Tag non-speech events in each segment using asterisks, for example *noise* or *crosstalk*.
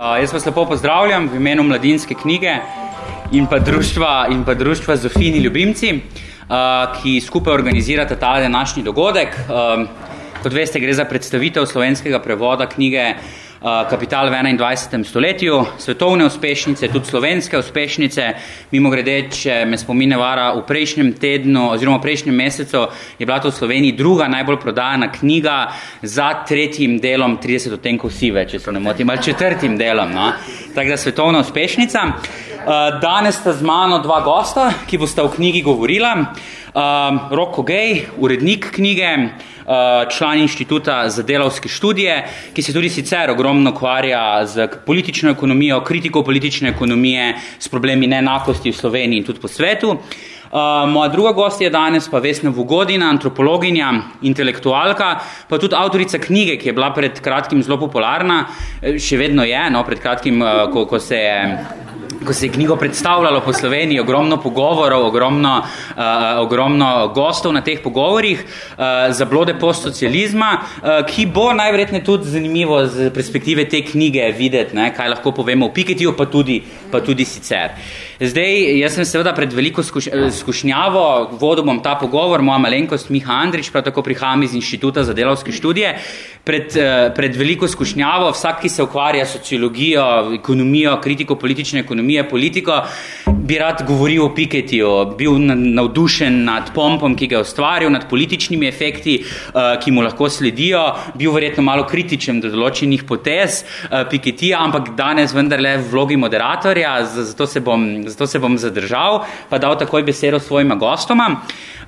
Jaz vas lepo pozdravljam v imenu Mladinske knjige in pa društva, in pa društva Zofini Ljubimci, ki skupaj organizirata ta današnji dogodek. Kot veste, gre za predstavitev slovenskega prevoda knjige Kapital v 21. stoletju, svetovne uspešnice, tudi slovenske uspešnice. Mimo grede, če me spomine vara, v prejšnjem tednu oziroma v prejšnjem mesecu je bila to v Sloveniji druga najbolj prodajana knjiga za tretjim delom 30 odtenkov sive, če se ne motim, ali četrtim delom. No? Tako da svetovna uspešnica. Danes sta z mano dva gosta, ki bosta v knjigi govorila. Roko Gej, urednik knjige, Eh, član inštituta za delovske študije, ki se tudi sicer ogromno ukvarja z politično ekonomijo, kritiko politične ekonomije, s problemi neenakosti v Sloveniji in tudi po svetu. Uh, moja druga gost je danes pa Vesna Vugodina, antropologinja, intelektualka, pa tudi avtorica knjige, ki je bila pred kratkim zelo popularna, eh, še vedno je, no, pred kratkim, uh, ko, ko se je ko se je knjigo predstavljalo po Sloveniji, ogromno pogovorov, ogromno, uh, ogromno gostov na teh pogovorih uh, za blode postsocializma, uh, ki bo najverjetneje tudi zanimivo z perspektive te knjige videti, ne, kaj lahko povemo o Piketiju, pa tudi, pa tudi sicer. Zdaj, jaz sem seveda pred veliko skuš, skušnjavo, vodil bom ta pogovor, moja malenkost Miha Andrič, prav tako prihajam iz Inštituta za delovske študije, pred, pred veliko skušnjavo, vsak, ki se ukvarja s sociologijo, ekonomijo, kritiko politične ekonomije, ekonomije, politiko, bi rad govoril o Piketiju, bil navdušen nad pompom, ki ga je ustvaril, nad političnimi efekti, uh, ki mu lahko sledijo, bil verjetno malo kritičen do določenih potez uh, Piketija, ampak danes vendarle v vlogi moderatorja, zato se, bom, zato se bom zadržal, pa dal takoj besedo svojima gostoma.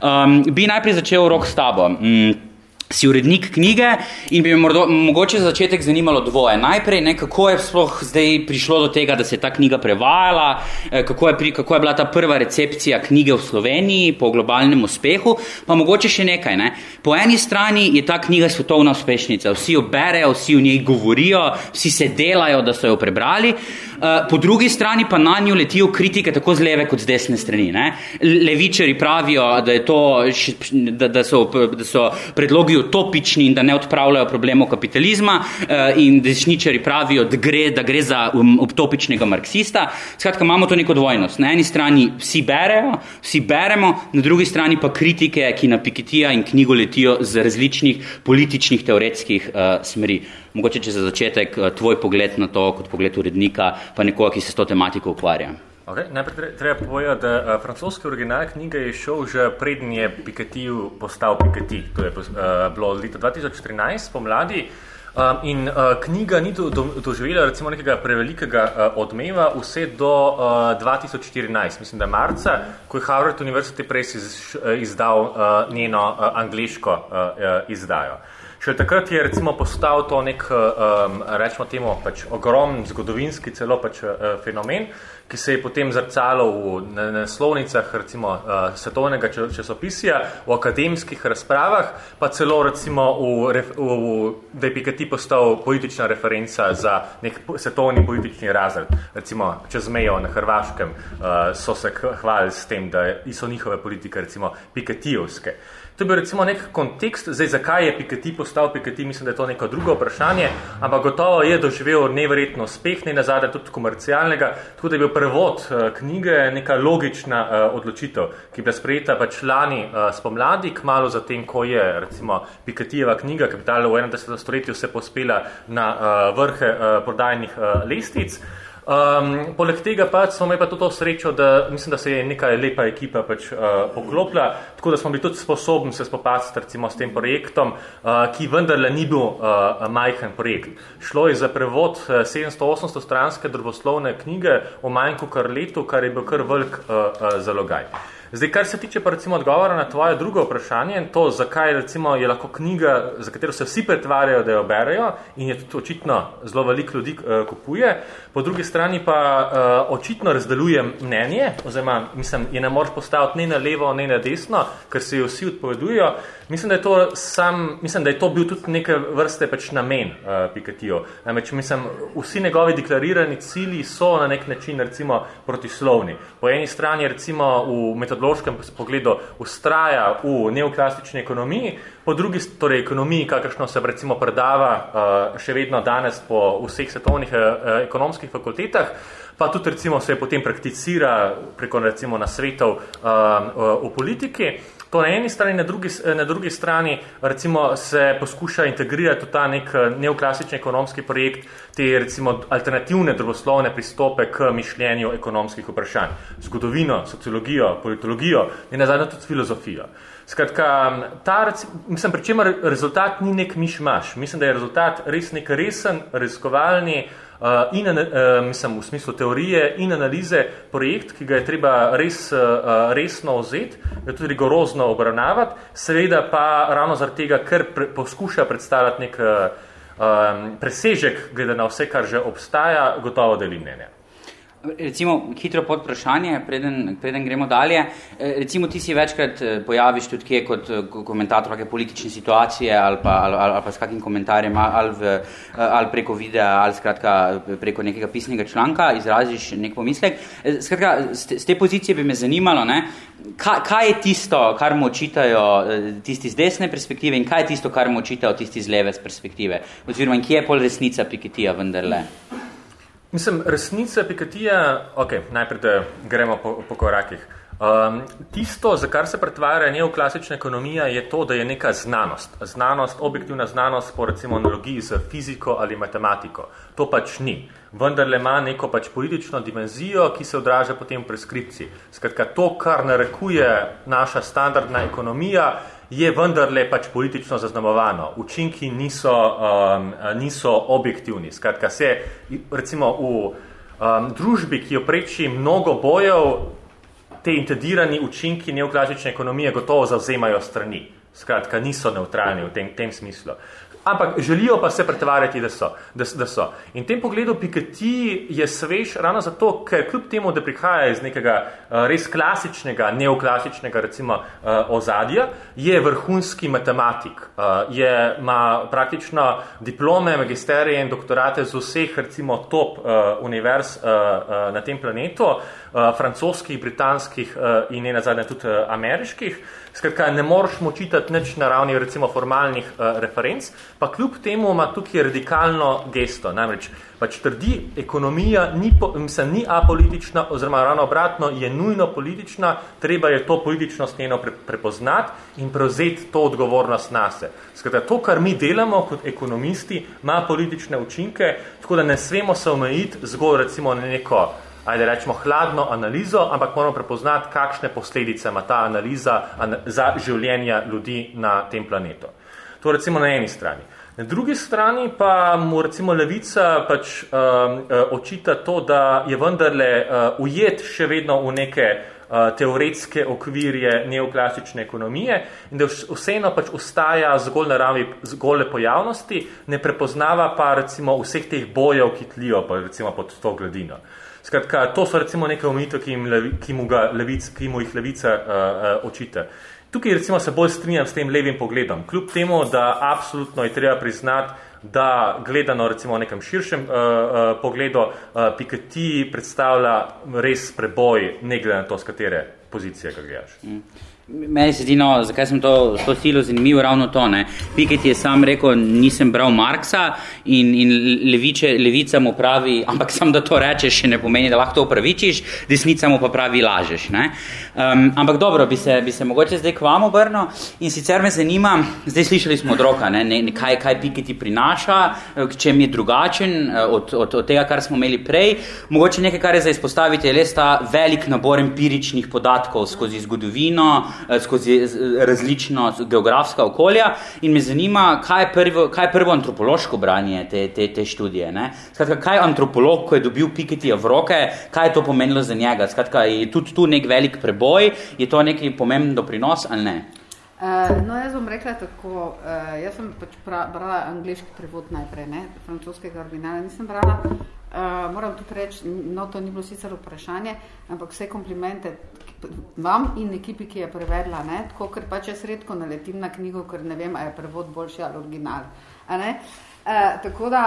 Um, bi najprej začel rok s tabo. Mm si urednik knjige in bi me mordo, mogoče za začetek zanimalo dvoje. Najprej, ne, kako je sploh zdaj prišlo do tega, da se je ta knjiga prevajala, eh, kako je, pri, kako je bila ta prva recepcija knjige v Sloveniji po globalnem uspehu, pa mogoče še nekaj. Ne. Po eni strani je ta knjiga svetovna uspešnica, vsi jo berejo, vsi v njej govorijo, vsi se delajo, da so jo prebrali. Eh, po drugi strani pa na njo letijo kritike tako z leve kot z desne strani. Ne. Levičari pravijo, da, to, da, da, so, da so predlogi utopični in da ne odpravljajo problemov kapitalizma, uh, in desničari pravijo, da gre, da gre za um, utopičnega marksista. Skratka, imamo to neko dvojnost. Na eni strani vsi berejo, vsi beremo, na drugi strani pa kritike, ki na Piketija in knjigo letijo z različnih političnih teoretskih uh, smeri. Mogoče, če za začetek uh, tvoj pogled na to, kot pogled urednika, pa nekoga, ki se s to tematiko ukvarja. Okay, najprej treba povedati, da uh, francoski original knjige je šel že prednji je Piketij postal Piketij. To je uh, bilo leta 2013 pomladi. Um, in uh, knjiga ni do, do, doživela recimo nekega prevelikega uh, odmeva vse do uh, 2014, mislim, da marca, ko je Harvard University Press iz, uh, izdal uh, njeno uh, angliško uh, uh, izdajo. Še takrat je recimo postal to nek, um, rečemo temu, pač ogromen zgodovinski celo pač uh, fenomen, ki se je potem zrcalo v naslovnicah recimo uh, svetovnega časopisja, v akademskih razpravah, pa celo recimo v, v, v, da je Pikati postal politična referenca za nek svetovni politični razred. Recimo čez mejo na Hrvaškem uh, so se hvalili s tem, da so njihove politike recimo Pikatijovske. To je bil recimo nek kontekst, zdaj zakaj je Piketty postal Piketty, mislim, da je to neko drugo vprašanje, ampak gotovo je doživel neverjetno uspeh, ne nazadnje tudi komercialnega, tako da je bil prevod uh, knjige neka logična uh, odločitev, ki je bila sprejeta pa člani uh, spomladi, kmalo zatem, ko je recimo Pikettyjeva knjiga Kapital v 21. stoletju se pospela na vrhe prodajnih lestic. Um, poleg tega pa smo imeli pa tudi to srečo, da mislim, da se je neka lepa ekipa pač uh, poklopila, tako da smo bili tudi sposobni se spopasti recimo s tem projektom, uh, ki vendarle ni bil uh, majhen projekt. Šlo je za prevod 700-800 stranske droboslovne knjige o manjku kar letu, kar je bil kar velik uh, uh, zalogaj. Zdaj, kar se tiče pa recimo odgovora na tvoje drugo vprašanje, to, zakaj recimo je lahko knjiga, za katero se vsi pretvarjajo, da jo berejo in je tudi očitno zelo veliko ljudi uh, kupuje, po drugi strani pa uh, očitno razdeluje mnenje, oziroma mislim, je ne moreš postaviti ne na levo, ne na desno, ker se jo vsi odpovedujejo. Mislim, da je to sam, mislim, da je to bil tudi neke vrste pač namen uh, Pikatijo. Namreč, mislim, vsi njegovi deklarirani cilji so na nek način recimo protislovni. Po eni strani recimo v metodološkem pogledu ustraja v neoklasični ekonomiji, po drugi torej ekonomiji, kakršno se recimo predava uh, še vedno danes po vseh svetovnih uh, ekonomskih fakultetah, pa tudi recimo se potem prakticira preko recimo nasvetov uh, v politiki. To na eni strani, na drugi, na drugi strani recimo se poskuša integrirati v ta nek neoklasični ekonomski projekt, te recimo alternativne drugoslovne pristope k mišljenju ekonomskih vprašanj. Zgodovino, sociologijo, politologijo in nazadnje tudi filozofijo. Skratka, ta, mislim, pri čemer rezultat ni nek miš-maš. Mislim, da je rezultat res nek resen, raziskovalni, uh, in, uh, mislim, v smislu teorije in analize projekt, ki ga je treba res uh, resno vzeti, ga tudi rigorozno obravnavati, seveda pa ravno zaradi tega, ker pre, poskuša predstavljati nek uh, presežek, glede na vse, kar že obstaja, gotovo deli mnenja. Recimo, hitro pod vprašanje, preden, preden gremo dalje. E, recimo, ti si večkrat e, pojaviš tudi kje kot e, komentator kakve politične situacije ali pa, ali, ali pa s kakim komentarjem ali, v, ali preko videa ali skratka preko nekega pisnega članka izraziš nek pomislek. Skratka, z te pozicije bi me zanimalo, ne, kaj, kaj je tisto, kar mu očitajo tisti z desne perspektive in kaj je tisto, kar mu očitajo tisti z leve perspektive? Oziroma, kje je pol resnica Piketija vendarle? Mislim, resnica Pikatija, ok, najprej da gremo po, po korakih. Um, tisto, za kar se pretvarja neoklasična ekonomija, je to, da je neka znanost. Znanost, objektivna znanost po recimo analogiji z fiziko ali matematiko. To pač ni. Vendar le ima neko pač politično dimenzijo, ki se odraža potem v preskripciji. Skratka, to, kar narekuje naša standardna ekonomija, je vendarle pač politično zaznamovano. Učinki niso, um, niso objektivni. Skratka, se recimo v um, družbi, ki jo preči mnogo bojev, te intedirani učinki neoklasične ekonomije gotovo zavzemajo strani. Skratka, niso neutralni v tem, tem smislu ampak želijo pa se pretvarjati, da so. Da, da so. In v tem pogledu Piketty je svež ravno zato, ker kljub temu, da prihaja iz nekega uh, res klasičnega, neoklasičnega recimo uh, ozadja, je vrhunski matematik. Uh, je, ima praktično diplome, magisterije in doktorate z vseh recimo top univerz na tem planetu, francoskih, britanskih in ne nazadnje tudi ameriških. Skratka, ne moreš mu čitati nič na ravni recimo formalnih uh, referenc, pa kljub temu ima tukaj radikalno gesto. Namreč, pač trdi, ekonomija ni, po, mislim, ni apolitična, oziroma ravno obratno, je nujno politična, treba je to političnost njeno pre, prepoznati in prevzeti to odgovornost nase. Skratka, to, kar mi delamo kot ekonomisti, ima politične učinke, tako da ne smemo se omejiti zgolj recimo na neko ajde rečemo, hladno analizo, ampak moramo prepoznati, kakšne posledice ima ta analiza za življenja ljudi na tem planetu. To recimo na eni strani. Na drugi strani pa mu recimo levica pač um, očita to, da je vendarle uh, ujet še vedno v neke uh, teoretske okvirje neoklasične ekonomije in da vseeno pač ustaja zgolj na ravi zgolj pojavnosti, ne prepoznava pa recimo vseh teh bojev, ki tlijo pa recimo pod to gladino. Skratka, to so recimo neke omejitve, ki, ki, ki mu jih levica uh, uh, očita. Tukaj recimo se bolj strinjam s tem levim pogledom. Kljub temu, da absolutno je treba priznati, da gledano recimo v nekem širšem uh, uh, pogledu, uh, Piketty predstavlja res preboj, ne glede na to, z katere pozicije ga gledaš. Mm. Meni se zdi, no, zakaj sem to, to silo zanimivo, ravno to. Ne. Piketty je sam rekel, nisem bral Marksa in, in leviče, levica mu pravi, ampak sam da to rečeš, še ne pomeni, da lahko to upravičiš, desnica mu pa pravi, lažeš. Um, ampak dobro, bi se, bi se mogoče zdaj k vam obrnil in sicer me zanima, zdaj slišali smo od roka, ne, ne, kaj, kaj Piketty prinaša, k čem je drugačen eh, od, od, od tega, kar smo imeli prej. Mogoče nekaj, kar je za izpostaviti, je le sta velik nabor empiričnih podatkov skozi zgodovino, Eh, skozi različno geografska okolja in me zanima, kaj je prvo, kaj je prvo antropološko branje te, te, te študije. Skratka, kaj je antropolog, ko je dobil Piketty v roke, kaj je to pomenilo za njega? Skratka, je tudi tu nek velik preboj, je to neki pomemben doprinos ali ne? Uh, no, jaz bom rekla tako, uh, jaz sem pač pra, brala angliški prevod najprej, ne, francoskega originala, nisem brala, uh, moram tudi reči, no, to ni bilo sicer vprašanje, ampak vse komplimente vam in ekipi, ki je prevedla, ne, tako, ker pač jaz redko naletim na knjigo, ker ne vem, a je prevod boljši ali original. A ne? Uh, tako da,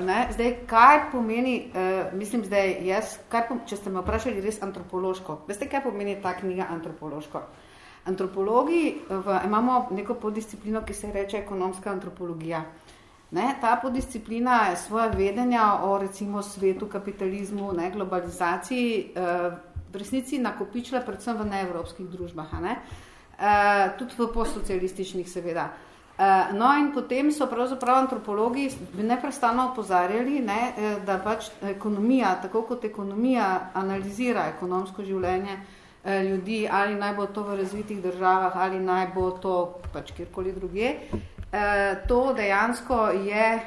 uh, ne, zdaj, kaj pomeni uh, mislim zdaj, jaz, kar, če ste me vprašali res antropološko, veste, kaj pomeni ta knjiga antropološko? Antropologi v, imamo neko podisciplino, ki se reče ekonomska antropologija. Ne, ta podisciplina je svoje vedenja o recimo svetu, kapitalizmu, ne, globalizaciji uh, v resnici nakopičila predvsem v neevropskih družbah, ne, uh, tudi v postsocialističnih seveda. Uh, no in potem so pravzaprav antropologi neprestano opozarjali, ne, da pač ekonomija, tako kot ekonomija analizira ekonomsko življenje uh, ljudi, ali naj bo to v razvitih državah, ali naj bo to pač kjerkoli druge, Eh, to dejansko je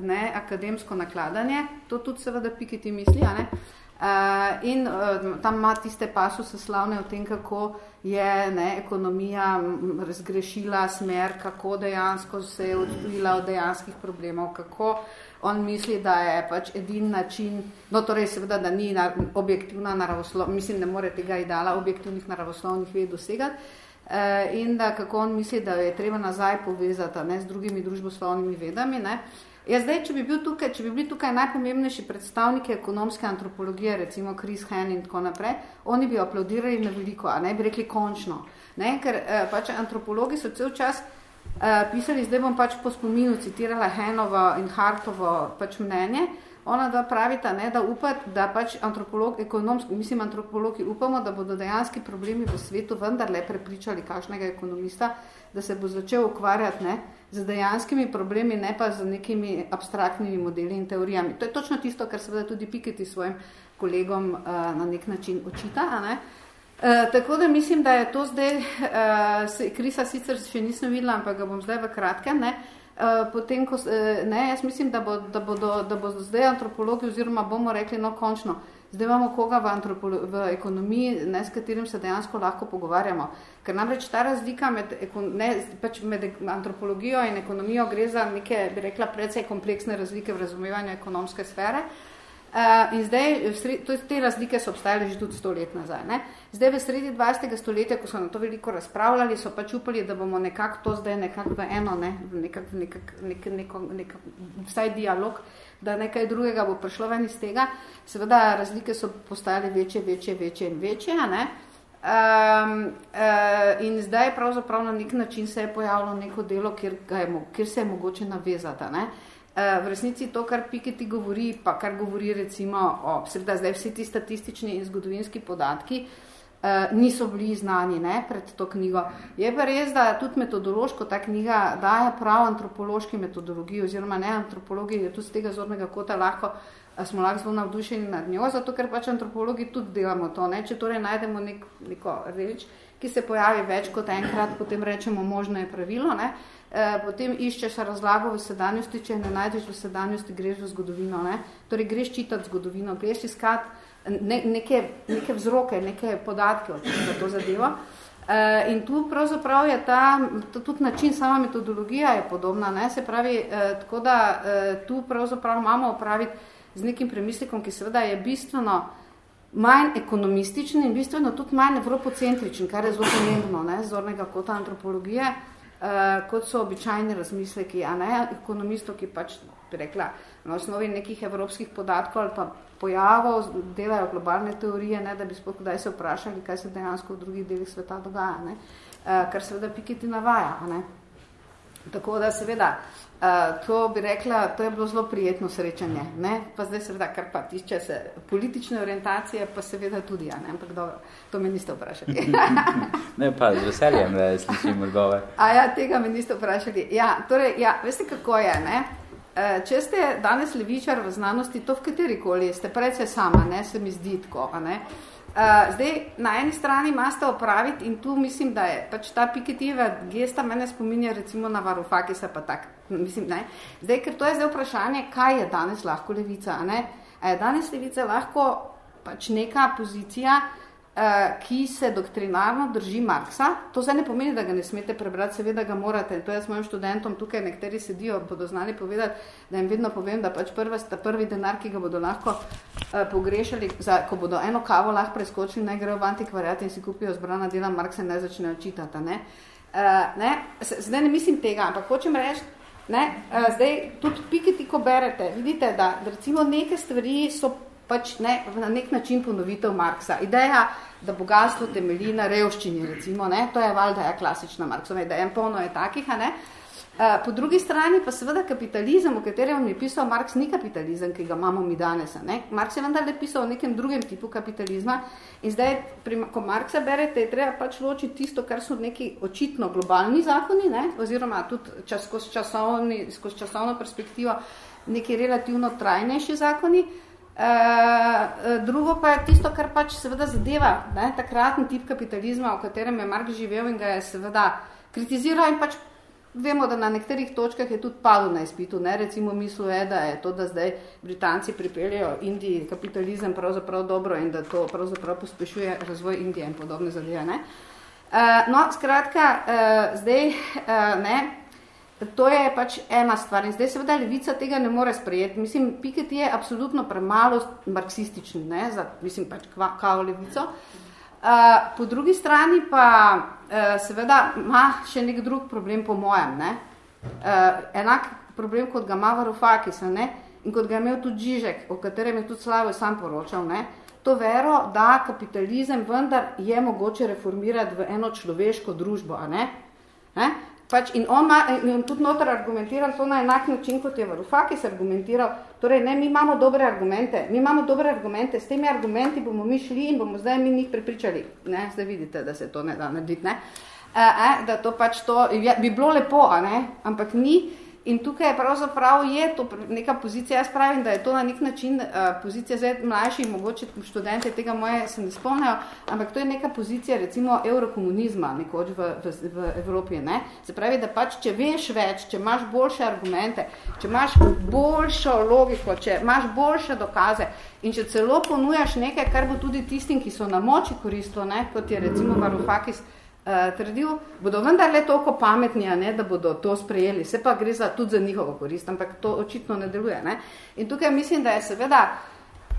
ne, akademsko nakladanje, to tudi seveda Piketty misli, ne? Uh, in uh, tam ima tiste pasuse slavne o tem, kako je ne, ekonomija razgrešila smer, kako dejansko se je odtujila od dejanskih problemov, kako on misli, da je pač edin način, no torej seveda, da ni na, objektivna naravoslovna, mislim, ne more tega ideala objektivnih naravoslovnih ved dosegati, in da kako on misli, da je treba nazaj povezati ne, z drugimi družboslovnimi vedami. Ne. Ja, zdaj, če bi, bil tukaj, če bi bili tukaj najpomembnejši predstavniki ekonomske antropologije, recimo Chris Hen in tako naprej, oni bi aplaudirali na veliko, a ne bi rekli končno. Ne, ker eh, pač antropologi so cel čas eh, pisali, zdaj bom pač po spominu citirala Henovo in Hartovo pač mnenje, ona dva pravita, ne, da upati, da pač antropolog, ekonomski, mislim antropologi upamo, da bodo dejanski problemi v svetu vendarle prepričali kakšnega ekonomista, da se bo začel ukvarjati ne, z dejanskimi problemi, ne pa z nekimi abstraktnimi modeli in teorijami. To je točno tisto, kar seveda tudi Piketty svojim kolegom uh, na nek način očita. Ne. Uh, tako da mislim, da je to zdaj, uh, Krisa sicer še nisem videla, ampak ga bom zdaj v kratkem, ne, Eh, potem, ko, eh, ne, jaz mislim, da bo, da, bodo, da bo zdaj antropologi oziroma bomo rekli, no končno, zdaj imamo koga v, v ekonomiji, ne, s katerim se dejansko lahko pogovarjamo. Ker namreč ta razlika med, ne, pač med antropologijo in ekonomijo gre za neke, bi rekla, predvsej kompleksne razlike v razumevanju ekonomske sfere. Uh, in zdaj, sred, te razlike so obstajale že tudi sto let nazaj. Ne? Zdaj, v sredi 20. stoletja, ko so na to veliko razpravljali, so pač upali, da bomo nekako to zdaj nekako v eno, ne? nekak, nekak, nek, neko, nekak, vsaj dialog, da nekaj drugega bo prišlo ven iz tega. Seveda, razlike so postajale večje, večje, večje in večje. Ne? Um, uh, in zdaj pravzaprav na nek način se je pojavilo neko delo, kjer, je, kjer se je mogoče navezati. Ne? Uh, v resnici to, kar Piketty govori, pa kar govori recimo o, seveda zdaj vsi ti statistični in zgodovinski podatki, eh, niso bili znani ne, pred to knjigo. Je pa res, da tudi metodološko ta knjiga daje prav antropološki metodologiji, oziroma ne antropologiji, je tudi z tega zornega kota lahko, smo lahko zelo navdušeni nad njo, zato ker pač antropologi tudi delamo to. Ne. Če torej najdemo nek, neko reč, ki se pojavi več kot enkrat, potem rečemo, možno je pravilo, ne. Eh, potem iščeš razlago v sedanjosti, če ne najdeš v sedanjosti, greš v zgodovino. Ne? Torej, greš čitati zgodovino, greš iskati ne, neke, neke vzroke, neke podatke za to zadevo. Uh, in tu pravzaprav je ta, tudi način, sama metodologija je podobna, ne? se pravi, uh, tako da uh, tu pravzaprav imamo opraviti z nekim premislikom, ki seveda je bistveno manj ekonomističen in bistveno tudi manj evropocentričen, kar je zelo pomembno, ne? zornega kota antropologije, uh, kot so običajni razmisleki, a ne ekonomistov, ki pač bi rekla, na osnovi nekih evropskih podatkov ali pa pojavov delajo globalne teorije, ne, da bi sploh kdaj se vprašali, kaj se dejansko v drugih delih sveta dogaja, ne, uh, kar seveda Piketty navaja. Ne. Tako da seveda, uh, Uh, to bi rekla, to je bilo zelo prijetno srečanje. Ne? Pa zdaj seveda, kar pa tišče se politične orientacije, pa seveda tudi, ja, ne? ampak dobro, to me niste vprašali. *laughs* ne, pa z veseljem, da slišim odgovor. A ja, tega me niste vprašali. Ja, torej, ja, veste kako je, ne? Če ste danes levičar v znanosti, to v katerikoli, ste predvsej sama, ne, se mi zdi tako, ne? Uh, Uh, zdaj, na eni strani imate opraviti in tu mislim, da je pač ta Piketijeva gesta mene spominja recimo na Varufakisa, pa tak, mislim, ne. Zdaj, ker to je zdaj vprašanje, kaj je danes lahko levica, a ne? A je danes levica lahko pač neka pozicija, uh, ki se doktrinarno drži Marksa. To zdaj ne pomeni, da ga ne smete prebrati, seveda ga morate. To jaz mojim študentom tukaj, nekateri sedijo, bodo znali povedati, da jim vedno povem, da pač prva, ta prvi denar, ki ga bodo lahko uh, pogrešali, za, ko bodo eno kavo lahko preskočili, naj grejo v antikvariat in si kupijo zbrana dela Marksa in ne začnejo čitati. Ne? Uh, ne? Zdaj ne mislim tega, ampak hočem reči, Ne, uh, zdaj, tudi piketi, ko berete, vidite, da recimo neke stvari so pač ne, na nek način ponovitev Marksa. Ideja, da bogatstvo temelji na revščini, recimo, ne, to je valjda ja, klasična Marksova ideja, in polno je takih, a ne. Uh, po drugi strani pa seveda kapitalizem, o katerem je pisal Marks, ni kapitalizem, ki ga imamo mi danes. Ne? Marks je vendar le pisal o nekem drugem tipu kapitalizma in zdaj, pri, ko Marksa berete, je treba pač ločiti tisto, kar so neki očitno globalni zakoni, ne? oziroma tudi čas, skozi, časovni, skozi časovno perspektivo neki relativno trajnejši zakoni, uh, Uh, drugo pa je tisto, kar pač seveda zadeva, ne, takratni tip kapitalizma, v katerem je Mark živel in ga je seveda kritiziral in pač vemo, da na nekaterih točkah je tudi padel na izpitu. Ne. Recimo mislo je, da je to, da zdaj Britanci pripeljajo Indiji kapitalizem pravzaprav dobro in da to pravzaprav pospešuje razvoj Indije in podobne zadeve. Ne. Uh, no, skratka, uh, zdaj, uh, ne, To je pač ena stvar in zdaj seveda levica tega ne more sprejeti. Mislim, Piketty je absolutno premalo marksistični, ne, za, mislim, pač kao levico. Uh, po drugi strani pa uh, seveda ima še nek drug problem po mojem, ne. Uh, enak problem, kot ga ima Varoufakis, ne, in kot ga je imel tudi Žižek, o katerem je tudi Slavoj sam poročal, ne, to vero, da kapitalizem vendar je mogoče reformirati v eno človeško družbo, a ne. Ne? Pač in on ima, in tudi noter argumentiral to na enak način, kot je Varufakis argumentiral. Torej, ne, mi imamo dobre argumente, mi imamo dobre argumente, s temi argumenti bomo mi šli in bomo zdaj mi njih prepričali. Ne, zdaj vidite, da se to ne da narediti, ne. E, e, da to pač to, bi bilo lepo, a ne, ampak ni. In tukaj pravzaprav je to neka pozicija, jaz pravim, da je to na nek način uh, pozicija zdaj mlajših, mogoče študente tega moje se ne spomnijo, ampak to je neka pozicija recimo eurokomunizma nekoč v, v, v Evropi. Ne? Se pravi, da pač, če veš več, če imaš boljše argumente, če imaš boljšo logiko, če imaš boljše dokaze in če celo ponujaš nekaj, kar bo tudi tistim, ki so na moči koristilo, kot je recimo Varoufakis, uh, trdil, bodo vendarle toliko pametni, ne, da bodo to sprejeli. Se pa gre za, tudi za njihovo korist, ampak to očitno ne deluje. Ne. In tukaj mislim, da je seveda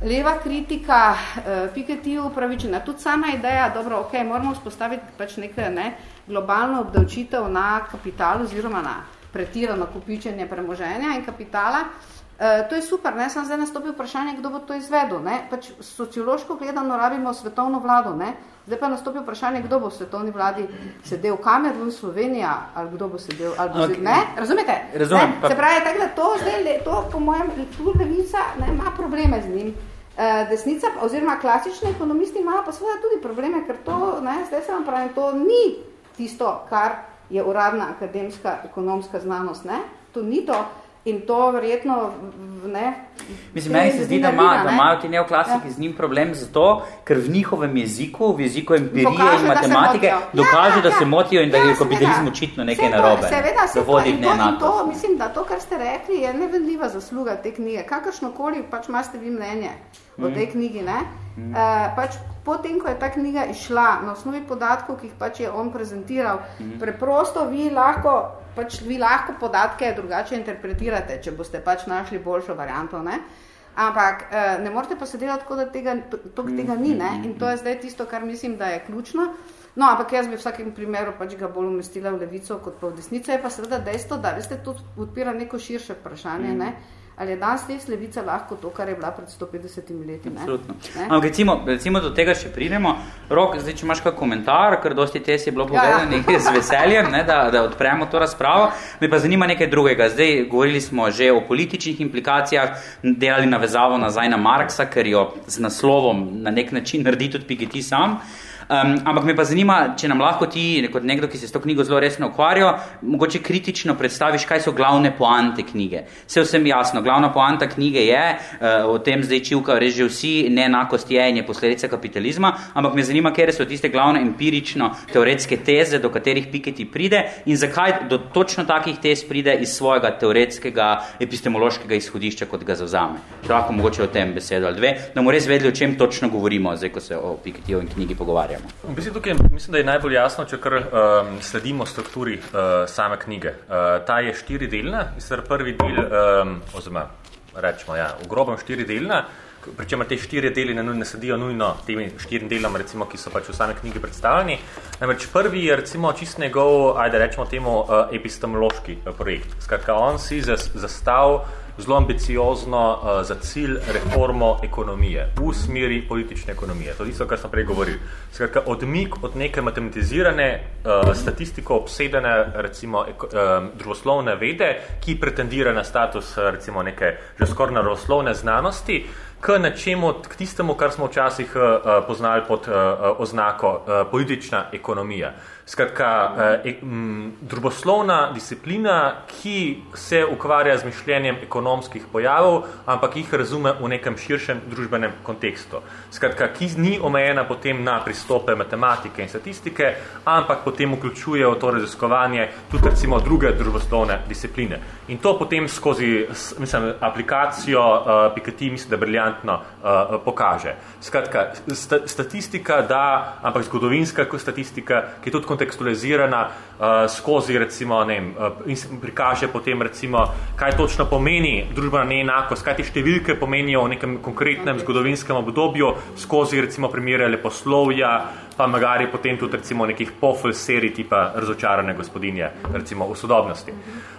leva kritika uh, Piketty upravičena. Tudi sama ideja, dobro, ok, moramo vzpostaviti pač nekaj ne, globalno obdavčitev na kapital oziroma na pretirano kupičenje premoženja in kapitala, Uh, to je super, ne? sem zdaj nastopil vprašanje, kdo bo to izvedel. Ne? Pač sociološko gledano rabimo svetovno vlado, ne? zdaj pa nastopil vprašanje, kdo bo v svetovni vladi sedel, Kamerun, Slovenija, ali kdo bo sedel, ali bo sedel, ne? Razumete? Razumem. Ne? Se pravi, tako da to zdaj, to po mojem, tu levica ne, ima probleme z njim. Uh, desnica, oziroma klasični ekonomisti imajo pa seveda tudi probleme, ker to, ne, zdaj se vam pravim, to ni tisto, kar je uradna akademska ekonomska znanost, ne? To ni to, In to verjetno ne. Mislim, meni se zdi, da, ima, da imajo ti neoklasiki ja. z njim problem zato, ker v njihovem jeziku, v jeziku empirije Pokaže, in matematike ja, dokaže, ja, da se motijo in da ja, je kapitalizm očitno nekaj narobe. Seveda, se vodi in to, in to, mislim, da to, kar ste rekli, je nevedljiva zasluga te knjige. Kakršnokoli pač imate vi mnenje mm. o tej knjigi, ne? Mm. Uh, pač potem, ko je ta knjiga išla na osnovi podatkov, ki jih pač je on prezentiral, mm. preprosto vi lahko pač vi lahko podatke drugače interpretirate, če boste pač našli boljšo varianto, ne? Ampak eh, ne morete pa se delati tako, da tega, to, tega ni, ne? In to je zdaj tisto, kar mislim, da je ključno. No, ampak jaz bi v vsakem primeru pač ga bolj umestila v levico kot pa v desnico. Je pa seveda dejstvo, da veste, to odpira neko širše vprašanje, ne? Ali je danes res levica lahko to, kar je bila pred 150 leti? Ne? Absolutno. Ne? Ampak recimo, recimo do tega še pridemo. Rok, zdaj, če imaš kak komentar, ker dosti te si bilo povedano ja, ja. *laughs* z veseljem, ne, da, da odpremo to razpravo, me pa zanima nekaj drugega. Zdaj, govorili smo že o političnih implikacijah, delali navezavo nazaj na Marksa, ker jo z naslovom na nek način naredi tudi Piketty sam. Um, ampak me pa zanima, če nam lahko ti, kot nekdo, ki se s to knjigo zelo resno ukvarja, mogoče kritično predstaviš, kaj so glavne poante knjige. Vse vsem jasno, glavna poanta knjige je, uh, o tem zdaj čivka res že vsi, neenakost je in je posledica kapitalizma, ampak me zanima, kje so tiste glavne empirično-teoretske teze, do katerih Piketty pride in zakaj do točno takih tez pride iz svojega teoretskega epistemološkega izhodišča, kot ga zavzame. Če lahko mogoče o tem besedo ali dve, da bomo res vedeli, o čem točno govorimo, zdaj, ko se o Pikettyjevem knjigi pogovarjamo pogovarjamo. Mislim, tukaj, mislim, da je najbolj jasno, če kar um, sledimo strukturi uh, same knjige. Uh, ta je štiridelna, in prvi del, um, oziroma rečemo, ja, v grobem štiridelna, pričemer te štiri deli ne, ne sledijo nujno temi štirim delom, recimo, ki so pač v same knjigi predstavljeni. Namreč prvi je recimo čist njegov, ajde rečemo temu, uh, epistemološki projekt. Skratka, on si zastav zelo ambiciozno uh, za cilj reformo ekonomije, v smeri politične ekonomije. To je tisto, kar sem prej govoril. Skratka, odmik od neke matematizirane, uh, statistiko obsedene, recimo, eko, uh, družboslovne vede, ki pretendira na status, recimo, neke že skoraj naravoslovne znanosti, k nečemu, k tistemu, kar smo včasih uh, poznali pod uh, oznako uh, politična ekonomija. Skratka, uh, e, m, drugoslovna disciplina, ki se ukvarja z mišljenjem ekonomskih pojavov, ampak jih razume v nekem širšem družbenem kontekstu. Skratka, ki ni omejena potem na pristope matematike in statistike, ampak potem vključuje v to raziskovanje tudi recimo druge drugoslovne discipline. In to potem skozi mislim, aplikacijo uh, Piketty, mislim, da briljantno uh, pokaže. Skratka, sta, statistika da, ampak zgodovinska statistika, ki je tudi kontekstualizirana uh, skozi, recimo, ne vem, uh, in prikaže potem, recimo, kaj točno pomeni družbena neenakost, kaj te številke pomenijo v nekem konkretnem zgodovinskem obdobju, skozi, recimo, primere leposlovja, pa magari potem tudi, recimo, nekih pofl serij tipa razočarane gospodinje, recimo, v sodobnosti.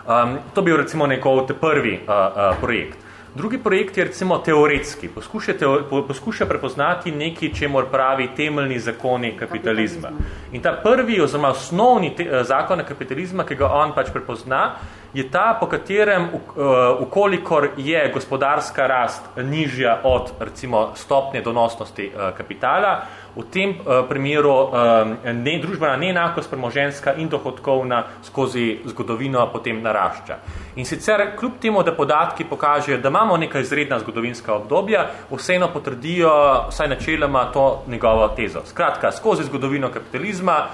Um, to bi bil, recimo, neko prvi uh, uh, projekt. Drugi projekt je recimo teoretski. Poskuša, teo, poskuša prepoznati neki, če mora pravi temeljni zakoni kapitalizma. In ta prvi oziroma osnovni te, zakon kapitalizma, ki ga on pač prepozna, je ta, po katerem, ukolikor eh, je gospodarska rast nižja od recimo stopnje donosnosti eh, kapitala, v tem primeru ne, družbena neenakost premoženska in dohodkovna skozi zgodovino potem narašča. In sicer, kljub temu, da podatki pokažejo, da imamo neka izredna zgodovinska obdobja, vseeno potrdijo vsaj načeloma to njegovo tezo. Skratka, skozi zgodovino kapitalizma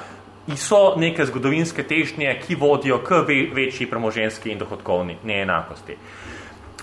in so neke zgodovinske težnje, ki vodijo k večji premoženski in dohodkovni neenakosti.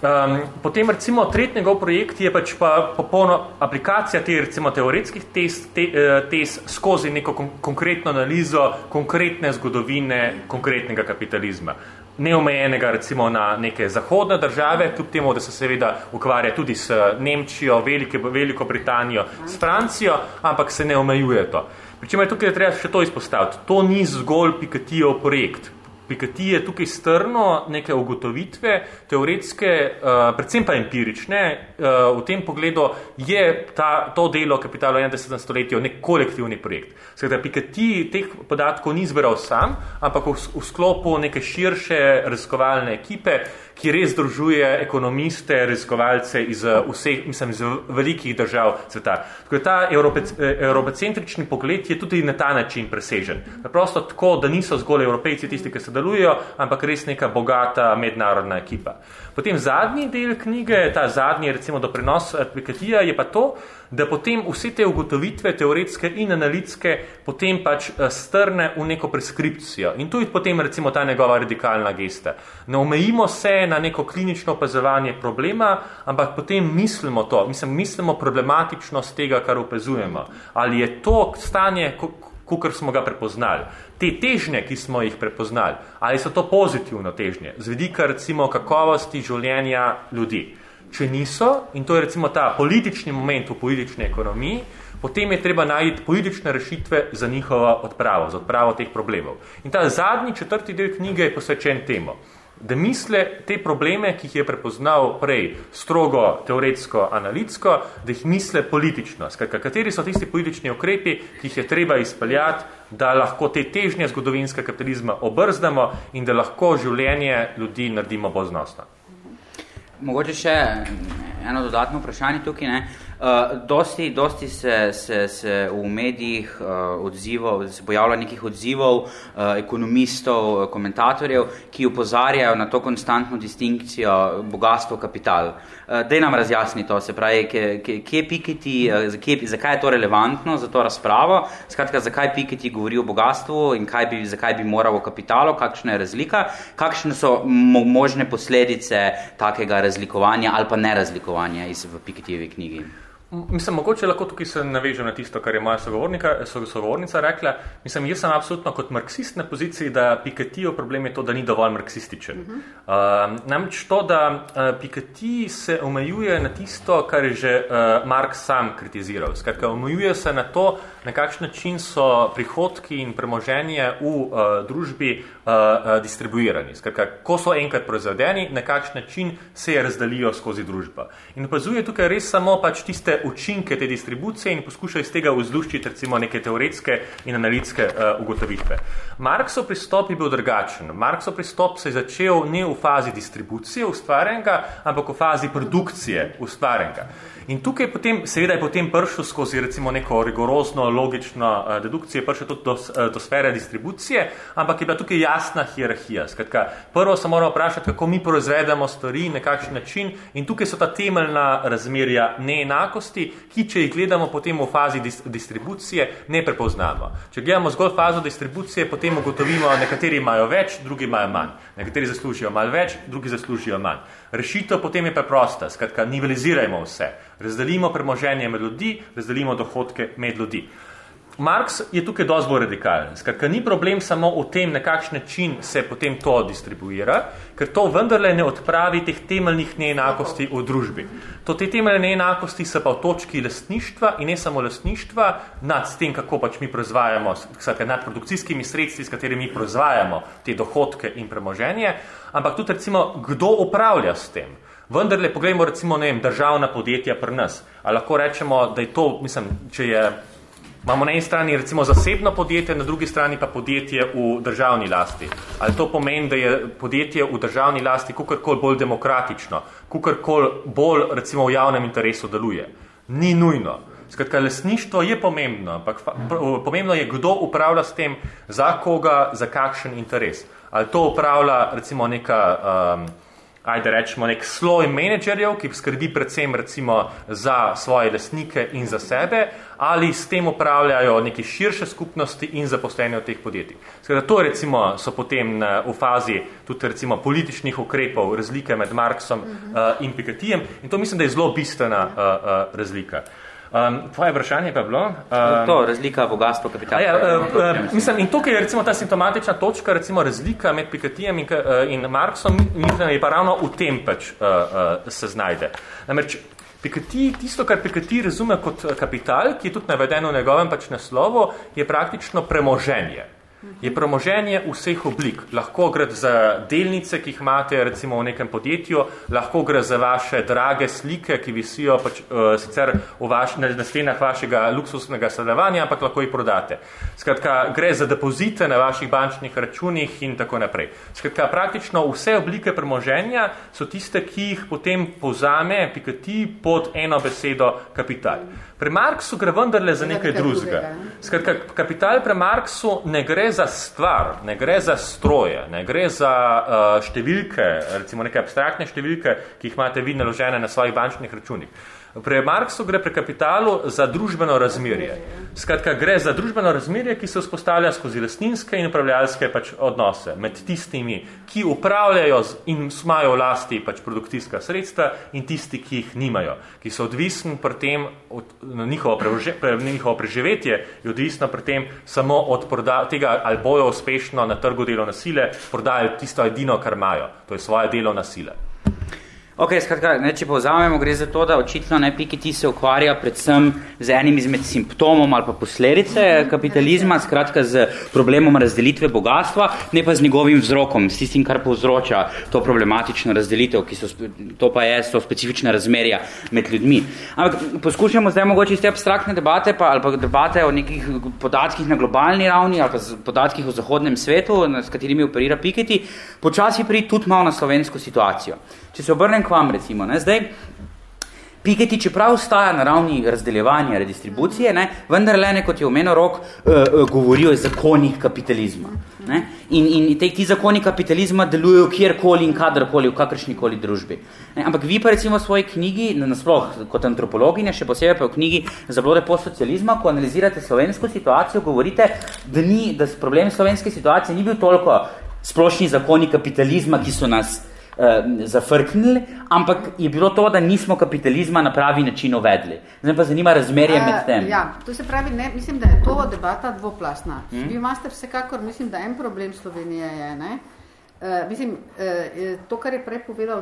Um, potem recimo tretji njegov projekt je pač pa popolno aplikacija te recimo teoretskih test, te, uh, test skozi neko kon konkretno analizo konkretne zgodovine konkretnega kapitalizma. Neomejenega recimo na neke zahodne države, kljub temu, da se seveda ukvarja tudi s Nemčijo, Velike, Veliko Britanijo, s Francijo, ampak se ne omejuje to. Pričemer, tukaj je treba še to izpostaviti. To ni zgolj Pikatijev projekt. Pikati je tukaj strno neke ugotovitve, teoretske, uh, predvsem pa empirične. Uh, v tem pogledu je ta, to delo kapitala v 21. stoletju nek kolektivni projekt. Skratka, Pikati teh podatkov ni zberal sam, ampak v, v sklopu neke širše raziskovalne ekipe, ki res združuje ekonomiste, raziskovalce iz eh, vseh, mislim, iz velikih držav sveta. Tako ta evropocentrični pogled je tudi na ta način presežen. Naprosto tako, da niso zgolj evropejci tisti, ki sodelujo, ampak res neka bogata mednarodna ekipa. Potem zadnji del knjige, ta zadnji recimo doprinos aplikatija je pa to, da potem vse te ugotovitve, teoretske in analitske, potem pač eh, strne v neko preskripcijo. In tu je potem recimo ta njegova radikalna gesta. Ne omejimo se na neko klinično opazovanje problema, ampak potem mislimo to, mislim, mislimo problematičnost tega, kar opazujemo. Ali je to stanje, kukor smo ga prepoznali. Te težnje, ki smo jih prepoznali, ali so to pozitivno težnje, z vidika recimo kakovosti življenja ljudi. Če niso, in to je recimo ta politični moment v politični ekonomiji, potem je treba najti politične rešitve za njihovo odpravo, za odpravo teh problemov. In ta zadnji četrti del knjige je posvečen temu, da misle te probleme, ki jih je prepoznal prej strogo, teoretsko, analitsko, da jih misle politično. Skratka, kateri so tisti politični ukrepi, ki jih je treba izpeljati, da lahko te težnje zgodovinskega kapitalizma obrzdamo in da lahko življenje ljudi naredimo bolj znosno. Mogoče še eno dodatno vprašanje tukaj. Ne? Uh, dosti dosti se, se, se v medijih uh, odzivov, se pojavlja nekih odzivov uh, ekonomistov, komentatorjev, ki upozarjajo na to konstantno distinkcijo bogatstvo kapital. Uh, Eh, Dej nam razjasni to, se pravi, kje Piketi, eh, zakaj je to relevantno za to razpravo, skratka, zakaj Piketi govori o bogatstvu in kaj bi, zakaj bi moral o kapitalu, kakšna je razlika, kakšne so mo možne posledice takega razlikovanja ali pa nerazlikovanja iz, v Piketijevi knjigi. Mislim, mogoče lahko tukaj se navežem na tisto, kar je moja sogovornica rekla. Mislim, jaz sem absolutno kot marksist na poziciji, da Piketijo problem je to, da ni dovolj marksističen. Uh -huh. uh, namreč to, da uh, Piketij se omejuje na tisto, kar je že uh, Marx sam kritiziral. Skratka, omejuje se na to, na kakšen način so prihodki in premoženje v uh, družbi uh, uh, distribuirani. Skratka, ko so enkrat proizvedeni, na kakšen način se je razdalijo skozi družbo. In opazuje tukaj res samo pač tiste učinke te distribucije in poskuša iz tega vzluščiti recimo neke teoretske in analitske uh, ugotovitve. Marksov pristop je bil drugačen. Marksov pristop se je začel ne v fazi distribucije ustvarjenega, ampak v fazi produkcije ustvarjenega. In tukaj potem, seveda je potem prišel skozi recimo neko rigorozno, logično uh, dedukcijo, prišel tudi do, uh, do sfere distribucije, ampak je bila tukaj jasna hierarhija. Skratka, prvo se moramo vprašati, kako mi proizvedemo stvari, na kakšen način in tukaj so ta temeljna razmerja neenakosti, ki če jih gledamo potem v fazi dis distribucije, ne prepoznamo. Če gledamo zgolj fazo distribucije, potem ugotovimo, nekateri imajo več, drugi imajo manj. Nekateri zaslužijo malo več, drugi zaslužijo manj. Rešitev potem je preprosta, skratka, nivelizirajmo vse. Razdelimo premoženje med ljudi, razdelimo dohodke med ljudi. Marx je tukaj dosti bolj radikalen. Skratka, ni problem samo v tem, na kakšen način se potem to distribuira, ker to vendarle ne odpravi teh temeljnih neenakosti v družbi. To te temeljne neenakosti so pa v točki lastništva in ne samo lastništva nad tem, kako pač mi proizvajamo, skratka, nad produkcijskimi sredstvi, s katerimi mi proizvajamo te dohodke in premoženje, ampak tudi recimo, kdo upravlja s tem. Vendar le pogledamo recimo, ne vem, državna podjetja pri nas. A lahko rečemo, da je to, mislim, če je, imamo na eni strani recimo zasebno podjetje, na drugi strani pa podjetje v državni lasti. Ali to pomeni, da je podjetje v državni lasti kukorkoli bolj demokratično, kukorkoli bolj recimo v javnem interesu deluje? Ni nujno. Skratka, lesništvo je pomembno, ampak pomembno je, kdo upravlja s tem, za koga, za kakšen interes. Ali to upravlja recimo neka um, ajde rečemo, nek sloj menedžerjev, ki skrbi predvsem recimo za svoje lastnike in za sebe, ali s tem upravljajo neke širše skupnosti in zaposlene v teh podjetjih. Skratka, to recimo so potem v fazi tudi recimo političnih ukrepov razlike med Marksom uh, in Pikatijem in to mislim, da je zelo bistvena uh, uh, razlika. Um, tvoje vprašanje pa je bilo? Um, to, razlika bogatstva kapitala. Ja, uh, uh, mislim, in tukaj je recimo ta simptomatična točka, recimo razlika med Pikatijem in, uh, in Marksom, mislim, je pa ravno v tem pač uh, uh, se znajde. Namreč, Pikati, tisto, kar Pikati razume kot kapital, ki je tudi navedeno v njegovem pač naslovu, je praktično premoženje je premoženje vseh oblik. Lahko gre za delnice, ki jih imate recimo v nekem podjetju, lahko gre za vaše drage slike, ki visijo pač, uh, sicer v vaš, na, na stenah vašega luksusnega stanovanja, ampak lahko jih prodate. Skratka, gre za depozite na vaših bančnih računih in tako naprej. Skratka, praktično vse oblike premoženja so tiste, ki jih potem pozame Pikati pod eno besedo kapital. Pri Marksu gre vendarle za nekaj drugega. Skratka, kapital pri Marksu ne gre za stvar, ne gre za stroje, ne gre za uh, številke, recimo neke abstraktne številke, ki jih imate vi naložene na svojih bančnih računih. Pri Marksu gre pri kapitalu za družbeno razmerje. Skratka, gre za družbeno razmerje, ki se vzpostavlja skozi lastninske in upravljalske pač odnose med tistimi, ki upravljajo in imajo vlasti pač produkcijska sredstva in tisti, ki jih nimajo, ki so odvisni pri tem, od, njihovo, preže, pre, njihovo preživetje je odvisno pri tem samo od proda, tega, ali bojo uspešno na trgu delovne sile prodajali tisto edino, kar imajo, to je svoje delovna sila. Ok, skratka, ne, če povzamemo, gre za to, da očitno ne Piketty se ukvarja predvsem z enim izmed simptomom ali pa posledice kapitalizma, skratka z problemom razdelitve bogatstva, ne pa z njegovim vzrokom, s tistim, kar povzroča to problematično razdelitev, ki so, to pa je, so specifične razmerja med ljudmi. Ampak poskušamo zdaj mogoče iz te abstraktne debate pa, ali pa debate o nekih podatkih na globalni ravni ali pa podatkih o zahodnem svetu, s katerimi operira Piketty, počasi priti tudi malo na slovensko situacijo. Če se obrnem k vam, recimo, ne, zdaj, Piketi, čeprav staja na ravni razdeljevanja, redistribucije, ne, vendar le, ne, kot je omenil rok, uh, uh, govorijo o zakonih kapitalizma. Ne, in in te, ti zakoni kapitalizma delujejo kjerkoli in kadarkoli, v kakršnikoli družbi. Ne, ampak vi pa recimo v svoji knjigi, nasploh kot antropologinja, še posebej pa v knjigi Zablode postsocializma, ko analizirate slovensko situacijo, govorite, da, ni, da problem slovenske situacije ni bil toliko splošni zakoni kapitalizma, ki so nas uh, zafrknili, ampak je bilo to, da nismo kapitalizma na pravi način uvedli. Zdaj pa zanima razmerje uh, med tem. Ja, to se pravi, ne, mislim, da je to debata dvoplasna. Hmm? Vi imate vsekakor, mislim, da en problem Slovenije je, ne, Uh, mislim, uh, to, kar je prej povedal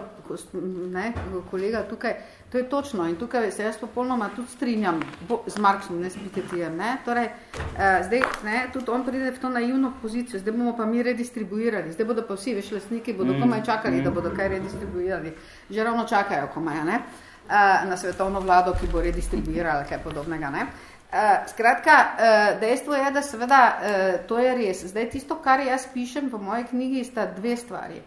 ne, kolega tukaj, to je točno in tukaj se jaz popolnoma tudi strinjam bo, z Marksom, ne s Piketijem. Torej, uh, zdaj, ne, tudi on pride v to naivno pozicijo, zdaj bomo pa mi redistribuirali, zdaj bodo pa vsi veš lesniki, bodo mm. komaj čakali, da bodo kaj redistribuirali. Že ravno čakajo komaj, ne, uh, na svetovno vlado, ki bo redistribuirala kaj podobnega. Ne. Uh, Uh, skratka, uh, dejstvo je, da seveda uh, to je res. Zdaj, tisto, kar jaz pišem v moji knjigi, sta dve stvari.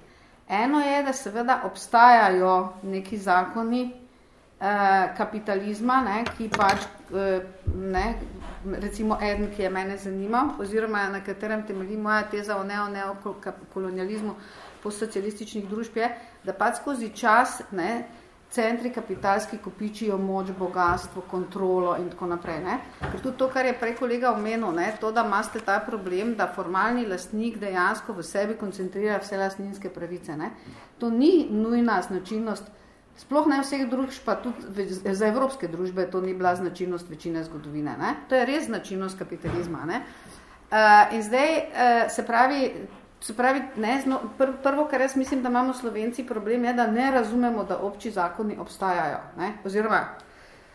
Eno je, da seveda obstajajo neki zakoni uh, kapitalizma, ne, ki pač, uh, ne, recimo eden, ki je mene zanimal, oziroma na katerem temelji moja teza o neokolonializmu postsocialističnih družb, je, da pač skozi čas ne, centri kapitalski kopičijo moč, bogatstvo, kontrolo in tako naprej. Ne? Ker tudi to, kar je prej kolega omenil, ne? to, da imate ta problem, da formalni lastnik dejansko v sebi koncentrira vse lastninske pravice. Ne? To ni nujna značilnost, sploh ne vseh družb, pa tudi za evropske družbe to ni bila značilnost večine zgodovine. Ne? To je res značilnost kapitalizma. Ne? Uh, in zdaj uh, se pravi, Se pravi, ne, zno, pr, prvo, kar jaz mislim, da imamo slovenci problem, je, da ne razumemo, da obči zakoni obstajajo. Ne? Oziroma,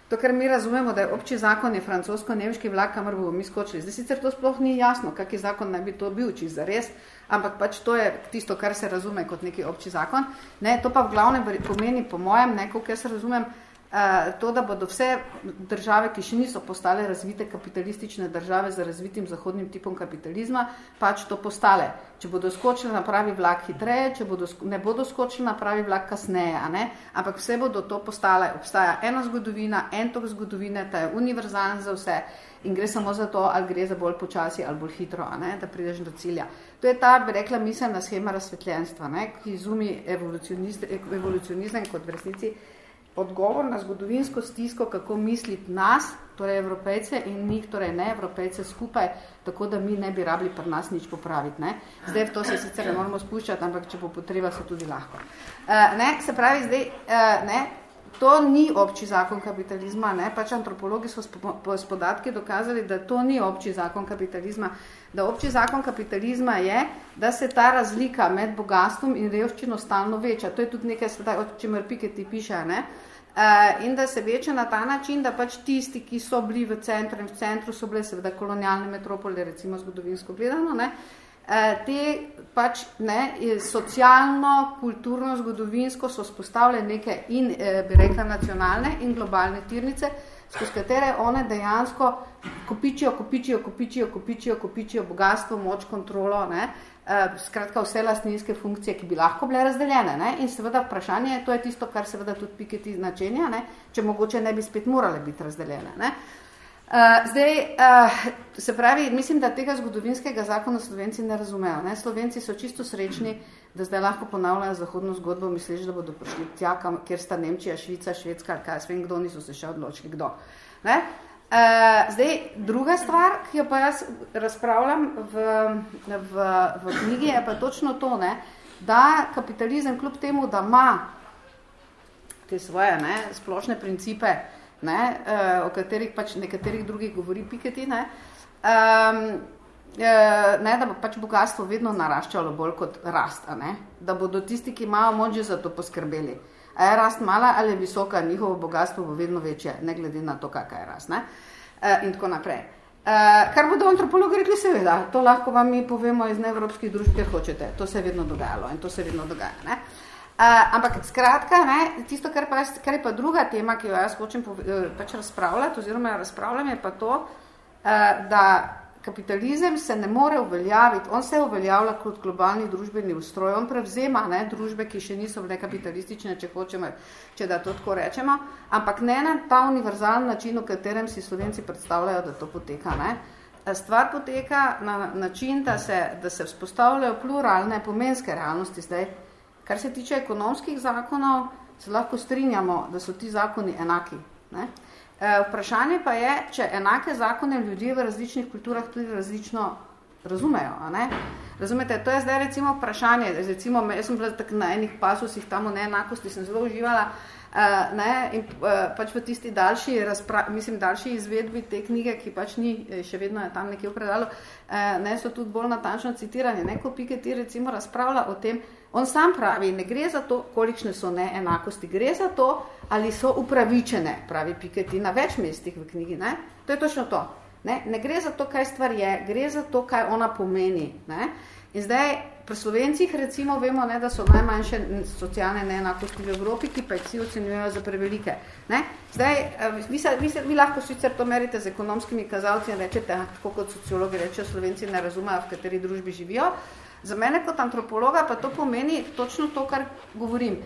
to, kar mi razumemo, da je obči zakon je francosko-nemški vlak, kamor bomo mi skočili. Zdaj sicer to sploh ni jasno, kaki zakon naj bi to bil, či za res, ampak pač to je tisto, kar se razume kot neki obči zakon. Ne, to pa v glavnem pomeni, po mojem, ne, koliko jaz razumem, Eh, to, da bodo vse države, ki še niso postale razvite kapitalistične države z razvitim zahodnim tipom kapitalizma, pač to postale. Če bodo skočili na pravi vlak hitreje, če bodo, ne bodo skočili na pravi vlak kasneje, a ne? ampak vse bodo to postale. Obstaja ena zgodovina, en tok zgodovine, ta je univerzalen za vse in gre samo za to, ali gre za bolj počasi ali bolj hitro, a ne? da prideš do cilja. To je ta, bi rekla, miselna schema razsvetljenstva, ne? ki izumi evolucionizem kot v resnici odgovor na zgodovinsko stisko, kako misliti nas, torej evropejce in njih, torej ne evropejce skupaj, tako da mi ne bi rabili pri nas nič popraviti. Ne? Zdaj v to se sicer ne moramo spuščati, ampak če bo potreba, se tudi lahko. Uh, ne, se pravi, zdaj, uh, ne, to ni obči zakon kapitalizma, ne, pač antropologi so s podatki dokazali, da to ni obči zakon kapitalizma, da obči zakon kapitalizma je, da se ta razlika med bogatstvom in revščino stalno veča. To je tudi nekaj, o čemer Piketty piše, ne, uh, in da se veče na ta način, da pač tisti, ki so bili v centru in v centru so bile seveda kolonialne metropole, recimo zgodovinsko gledano, ne, uh, te pač ne, socialno, kulturno, zgodovinsko so spostavile neke in, eh, bi rekla, nacionalne in globalne tirnice, skozi katere one dejansko kopičijo, kopičijo, kopičijo, kopičijo, kopičijo bogatstvo, moč, kontrolo, ne, Eh, skratka vse lastninske funkcije, ki bi lahko bile razdeljene. Ne? In seveda vprašanje, to je tisto, kar seveda tudi Piketty značenja, ne? če mogoče ne bi spet morale biti razdeljene. Ne? Uh, zdaj, uh, se pravi, mislim, da tega zgodovinskega zakona Slovenci ne razumejo. Ne? Slovenci so čisto srečni, da zdaj lahko ponavljajo zahodno zgodbo, misliš, da bodo prišli tja, kjer sta Nemčija, Švica, Švedska, kaj, svem, kdo niso se še odločili, kdo. Ne? Uh, zdaj, druga stvar, ki jo pa jaz razpravljam v, v, v knjigi, je pa točno to, ne, da kapitalizem kljub temu, da ima te svoje ne, splošne principe, ne, uh, o katerih pač nekaterih drugih govori Piketty, ne, um, ne, da bo pač bogatstvo vedno naraščalo bolj kot rast, ne, da bodo tisti, ki imajo moč za to poskrbeli. A je rast mala ali je visoka, njihovo bogatstvo bo vedno večje, ne glede na to, kakaj je rast. Ne? Uh, in tako naprej. Uh, kar bodo antropologi rekli, seveda, to lahko vam mi povemo iz neevropskih družb, ker hočete. To se je vedno dogajalo in to se vedno dogaja. Ne? Uh, ampak skratka, ne, tisto, kar, pa, kar je pa druga tema, ki jo jaz hočem pač razpravljati, oziroma razpravljam, je pa to, uh, da kapitalizem se ne more uveljaviti, on se uveljavlja kot globalni družbeni ustroj, on prevzema ne, družbe, ki še niso bile kapitalistične, če hočemo, če da to tako rečemo, ampak ne na ta univerzalen način, v katerem si slovenci predstavljajo, da to poteka. Ne. Stvar poteka na način, da se, da se vzpostavljajo pluralne pomenske realnosti. Zdaj, kar se tiče ekonomskih zakonov, se lahko strinjamo, da so ti zakoni enaki. Ne. Eh, vprašanje pa je, če enake zakone ljudje v različnih kulturah tudi različno razumejo. A ne? Razumete, to je zdaj recimo vprašanje, recimo, jaz sem bila tak na enih pasusih tam v neenakosti, sem zelo uživala, uh, ne, in uh, pač v tisti daljši, mislim, daljši izvedbi te knjige, ki pač ni, še vedno je tam nekje v predalu, uh, ne, so tudi bolj natančno citirani, ne, ko Piketi recimo razpravlja o tem, On sam pravi, ne gre za to, kolikšne so neenakosti, gre za to, ali so upravičene, pravi Piketi na več mestih v knjigi. Ne? To je točno to. Ne? ne gre za to, kaj stvar je, gre za to, kaj ona pomeni. Ne? In zdaj, pri Slovencih recimo vemo, ne, da so najmanjše socialne neenakosti v Evropi, ki pa jih vsi ocenjujejo za prevelike. Ne? Zdaj, eh, vi, se, vi, se, vi lahko sicer to merite z ekonomskimi kazalci in rečete, tako kot sociologi rečejo, Slovenci ne razumejo, v kateri družbi živijo, Za mene kot antropologa pa to pomeni točno to, kar govorim.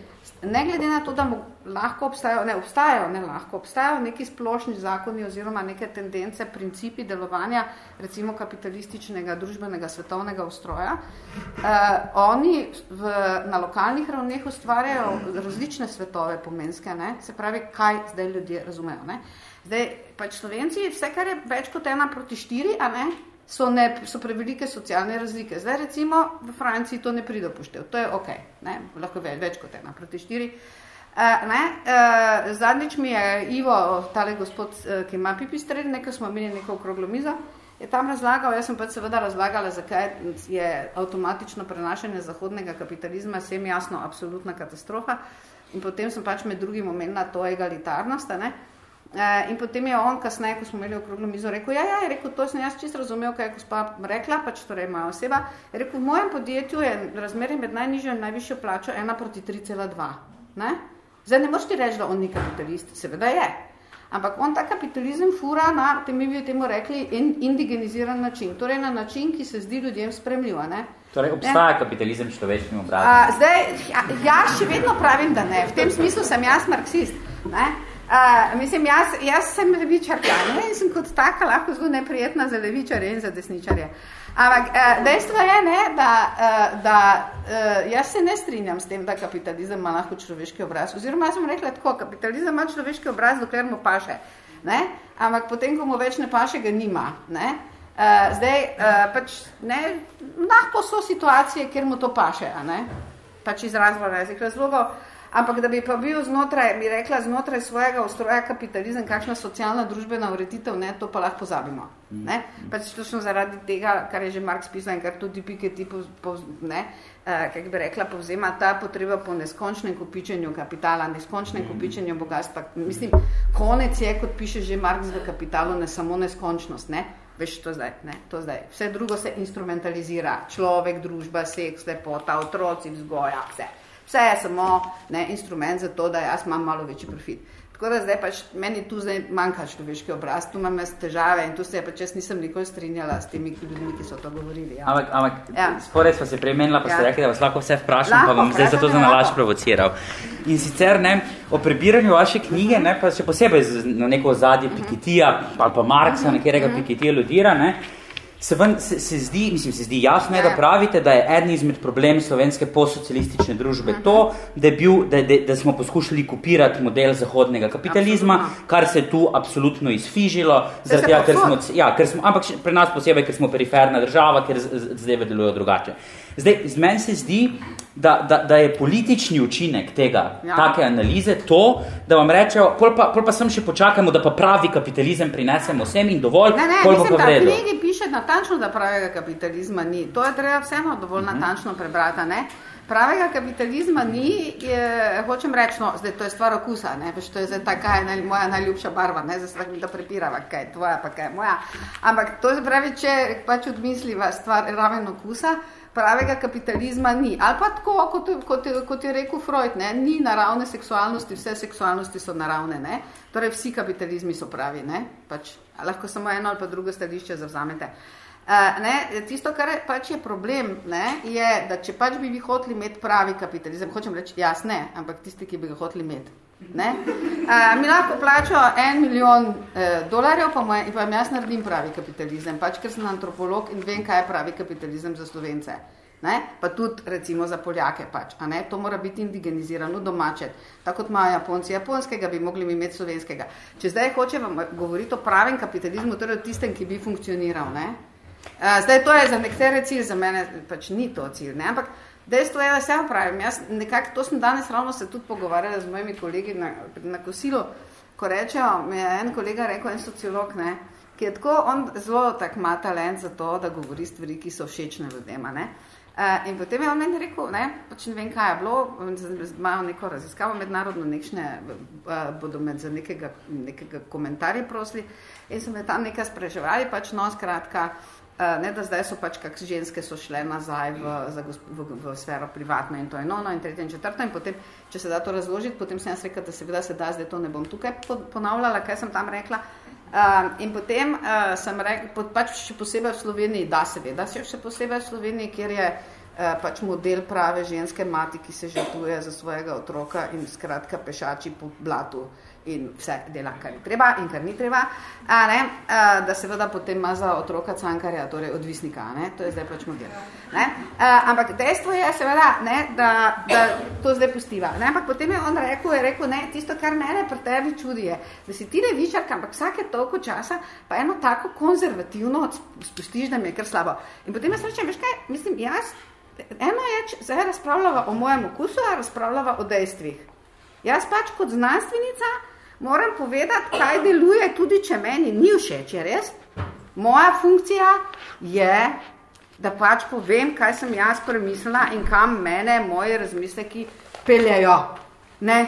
Ne glede na to, da lahko obstajajo, ne obstajajo, ne lahko obstajajo neki splošni zakoni oziroma neke tendence, principi delovanja recimo kapitalističnega družbenega svetovnega ustroja, eh, oni v, na lokalnih ravneh ustvarjajo različne svetove pomenske, ne? se pravi, kaj zdaj ljudje razumejo. Ne? Zdaj, pač Slovenci, vse, kar je več kot ena proti štiri, a ne, so, ne, so prevelike socialne razlike. Zdaj recimo v Franciji to ne pride poštev, to je ok, ne? lahko več, več kot ena proti štiri. Uh? Uh, zadnjič mi je Ivo, tale gospod, uh, ki ima pipistrel, nekaj smo imeli neko okroglo mizo, je tam razlagal, jaz sem pa seveda razlagala, zakaj je avtomatično prenašanje zahodnega kapitalizma vsem jasno absolutna katastrofa in potem sem pač med drugim omenila to egalitarnost, ne? Uh, in potem je on, kasneje, ko smo imeli okroglo mizo, rekel: Ja, ja, je rekel, to sem jaz čisto razumel, kaj je gospa rekla, pač torej moja oseba. Je rekel: V mojem podjetju je razmerje med najnižjo in najvišjo plačo 1 proti 3,2. Zdaj ne moreš ti reči, da on ni kapitalist, seveda je. Ampak on ta kapitalizem fura na, te mi bi temu rekli, in, indigeniziran način. Torej na način, ki se zdi ljudem spremljiv. Ne? Torej obstaja ne? kapitalizem človeškim obrazom? Zdaj, ja, jaz še vedno pravim, da ne. V tem smislu sem jaz marksist. Ne? Uh, mislim, jaz, jaz sem levičarka ne? in sem kot taka lahko zelo neprijetna za levičarje in za desničarje. Ampak uh, dejstvo je, ne, da, uh, da uh, jaz se ne strinjam s tem, da kapitalizem ima lahko človeški obraz. Oziroma, jaz sem rekla tako, kapitalizem ima človeški obraz, dokler mu paše. Ne? Ampak potem, ko mu več ne paše, ga nima. Ne? Uh, zdaj, uh, pač, ne, lahko so situacije, kjer mu to paše, a ne? pač iz razvoja razlogov. Ampak da bi pa bil znotraj, bi rekla, znotraj svojega ustroja kapitalizem, kakšna socialna družbena ureditev, ne, to pa lahko pozabimo. Ne? Pač točno zaradi tega, kar je že Marx pisal in kar tudi Piketty, po, po, ne, uh, kak bi rekla, povzema ta potreba po neskončnem kupičenju kapitala, neskončnem kupičenju bogatstva. Mislim, konec je, kot piše že Marx v kapitalu, ne samo neskončnost, ne? Veš, to zdaj, ne, to zdaj. Vse drugo se instrumentalizira. Človek, družba, seks, lepota, otroci, vzgoja, vse. Vse je samo ne, instrument za to, da jaz imam malo večji profit. Tako da zdaj pač meni tu zdaj manjka človeški obraz, tu imam jaz težave in tu se pač jaz nisem nikoli strinjala s temi ljudmi, ki so to govorili. Ja. Ampak, ampak ja. sporej smo se premenila, pa ja. ste rekli, da vas lahko vse vprašam, lahko, pa bom zdaj zato za nalaž provociral. In sicer ne, o prebiranju vaše knjige, ne, pa še posebej z, na neko uh -huh. Piketija ali pa Marksa, uh -huh. nekjerega uh -huh. Piketija ljudira, ne, Se, ven, se, se, zdi, mislim, se zdi jasno, je, da ja. pravite, da je eden izmed problemov slovenske postsocialistične družbe to, da, je bil, da, da, da smo poskušali kopirati model zahodnega kapitalizma, absolutno. kar se je tu absolutno izfižilo, zaradi, ja, ker smo, ja, ker smo, ampak pri nas posebej, ker smo periferna država, ker zdaj delujejo drugače. Zdaj, z meni se zdi, da, da, da je politični učinek tega, ja. take analize to, da vam rečejo, pol pa, pol pa sem še počakajmo, da pa pravi kapitalizem prinesemo vsem in dovolj, ne, ne, pol mislim, pa ne, piše natančno, da pravega kapitalizma ni. To je treba vseeno dovolj uh mhm. -huh. natančno prebrati, ne? Pravega kapitalizma ni, je, hočem reči, no, zdaj to je stvar okusa, ne, veš, to je zdaj taka je moja najljubša barva, ne, zdaj se da prepirava, kaj je tvoja, pa kaj je moja. Ampak to se pravi, če pač odmisliva stvar raven okusa, pravega kapitalizma ni. Ali pa tako, kot, kot, kot je rekel Freud, ne? ni naravne seksualnosti, vse seksualnosti so naravne. Ne? Torej, vsi kapitalizmi so pravi. Pač, lahko samo eno ali pa drugo stališče zavzamete. Uh, ne, tisto, kar je, pač je problem, ne, je, da če pač bi vi hoteli imeti pravi kapitalizem, hočem reči, jaz ne, ampak tisti, ki bi ga hoteli imeti, Ne? A, mi lahko plačo en milijon eh, dolarjev, pa, moj, pa jaz naredim pravi kapitalizem, pač ker sem antropolog in vem, kaj je pravi kapitalizem za slovence. Ne? Pa tudi recimo za Poljake pač, a ne? to mora biti indigenizirano domače. Tako kot imajo Japonci japonskega, bi mogli imeti slovenskega. Če zdaj hočemo govoriti o pravem kapitalizmu, torej o tistem, ki bi funkcioniral, ne? Uh, zdaj, to je za nekatere cilj, za mene pač ni to cilj, ne? ampak dejstvo je, da se pravim, jaz nekako, to sem danes ravno se tudi pogovarjala z mojimi kolegi na, na kosilu, ko rečejo, mi je en kolega rekel, en sociolog, ne, ki je tako, on zelo tak ima talent za to, da govori stvari, ki so všečne ljudema, ne. Uh, in potem je on meni rekel, ne, pač ne vem, kaj je bilo, imajo neko raziskavo mednarodno, nekšne, uh, bodo med za nekega, nekega komentarja prosli, in so me tam nekaj spraševali, pač no, skratka, uh, ne da zdaj so pač kak ženske so šle nazaj v, za, v, v, v sfero privatno in to je no, no in tretje in četrto in potem, če se da to razložiti, potem sem jaz rekel, da seveda se da, zdaj to ne bom tukaj ponavljala, kaj sem tam rekla. Uh, in potem uh, sem rekla, pač še posebej v Sloveniji, da seveda, še posebej v Sloveniji, kjer je pač model prave ženske mati, ki se žrtvuje za svojega otroka in skratka pešači po blatu. Uh, in vse dela, kar je treba in kar ni treba, a, ne, a, da seveda potem ima za otroka cankarja, torej odvisnika, ne, to je zdaj pač model. Ne, a, ampak dejstvo je seveda, ne, da, da to zdaj pustiva. Ne, ampak potem je on rekel, je rekel, ne, tisto, kar mene pri tebi čudi je, da si ti levičarka, ampak vsake toliko časa pa eno tako konzervativno spustiš, da mi je kar slabo. In potem jaz rečem, veš kaj, mislim, jaz, eno je, zdaj razpravljava o mojem okusu, a razpravljava o dejstvih. Jaz pač kot znanstvenica moram povedati, kaj deluje, tudi če meni ni všeč, je res. Moja funkcija je, da pač povem, kaj sem jaz premislila in kam mene moje razmisleki peljajo. Ne?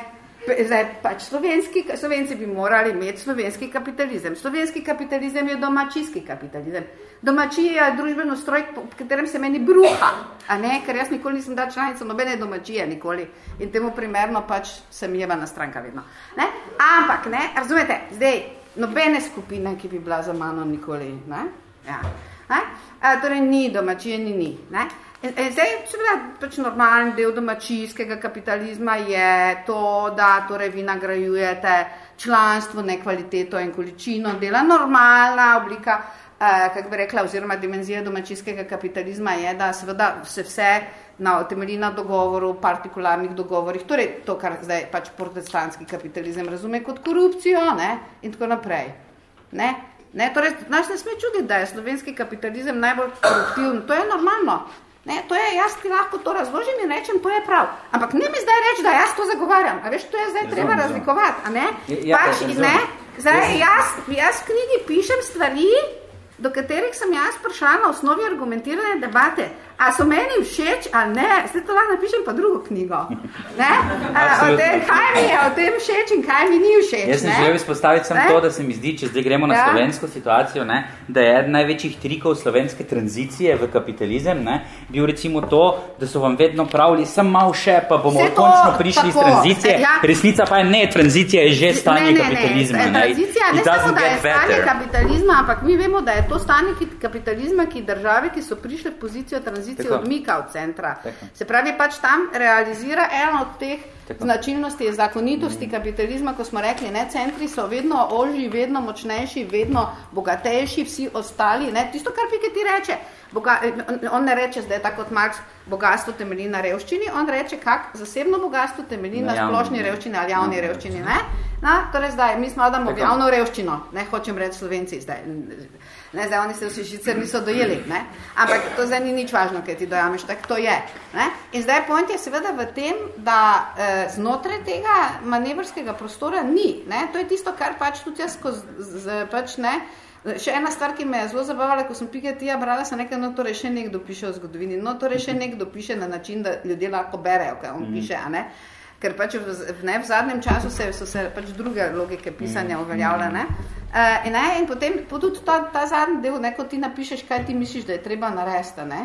Zdaj, pač slovenski, slovenci bi morali imeti slovenski kapitalizem. Slovenski kapitalizem je domačijski kapitalizem. Domačija je družbeno stroj, v katerem se meni bruha, a ne, ker jaz nikoli nisem da članica nobene domačije, nikoli. In temu primerno pač sem jevana stranka vedno. Ne? Ampak, ne, razumete, zdaj, nobene skupine, ki bi bila za mano nikoli, ne? Ja. Ne? A, torej, ni domačije, ni ni. Ne? In, in zdaj, seveda, pač normalen del domačijskega kapitalizma je to, da torej vi nagrajujete članstvo, ne kvaliteto in količino dela. Normalna oblika, eh, kako bi rekla, oziroma dimenzija domačijskega kapitalizma je, da seveda se vse na, temelji na dogovoru, partikularnih dogovorih, torej to, kar zdaj pač protestantski kapitalizem razume kot korupcijo ne, in tako naprej. Ne? Ne, torej, nas ne sme čuditi, da je slovenski kapitalizem najbolj koruptiven. To je normalno. Ne, to je, jaz ti lahko to razložim in rečem, to je prav. Ampak ne mi zdaj reči, da jaz to zagovarjam. A veš, to je zdaj treba razlikovati, a ne? Ja, ja pač, ne? Zdaj, jaz, jaz v knjigi pišem stvari, do katerih sem jaz prišla na osnovi argumentirane debate. A so meni všeč ali ne, zdaj to lahko napišem pa drugo knjigo. Ne? A, o tem, kaj mi je o tem všeč in kaj mi ni všeč. Jaz sem želel izpostaviti samo to, da se mi zdi, če zdaj gremo na ja. slovensko situacijo, ne, da je eden največjih trikov slovenske tranzicije v kapitalizem, ne, bil recimo to, da so vam vedno pravili, sem mal še, pa bomo to, končno prišli tako, iz tranzicije. Ja. Resnica pa je ne, tranzicija je že stanje ne, ne, kapitalizma. Ne, ne. Tranzicija ne, samo, da je stanje kapitalizma, ampak mi vemo, da je to stanje kapitalizma, ki države, ki so prišle v pozicijo tranzicije, tranzicijo Tako. odmika od centra. Tako. Se pravi, pač tam realizira eno od teh Tako. značilnosti, zakonitosti mm. kapitalizma, ko smo rekli, ne, centri so vedno ožji, vedno močnejši, vedno bogatejši, vsi ostali, ne, tisto, kar Piketty reče, Boga, on ne reče zdaj tako kot Marx, bogatstvo temelji na revščini, on reče, kak zasebno bogatstvo temelji na, na splošni revščini ali javni revščini, ne? Na, torej zdaj, mi smo damo javno revščino, ne hočem reči slovenci zdaj. Ne, zdaj oni se vsi sicer niso dojeli, ne? ampak to zdaj ni nič važno, kaj ti dojameš, tako to je. Ne? In zdaj point je seveda v tem, da eh, znotraj tega manevrskega prostora ni. Ne? To je tisto, kar pač tudi jaz skozi, z, pač ne, Še ena stvar, ki me je zelo zabavala, ko sem Piketija brala, se nekaj, no torej še nekdo piše o zgodovini, no torej še nekdo piše na način, da ljudje lahko berejo, kaj on mm. piše, a ne? Ker pač v, ne, v zadnjem času se, so se pač druge logike pisanja mhm. uveljavile, ne? Uh, in, ne? in potem tudi ta, ta zadnji del, ne, ko ti napišeš, kaj ti misliš, da je treba narediti, ne?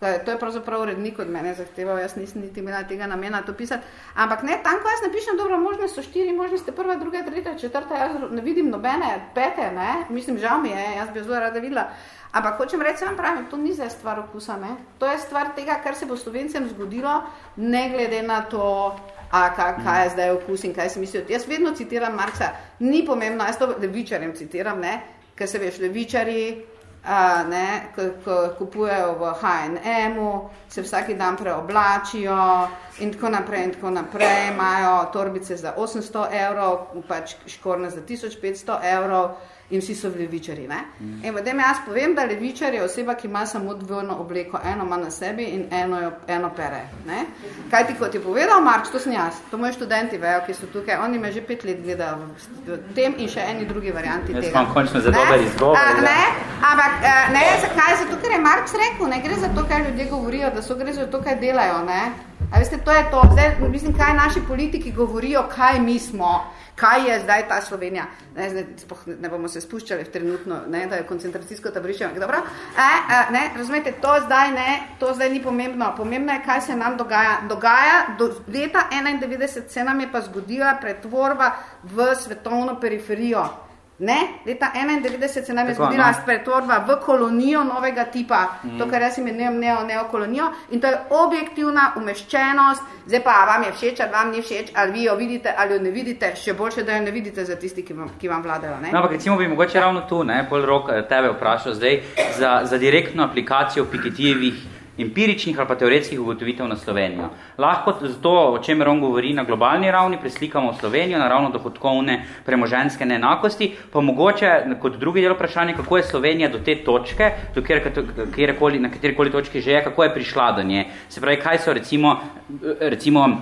To je pravzaprav urednik od mene zahteval, jaz nisem niti imela tega namena to pisati. Ampak ne, tam, ko jaz napišem, dobro, možne so štiri, možne ste prva, druga, tretja, četrta, jaz ne vidim nobene, pete, ne, mislim, žal mi je, jaz bi zelo rada videla. Ampak hočem reči, vam pravim, to ni zdaj stvar okusa, ne. To je stvar tega, kar se bo slovencem zgodilo, ne glede na to, a kaj, kaj je zdaj okus in kaj si mislijo. Jaz vedno citiram Marksa, ni pomembno, jaz to levičarjem citiram, ne, ker se veš, levičari, ne, ko kupujejo v H&M-u, se vsaki dan preoblačijo in tako naprej in tako naprej, imajo torbice za 800 evrov, pač škorne za 1500 evrov in vsi so levičari. Mm. In potem jaz povem, da levičar je oseba, ki ima samo dvojno obleko, eno ima na sebi in eno, jo, eno pere. Ne? Kaj ti kot je povedal Marks, to sem jaz, to moji študenti vejo, ki so tukaj, oni me že pet let gledajo v tem in še eni drugi varianti jaz tega. imam končno za dober izgovor. A, da- ne, ampak a, ne, zakaj? Zato, ker je Marks rekel, ne gre za to, kaj ljudje govorijo, da so gre za to, kaj delajo. Ne? A veste, to je to. Zdaj, mislim, kaj naši politiki govorijo, kaj mi smo, kaj je zdaj ta Slovenija. Ne, ne, ne bomo se spuščali v trenutno, ne, da je koncentracijsko taborišče. ampak Dobro? E, e, ne, razumete, to zdaj, ne, to zdaj ni pomembno. Pomembno je, kaj se nam dogaja. Dogaja, do leta 91 se nam je pa zgodila pretvorba v svetovno periferijo. Ne, leta 91 se nam je Tako, zgodila no. pretvorba v kolonijo novega tipa, mm. to, kar jaz imenujem neo, neokolonijo, in to je objektivna umeščenost. Zdaj pa, vam je všeč, ali vam ni všeč, ali vi jo vidite, ali jo ne vidite, še boljše, da jo ne vidite za tisti, ki vam, ki vam vladajo. Ne? No, ampak recimo bi mogoče ravno tu, ne, pol rok eh, tebe vprašal zdaj, za, za direktno aplikacijo Piketijevih empiričnih ali pa teoretskih ugotovitev na Slovenijo. Lahko to, o čemer on govori na globalni ravni, preslikamo v Slovenijo na ravno dohodkovne premoženske neenakosti, pa mogoče kot drugi del vprašanja, kako je Slovenija do te točke, do kjer- kjerkoli, na katerikoli točki že je, kako je prišla do nje. Se pravi, kaj so recimo, recimo uh,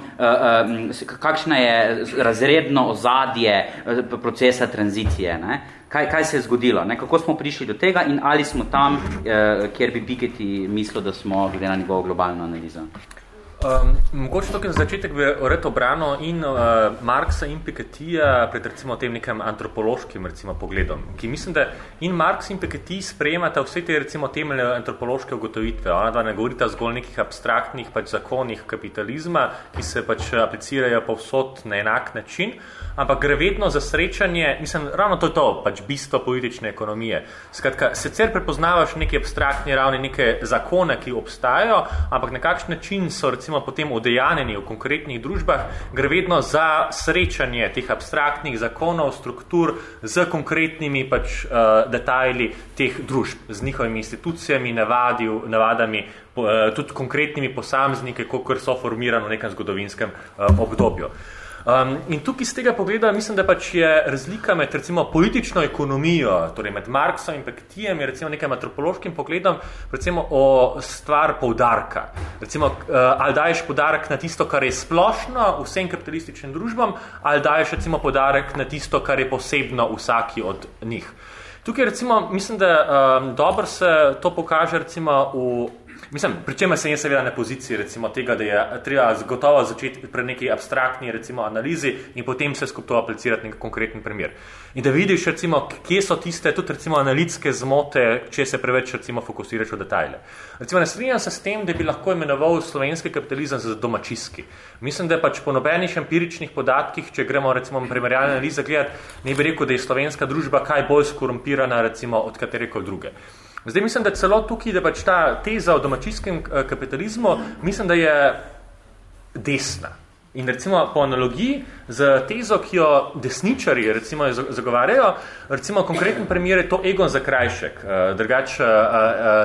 s- kakšna je razredno ozadje eh, procesa tranzicije, ne? Kaj, kaj se je zgodilo, ne? kako smo prišli do tega in ali smo tam, eh, kjer bi Piketty mislil, da smo glede na njegovo globalno analizo. Um, mogoče tukaj za začetek bi rad obrano in uh, Marksa in Pikettyja pred recimo tem nekem antropološkim recimo pogledom, ki mislim, da in Marks in Piketty sprejemata vse te recimo temeljne antropološke ugotovitve. Ona dva ne govorita zgolj nekih abstraktnih pač zakonih kapitalizma, ki se pač aplicirajo povsod na enak način, ampak gre vedno za srečanje, mislim, ravno to je to, pač bistvo politične ekonomije. Skratka, sicer prepoznavaš neki abstraktni ravni, neke zakone, ki obstajajo, ampak na kakšen način so recimo potem odejanjeni v konkretnih družbah, gre vedno za srečanje teh abstraktnih zakonov, struktur z konkretnimi pač uh, detajli teh družb, z njihovimi institucijami, navadi, navadami, po, uh, tudi konkretnimi posamezniki, kot so formirani v nekem zgodovinskem uh, obdobju. Um, in tukaj iz tega pogleda mislim, da pač je razlika med recimo politično ekonomijo, torej med Marksom in Pikettyjem in recimo nekim antropološkim pogledom, predvsem o stvar poudarka. Recimo, uh, ali daješ poudarek na tisto, kar je splošno vsem kapitalističnim družbam, ali daješ recimo poudarek na tisto, kar je posebno vsaki od njih. Tukaj recimo, mislim, da um, dobro se to pokaže recimo v Mislim, pri čemer sem jaz seveda na poziciji recimo tega, da je treba gotovo začeti pri neki abstraktni recimo analizi in potem se skupaj to aplicirati nek konkreten primer. In da vidiš recimo, kje so tiste tudi recimo analitske zmote, če se preveč recimo fokusiraš v detajle. Recimo ne strinjam se s tem, da bi lahko imenoval slovenski kapitalizem za domačijski. Mislim, da pač po nobenih empiričnih podatkih, če gremo recimo primerjalne analize gledati, ne bi rekel, da je slovenska družba kaj bolj skorumpirana recimo od katerekoli druge. Zdaj mislim, da celo tukaj, da pač ta teza o domačijskem eh, kapitalizmu, mislim, da je desna. In recimo po analogiji z tezo, ki jo desničari recimo zagovarjajo, recimo konkreten primer je to Egon Zakrajšek, eh, drugač eh,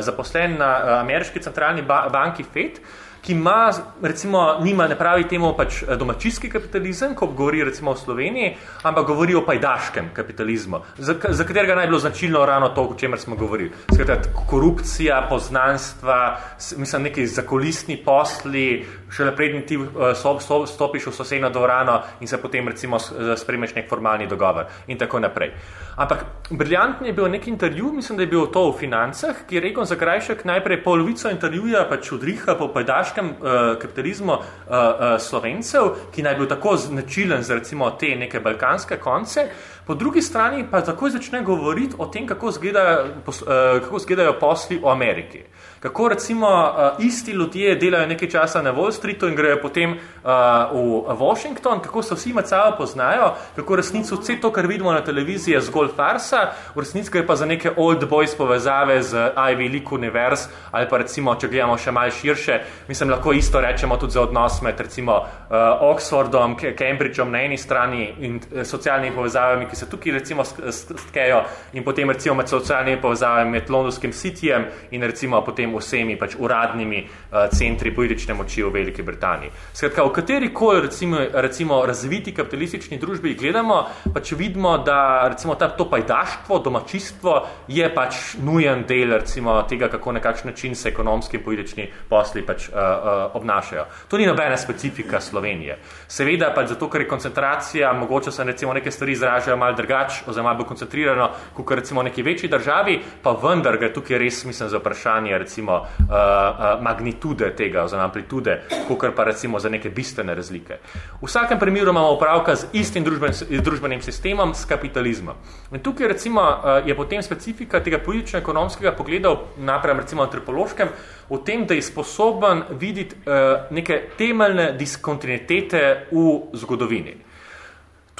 zaposlen na ameriški centralni ba banki FED, ki ima, recimo, nima, ne pravi temu pač domačijski kapitalizem, ko govori recimo o Sloveniji, ampak govori o pajdaškem kapitalizmu, za, za katerega naj bilo značilno ravno to, o čemer smo govorili. Skratka, korupcija, poznanstva, mislim, neki zakolistni posli, šele prednji ti eh, so, so, stopiš v sosednjo dvorano in se potem recimo eh, spremeš nek formalni dogovor in tako naprej. Ampak briljantni je bil nek intervju, mislim, da je bil to v financah, kjer Egon Zakrajšek najprej polovico intervjuja pač odriha po pajdaškem uh, kapitalizmu uh, uh, Slovencev, ki naj bil tako značilen za recimo te neke balkanske konce, po drugi strani pa takoj začne govoriti o tem, kako, zgleda, pos, uh, kako zgledajo posli v Ameriki. Kako recimo uh, isti ljudje delajo nekaj časa na Wall Streetu in grejo potem uh, v Washington, kako se vsi med sabo poznajo, kako resnico vse to, kar vidimo na televiziji, je zgolj farsa, v resnici gre pa za neke old boys povezave z Ivy League Universe ali pa recimo, če gledamo še malo širše, mislim, lahko isto rečemo tudi za odnos med recimo uh, Oxfordom, Cambridgeom na eni strani in uh, socialnimi povezavami, ki se tukaj recimo stkejo in potem recimo med socialnimi povezavami med londonskim Cityjem in recimo potem vsemi pač uradnimi uh, centri politične moči v Veliki Britaniji. Skratka, v kateri koli recimo, recimo razviti kapitalistični družbi gledamo, pač vidimo, da recimo ta, to pajdaštvo, domačistvo je pač nujen del recimo tega, kako na kakšen način se ekonomski in politični posli pač uh, uh, obnašajo. To ni nobena specifika Slovenije. Seveda pač zato, ker je koncentracija, mogoče se recimo neke stvari izražajo malo drugače, oziroma bolj koncentrirano, kot recimo neki večji državi, pa vendar gre tukaj res, mislim, za vprašanje recimo uh, uh, magnitude tega, oziroma amplitude, kot pa recimo za neke bistvene razlike. V vsakem primeru imamo upravka z istim družben, družbenim sistemom, s kapitalizmom. In tukaj recimo uh, je potem specifika tega politično-ekonomskega pogleda naprej recimo antropološkem, v tem, da je sposoben videti uh, neke temeljne diskontinuitete v zgodovini.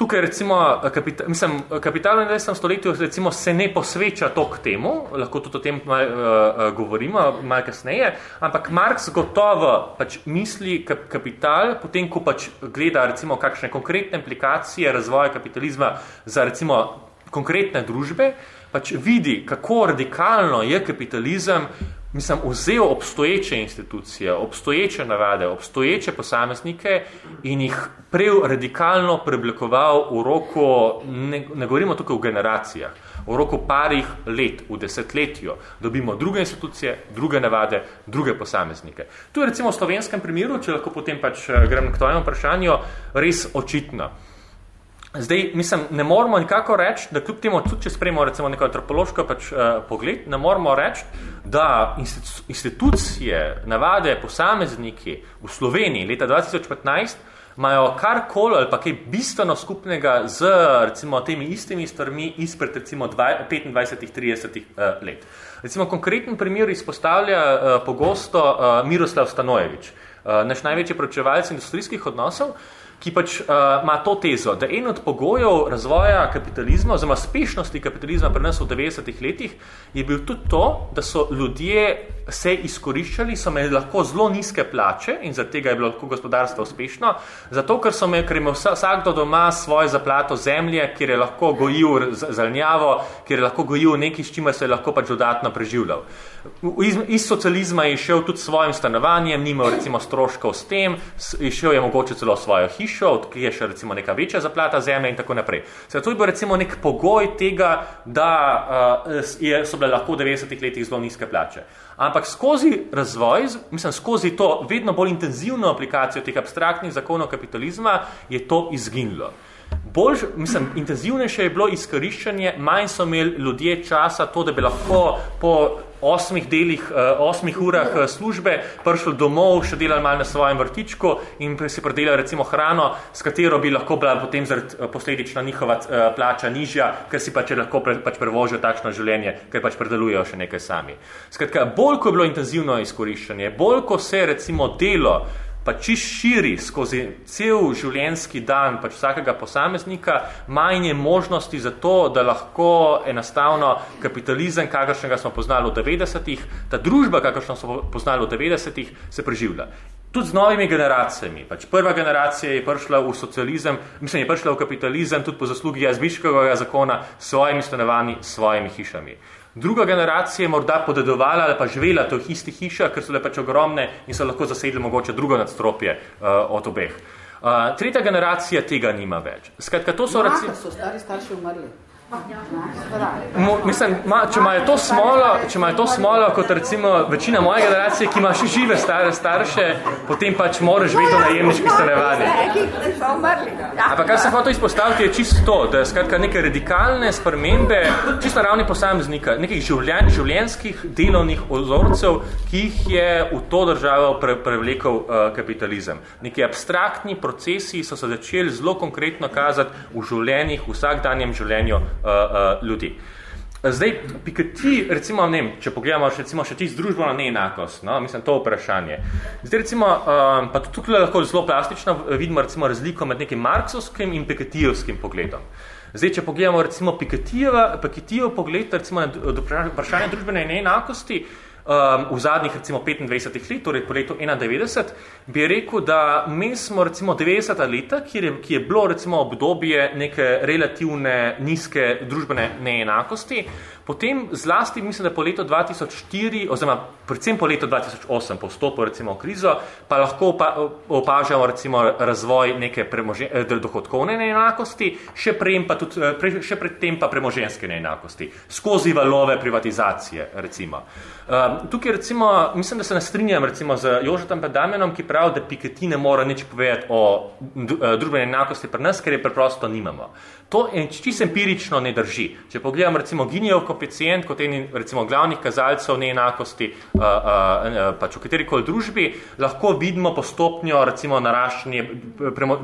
Tukaj recimo, kapita, mislim, kapital v 20. stoletju recimo se ne posveča to k temu, lahko tudi o tem mal, uh, govorimo malo kasneje, ampak Marx gotovo pač misli kap, kapital, potem ko pač gleda recimo kakšne konkretne implikacije razvoja kapitalizma za recimo konkretne družbe, pač vidi, kako radikalno je kapitalizem mislim, vzel obstoječe institucije, obstoječe navade, obstoječe posameznike in jih prej radikalno preoblikoval v roku, ne, ne govorimo tukaj v generacijah, v roku parih let, v desetletju, dobimo druge institucije, druge navade, druge posameznike. Tu je recimo v slovenskem primeru, če lahko potem pač eh, grem k tvojemu vprašanju, res očitno. Zdaj, mislim, ne moramo nikako reči, da kljub temu, tudi če spremimo recimo neko antropološko pač, uh, pogled, ne moramo reči, da institucije, navade, posamezniki v Sloveniji leta 2015 imajo karkoli ali pa kaj bistveno skupnega z recimo temi istimi stvarmi izpred recimo 25-30 uh, let. Recimo konkreten primer izpostavlja uh, pogosto uh, Miroslav Stanojevič, uh, naš največji pročevalc industrijskih odnosov, ki pač uh, ima to tezo, da en od pogojev razvoja kapitalizma, oziroma spešnosti kapitalizma pri nas v 90-ih letih, je bil tudi to, da so ljudje se izkoriščali, so imeli lahko zelo nizke plače in zaradi tega je bilo lahko gospodarstvo uspešno, zato ker so imeli, ker ima vsakdo doma svoje zaplato zemlje, kjer je lahko gojil zelenjavo, kjer je lahko gojil nekaj, s čimer se je lahko pač dodatno preživljal. Iz, iz socializma je šel tudi svojim stanovanjem, nimel recimo stroškov s tem, šel je mogoče celo svojo hišo, je še recimo neka večja zaplata zemlje in tako naprej. Zdaj, to je bil recimo nek pogoj tega, da uh, so bile lahko v 90-ih letih zelo nizke plače. Ampak skozi razvoj, mislim, skozi to vedno bolj intenzivno aplikacijo teh abstraktnih zakonov kapitalizma je to izginilo. Bolj, mislim, intenzivnejše je bilo izkoriščanje, manj so imeli ljudje časa to, da bi lahko po osmih delih, uh, osmih urah uh, službe, prišli domov, še delali malo na svojem vrtičku in si predelali recimo hrano, s katero bi lahko bila potem uh, posledična njihova plača nižja, ker si pač lahko pre, pač prevožijo takšno življenje, ker pač predelujejo še nekaj sami. Skratka, bolj ko je bilo intenzivno izkoriščanje, bolj ko se recimo delo pa čist širi skozi cel življenjski dan pač vsakega posameznika, manj je možnosti za to, da lahko enostavno kapitalizem, kakršnega smo poznali v 90-ih, ta družba, kakršno smo poznali v 90-ih, se preživlja. Tudi z novimi generacijami. Pač prva generacija je prišla v socializem, mislim, je prišla v kapitalizem tudi po zaslugi jazbiškega zakona s svojimi stanovanji, s svojimi hišami. Druga generacija je morda podedovala ali pa živela v teh istih hišah, ker so le pač ogromne in so lahko zasedli mogoče drugo nadstropje uh, od obeh. Uh, tretja generacija tega nima več. Skratka, to so... Maka so stari starši umrli. Mo, mislim, ma, če imajo to smolo, če imajo to smolo, kot recimo večina moje generacije, ki ima še žive stare starše, potem pač moraš živeti v najemniški stanovanji. Ampak kar se hotel izpostaviti, je čisto to, da skratka neke radikalne spremembe, čisto na ravni posameznika, nekih življen, življenjskih delovnih ozorcev, ki jih je v to državo pre, prevlekel uh, kapitalizem. Neki abstraktni procesi so se začeli zelo konkretno kazati v življenjih, v vsakdanjem življenju uh, uh, ljudi. Zdaj, Piketty, recimo, ne če pogledamo še, recimo, še tisto družbeno neenakost, no, mislim, to vprašanje. Zdaj, recimo, um, pa tukaj lahko zelo plastično vidimo, recimo, razliko med nekim marksovskim in Pikettyjevskim pogledom. Zdaj, če pogledamo, recimo, Pikettyjev pogled, recimo, na vprašanje družbene neenakosti, um, v zadnjih recimo 25 let, torej po letu 91, bi rekel, da mi smo recimo 90 leta, ki je, ki je bilo recimo obdobje neke relativne nizke družbene neenakosti, Potem zlasti, mislim, da po letu 2004, oziroma predvsem po letu 2008, po vstopu recimo v krizo, pa lahko opažamo recimo razvoj neke eh, dohodkovne neenakosti, še, pa tudi, eh, pre, še predtem pa premoženske neenakosti, skozi valove privatizacije recimo. Um, tukaj recimo, mislim, da se ne strinjam recimo z Jožetom Pedamenom, ki pravi, da Piketty ne mora nič povedati o družbene enakosti pri nas, ker je preprosto nimamo. To čisto empirično ne drži. Če pogledam recimo Ginijev koeficient kot eni recimo glavnih kazalcev neenakosti uh, uh, pač v katerikoli družbi, lahko vidimo postopnjo recimo naraščanje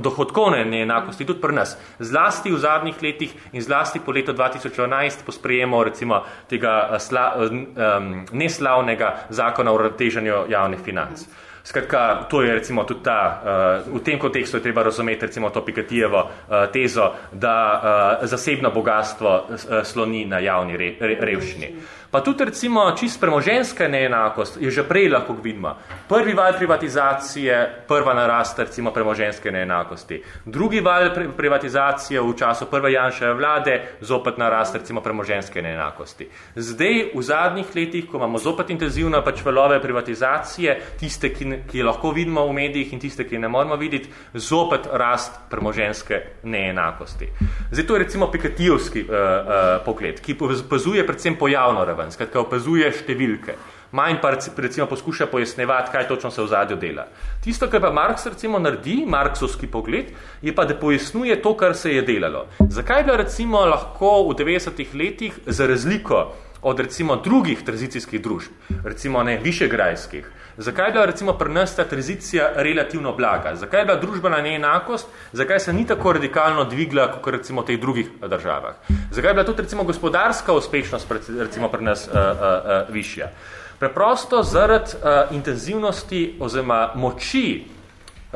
dohodkovne neenakosti tudi pri nas. Zlasti v zadnjih letih in zlasti po letu 2012 po sprejemu recimo tega sla, um, neslavnega zakona o ravnoteženju javnih financ. Uh, Skratka, to je recimo tudi ta, uh, v tem kontekstu je treba razumeti recimo to Pikatijevo uh, tezo, da uh, zasebno bogatstvo uh, sloni na javni re, re, revščini. Pa tudi recimo čist premoženska neenakost je že prej lahko vidimo. Prvi val privatizacije, prva narast recimo premoženske neenakosti. Drugi val privatizacije v času prve Janševe vlade, zopet narast recimo premoženske neenakosti. Zdaj v zadnjih letih, ko imamo zopet intenzivno pač valove privatizacije, tiste, ki, ki lahko vidimo v medijih in tiste, ki ne moramo videti, zopet rast premoženske neenakosti. Zdaj to je recimo pikatijovski uh, uh, pogled, ki pozuje predvsem pojavno raven, skratka opazuje številke. Manj pa recimo poskuša pojasnevati, kaj točno se v zadju dela. Tisto, kar pa Marx recimo naredi, Marksovski pogled, je pa, da pojasnuje to, kar se je delalo. Zakaj bi recimo lahko v 90-ih letih za razliko od recimo drugih tranzicijskih družb, recimo ne višegrajskih, zakaj je bila recimo pri nas ta tranzicija relativno blaga, zakaj je bila družbena neenakost, zakaj se ni tako radikalno dvigla, kot recimo v teh drugih državah, zakaj je bila tudi recimo gospodarska uspešnost recimo pri nas uh, uh, uh, višja. Preprosto zaradi uh, intenzivnosti oziroma moči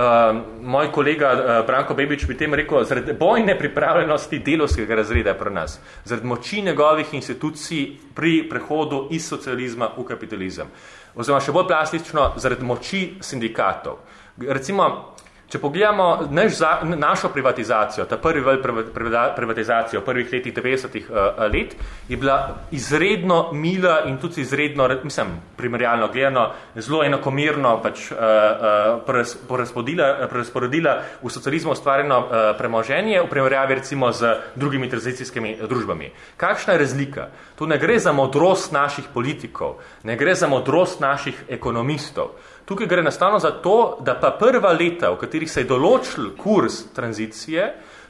Uh, moj kolega uh, Branko Bebič bi tem rekel, zaradi bojne pripravljenosti delovskega razreda pri nas, zaradi moči njegovih institucij pri prehodu iz socializma v kapitalizem. Oziroma še bolj plastično, zaradi moči sindikatov. Recimo, Če pogledamo naš našo privatizacijo, ta prvi vel privatizacijo prvih letih 90-ih uh, let, je bila izredno mila in tudi izredno, mislim, primerjalno gledano, zelo enakomirno pač, uh, uh, porazporedila v socializmu ustvarjeno uh, premoženje v primerjavi recimo z drugimi tranzicijskimi družbami. Kakšna je razlika? Tu ne gre za modrost naših politikov, ne gre za modrost naših ekonomistov. Tukaj gre nastavno za to, da pa prva leta, v katerih se je določil kurs tranzicije,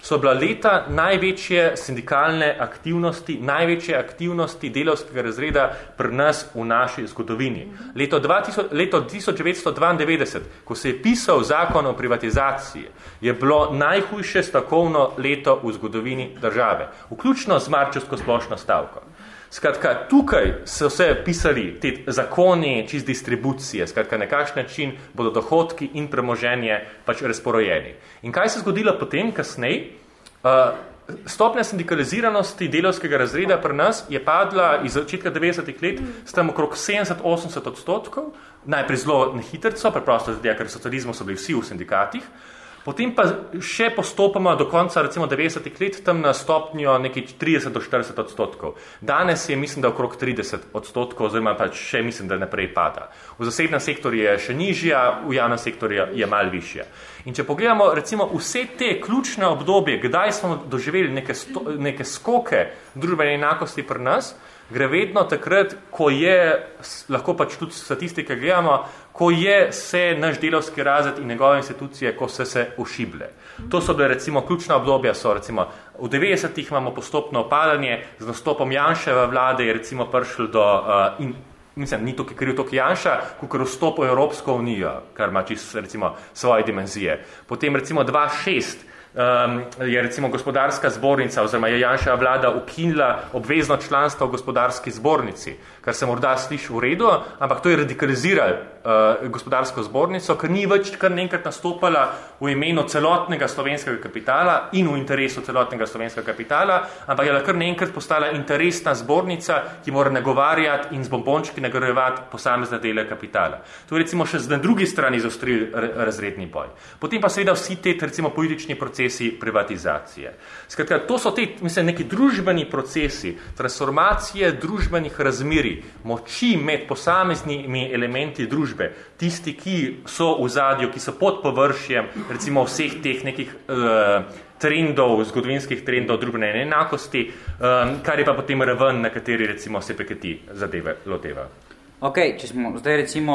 so bila leta največje sindikalne aktivnosti, največje aktivnosti delovskega razreda pri nas v naši zgodovini. Leto, 2000, leto 1992, ko se je pisal zakon o privatizaciji, je bilo najhujše stavkovno leto v zgodovini države, vključno z marčevsko splošno stavko. Skratka, tukaj so se pisali te zakoni čist distribucije, skratka, na kakšen način bodo dohodki in premoženje pač razporojeni. In kaj se je zgodilo potem, kasneje? Uh, stopnja sindikaliziranosti delovskega razreda pri nas je padla iz začetka 90-ih let s tam okrog 70-80 odstotkov, najprej zelo nehitrco, preprosto zdaj, ker socializmu so bili vsi v sindikatih, Potem pa še postopoma do konca recimo 90 let tam na stopnjo nekaj 30 do 40 odstotkov. Danes je mislim, da okrog 30 odstotkov, oziroma pa še mislim, da naprej pada. V zasebnem sektorju je še nižja, v javnem sektorju je mal višja. In če pogledamo recimo vse te ključne obdobje, kdaj smo doživeli neke, sto, neke skoke družbene enakosti pri nas, gre vedno takrat, ko je, lahko pač tudi statistike gledamo, ko je se naš delovski razred in njegove institucije, ko se se ušible. To so bile recimo ključna obdobja, so recimo v 90-ih imamo postopno opadanje, z nastopom Janševe vlade je recimo prišel do, uh, in, mislim, ni tukaj kriv tukaj Janša, kukor vstopo Evropsko unijo, kar ima čisto recimo svoje dimenzije. Potem recimo 2.6 um, je recimo gospodarska zbornica oziroma je Janša vlada ukinila obvezno članstvo v gospodarski zbornici, kar se morda sliši v redu, ampak to je radikaliziralo uh, gospodarsko zbornico, ker ni več kar nekrat nastopala v imenu celotnega slovenskega kapitala in v interesu celotnega slovenskega kapitala, ampak je kar nekrat postala interesna zbornica, ki mora nagovarjati in z bombončki nagrajevati posamezne dele kapitala. To je recimo še na drugi strani zostril razredni boj. Potem pa seveda vsi te recimo politični procesi privatizacije. Skratka, to so te, mislim, neki družbeni procesi, transformacije družbenih razmeri, moči med posameznimi elementi družbe, tisti, ki so v zadju, ki so pod površjem, recimo vseh teh nekih uh, trendov, zgodovinskih trendov družbene neenakosti, um, kar je pa potem raven, na kateri recimo se PKT zadeve lotevajo. Ok, če smo zdaj recimo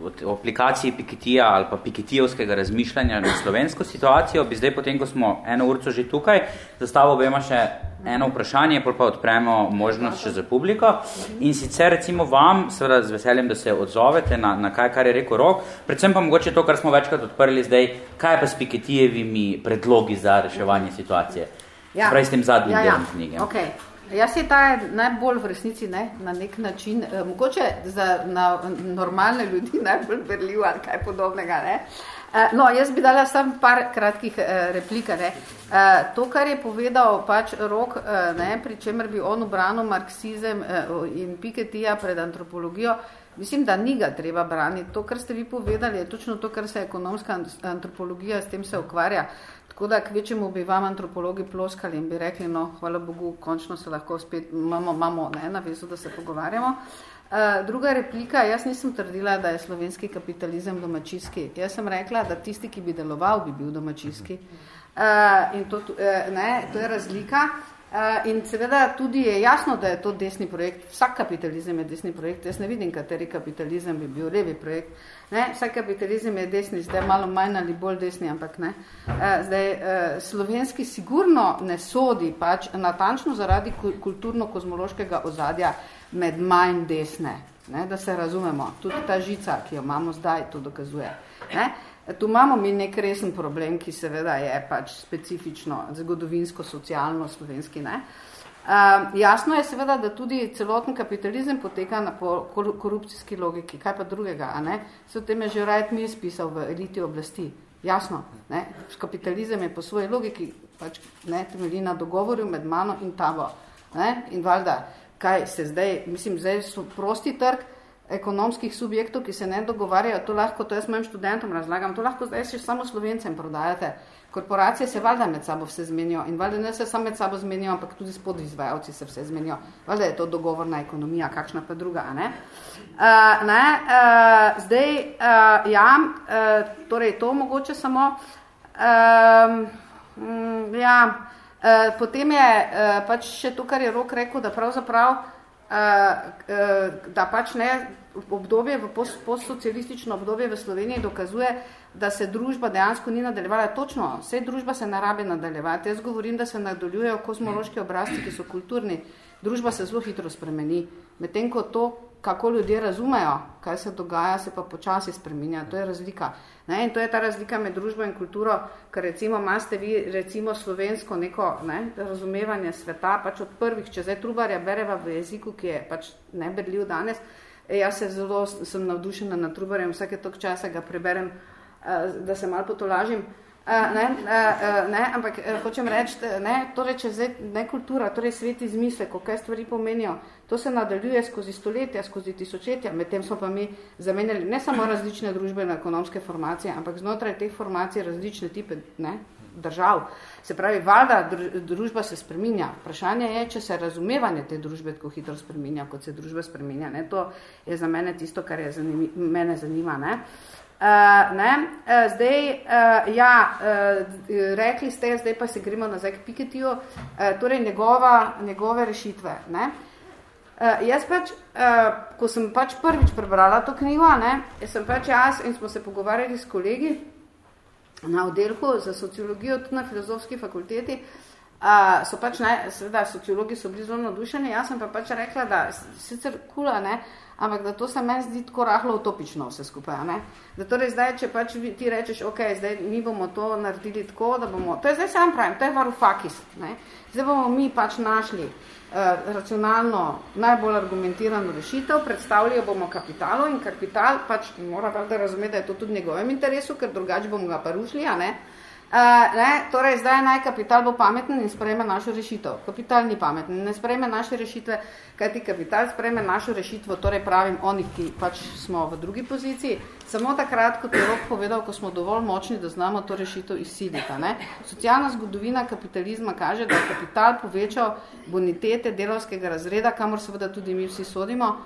v aplikaciji Piketija ali pa Piketijovskega razmišljanja na slovensko situacijo, bi zdaj potem, ko smo eno urco že tukaj, zastavil bi ima še eno vprašanje, pa odpremo možnost še za publiko. In sicer recimo vam, seveda z veseljem, da se odzovete na, na kaj, kar je rekel Rok, predvsem pa mogoče to, kar smo večkrat odprli zdaj, kaj pa s Piketijevimi predlogi za reševanje situacije. Ja. Pravi s tem zadnjim ja, ja. delom knjige. Okay. Jaz je ta najbolj v resnici ne, na nek način, eh, mogoče za na, normalne ljudi *laughs* najbolj berljiv ali kaj podobnega. Ne. Eh, no, jaz bi dala samo par kratkih eh, replik. Ne. Eh, to, kar je povedal pač rok, eh, pri čemer bi on obranil marksizem eh, in Piketija pred antropologijo, mislim, da ni ga treba braniti. To, kar ste vi povedali, je točno to, kar se ekonomska antropologija s tem se ukvarja. Tako da kvečemu bi vam antropologi ploskali in bi rekli, no, hvala Bogu, končno se lahko spet, imamo, imamo ne, na vezu, da se pogovarjamo. Uh, druga replika, jaz nisem trdila, da je slovenski kapitalizem domačijski. Jaz sem rekla, da tisti, ki bi deloval, bi bil domačijski. Uh, in to, uh, ne, to je razlika. Uh, in seveda tudi je jasno, da je to desni projekt. Vsak kapitalizem je desni projekt. Jaz ne vidim, kateri kapitalizem bi bil levi projekt. Ne? Vsak kapitalizem je desni, zdaj malo manj ali bolj desni, ampak ne. Eh, zdaj, eh, slovenski sigurno ne sodi pač natančno zaradi kulturno-kozmološkega ozadja med manj desne. Ne? Da se razumemo, tudi ta žica, ki jo imamo zdaj, to dokazuje. Ne? Tu imamo mi nek resen problem, ki seveda je pač specifično, zgodovinsko, socialno, slovenski. Ne? Uh, jasno je seveda, da tudi celoten kapitalizem poteka na po korupcijski logiki. Kaj pa drugega? A ne? Se o tem je že Wright Mills pisal v eliti oblasti. Jasno, ne? kapitalizem je po svoji logiki pač, ne, temelji na dogovorju med mano in tabo. Ne? In valjda, kaj se zdaj, mislim, zdaj so prosti trg ekonomskih subjektov, ki se ne dogovarjajo, to lahko, to jaz mojim študentom razlagam, to lahko zdaj še samo slovencem prodajate. Korporacije se valjda med sabo vse zmenijo in valjda ne se samo med sabo zmenijo, ampak tudi s podizvajalci se vse zmenijo. Valjda je to dogovorna ekonomija, kakšna pa druga, ne? Uh, ne uh, zdaj, uh, ja, uh, torej to mogoče samo, um, ja, uh, potem je uh, pač še to, kar je Rok rekel, da pravzaprav, uh, da pač ne, obdobje, v post, postsocialistično obdobje v Sloveniji dokazuje, da se družba dejansko ni nadaljevala. Točno, vse družba se ne rabi nadaljevati. Jaz govorim, da se nadaljujejo kozmološki obrazci, ki so kulturni. Družba se zelo hitro spremeni. Medtem ko to, kako ljudje razumejo, kaj se dogaja, se pa počasi spreminja. To je razlika. Ne? In to je ta razlika med družbo in kulturo, ker recimo imate vi recimo slovensko neko ne, razumevanje sveta, pač od prvih, če zdaj trubarja bereva v jeziku, ki je pač neberljiv danes, e, jaz se zelo sem navdušena nad trubarjem, vsake tok časa ga preberem, da se malo potolažim. Uh, ne, uh, ne, ampak uh, hočem reči, ne, torej, če zdaj ne kultura, torej svet izmisle, kaj stvari pomenijo, to se nadaljuje skozi stoletja, skozi tisočetja, medtem smo pa mi zamenjali ne samo različne družbene ekonomske formacije, ampak znotraj teh formacij različne tipe ne, držav. Se pravi, valjda družba se spreminja. Vprašanje je, če se razumevanje te družbe tako hitro spreminja, kot se družba spreminja. Ne. To je za mene tisto, kar je zanimi, mene zanima. Ne. Uh, Uh, ne? Uh, zdaj, uh, ja, uh, rekli ste, zdaj pa se gremo nazaj k Piketiju, uh, torej njegova, njegove rešitve. Ne? Uh, jaz pač, uh, ko sem pač prvič prebrala to knjigo, ne, sem pač jaz in smo se pogovarjali s kolegi na oddelku za sociologijo tudi na filozofski fakulteti, Uh, so pač ne, seveda, sociologi so bili zelo navdušeni, jaz sem pa pač rekla, da sicer kula, ne, ampak da to se meni zdi tako rahlo utopično vse skupaj. Ne. Da torej zdaj, če pač ti rečeš, ok, zdaj mi bomo to naredili tako, da bomo, to je zdaj sam pravim, to je varufakis, ne. Zdaj bomo mi pač našli uh, racionalno najbolj argumentirano rešitev, predstavljajo bomo kapitalu in kapital pač mora da razumeti, da je to tudi njegovem interesu, ker drugače bomo ga pa rušili, a ne. Uh, ne, torej, zdaj naj kapital bo pameten in sprejme našo rešitev. Kapital ni pameten, ne sprejme naše rešitve, kajti kapital sprejme našo rešitvo, torej pravim onih, ki pač smo v drugi poziciji, samo takrat, kot je Rok povedal, ko smo dovolj močni, da znamo to rešitev izsiliti. Ne. Socialna zgodovina kapitalizma kaže, da je kapital povečal bonitete delovskega razreda, kamor seveda tudi mi vsi sodimo,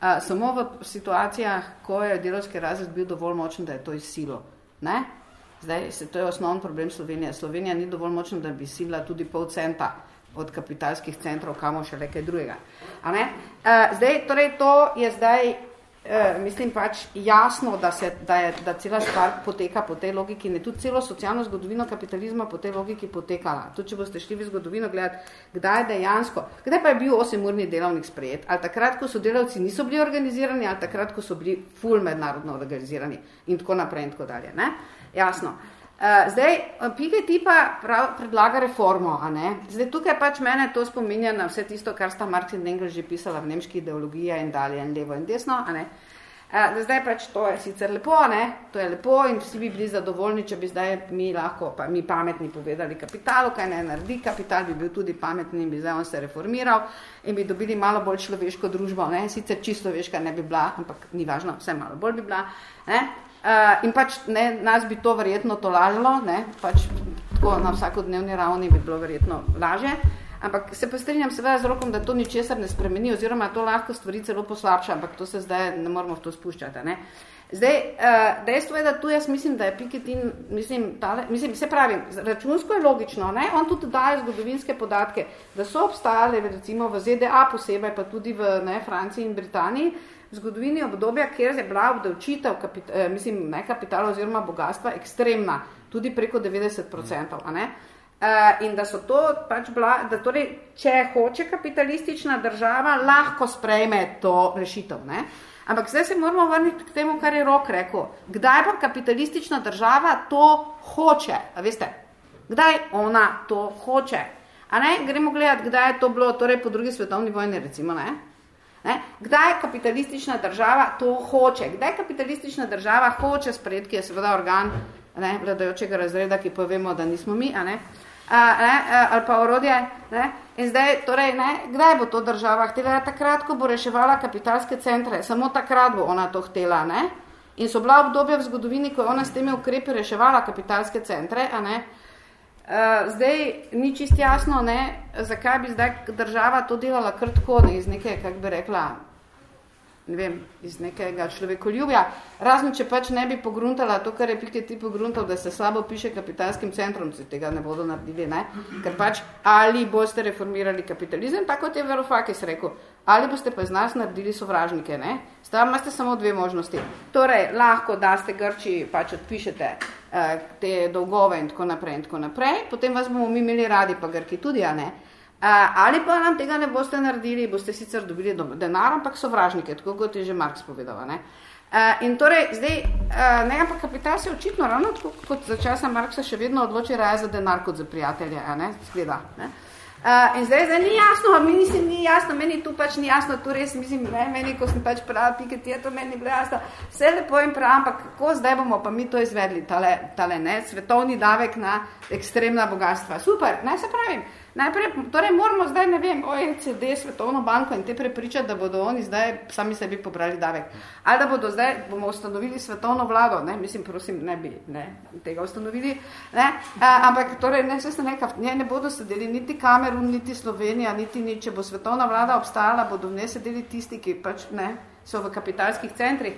uh, samo v situacijah, ko je delovski razred bil dovolj močen, da je to izsilo. Ne? Zdaj, se, to je osnovni problem Slovenije. Slovenija ni dovolj močna, da bi sila tudi pol centa od kapitalskih centrov, kamo še nekaj drugega. A ne? Uh, zdaj, torej, to je zdaj, uh, mislim pač jasno, da, se, da, je, da cela stvar poteka po tej logiki, ne tudi celo socialno zgodovino kapitalizma po tej logiki potekala. Tudi, če boste šli v zgodovino gledati, kdaj je dejansko, kdaj pa je bil 8-urni delovnik sprejet, ali takrat, ko so delavci niso bili organizirani, ali takrat, ko so bili full mednarodno organizirani in tako naprej in tako dalje. Ne? Jasno. Uh, zdaj, Pike tipa prav, predlaga reformo? Zdaj, tukaj pač mene to spominja na vse tisto, kar sta Marx in Engels že pisala v nemški ideologiji in dalje in levo in desno? Uh, zdaj pač to je sicer lepo, ne? To je lepo in vsi bi bili zadovoljni, če bi zdaj mi lahko, pa mi pametni povedali kapitalu, kaj ne naredi, kapital bi bil tudi pametni in bi zdaj on se reformiral in bi dobili malo bolj človeško družbo, ne? Sicer čisto človeška ne bi bila, ampak ni važno, vse malo bolj bi bila, ne? Uh, in pač ne, nas bi to verjetno to lažilo, ne, pač tako na vsakodnevni ravni bi bilo verjetno laže, ampak se pa strinjam seveda z rokom, da to ničesar ne spremeni, oziroma to lahko stvari celo poslabša, ampak to se zdaj ne moramo v to spuščati. Ne. Zdaj, uh, dejstvo je, da tu jaz mislim, da je Piketin, mislim, tale, mislim, se pravi, računsko je logično, ne, on tudi daje zgodovinske podatke, da so obstajale recimo v ZDA posebej, pa tudi v ne, Franciji in Britaniji, zgodovini obdobja, kjer je bila obdavčitev kapita, eh, mislim, ne kapitala oziroma bogatstva ekstremna, tudi preko 90%. A ne? Uh, in da so to pač bila, da torej, če hoče kapitalistična država, lahko sprejme to rešitev. Ne? Ampak zdaj se moramo vrniti k temu, kar je Rok rekel. Kdaj pa kapitalistična država to hoče? A veste, kdaj ona to hoče? A ne? Gremo gledati, kdaj je to bilo torej po drugi svetovni vojni, recimo, ne? Ne? Kdaj kapitalistična država to hoče? Kdaj kapitalistična država hoče sprejeti, ki je seveda organ ne, vladajočega razreda, ki povemo, da nismo mi, a ne? A, ne, ali pa orodje. Ne? In zdaj, torej, ne, kdaj bo to država htela? Takrat, ko bo reševala kapitalske centre, samo takrat bo ona to htela. Ne? In so bila obdobja v zgodovini, ko je ona s temi ukrepi reševala kapitalske centre, a ne? Zdaj ni čist jasno, ne, zakaj bi zdaj država to delala kar tako, ne, iz neke, kak bi rekla, ne vem, iz nekega človekoljubja, razen če pač ne bi pogruntala to, kar je Pike ti pogruntal, da se slabo piše kapitalskim centrom, se tega ne bodo naredili, ne, ker pač ali boste reformirali kapitalizem, tako kot je Verofakis rekel, ali boste pa z nas naredili sovražnike, ne, Stav imate samo dve možnosti. Torej, lahko, da ste Grči, pač odpišete uh, te dolgove in tako naprej in tako naprej, potem vas bomo mi imeli radi, pa Grki tudi, a ne. Uh, ali pa nam tega ne boste naredili, boste sicer dobili denar, ampak sovražnike, tako kot je že Marx povedal, ne. Uh, in torej, zdaj, uh, ne, ampak kapital se očitno ravno tako kot za časa Marksa še vedno odloči raje za denar kot za prijatelje, a ne, skleda, ne. Uh, Uh, in zdaj, zdaj ni jasno, mi mislim, ni jasno, meni tu pač ni jasno, tu res mislim, ne, meni, ko sem pač prav, piket je to, meni bilo jasno, vse lepo in prav, ampak kako zdaj bomo pa mi to izvedli, tale, tale ne, svetovni davek na ekstremna bogatstva. Super, naj se pravim, Najprej, torej moramo zdaj, ne vem, OECD, Svetovno banko in te prepričati, da bodo oni zdaj sami sebi pobrali davek. Ali da bodo zdaj, bomo ustanovili svetovno vlado, ne, mislim, prosim, ne bi ne, tega ustanovili, ne, a, ampak torej, ne, se neka, ne, ne bodo sedeli niti Kamerun, niti Slovenija, niti nič, če bo svetovna vlada obstajala, bodo v ne sedeli tisti, ki pač ne, so v kapitalskih centrih.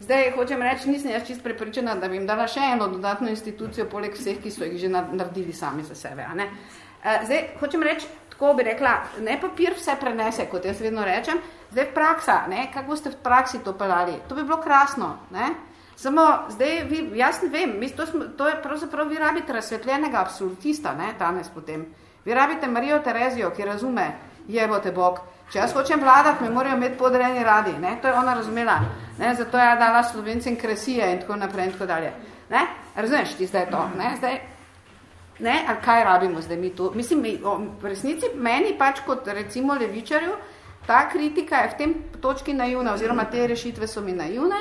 Zdaj, hočem reči, nisem jaz čist prepričana, da bi jim dala še eno dodatno institucijo, poleg vseh, ki so jih že naredili sami za sebe. A ne? Uh, zdaj, hočem reči, tako bi rekla, ne papir vse prenese, kot jaz vedno rečem, zdaj praksa, ne, kako boste v praksi to pelali, to bi bilo krasno, ne. Samo, zdaj, vi, jaz ne vem, mi, to, smo, to je pravzaprav, vi rabite razsvetljenega absolutista, ne, danes potem. Vi rabite Marijo Terezijo, ki razume, jebote Bog. Če jaz hočem vladati, me morajo imeti podrejeni radi. Ne? To je ona razumela. Ne? Zato je dala slovencem kresije in tako naprej in tako dalje. Ne? Razumeš ti zdaj to? Ne? Zdaj, ne? Ali kaj rabimo zdaj mi tu? Mislim, v resnici meni pač kot recimo levičarju, ta kritika je v tem točki naivna, oziroma te rešitve so mi naivne.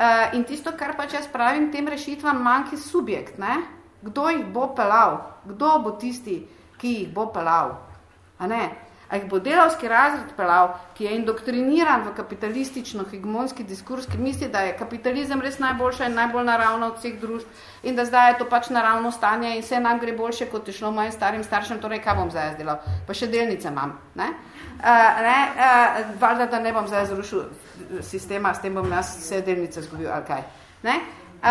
Uh, in tisto, kar pač jaz pravim, tem rešitvam manjki subjekt. Ne? Kdo jih bo pelal? Kdo bo tisti, ki jih bo pelal? A ne? A jih bo delavski razred pelal, ki je indoktriniran v kapitalistično-hegemonski diskurs, ki misli, da je kapitalizem res najboljša in najbolj naravna od vseh družb in da zdaj je to pač naravno stanje in vse nam gre boljše, kot je šlo mojim starim staršem, torej kaj bom zdaj delal? Pa še delnice imam. Ne? Uh, ne, uh, valjda, da ne bom zdaj zrušil sistema, s tem bom jaz vse delnice zgubil, ali kaj. Ne? Uh,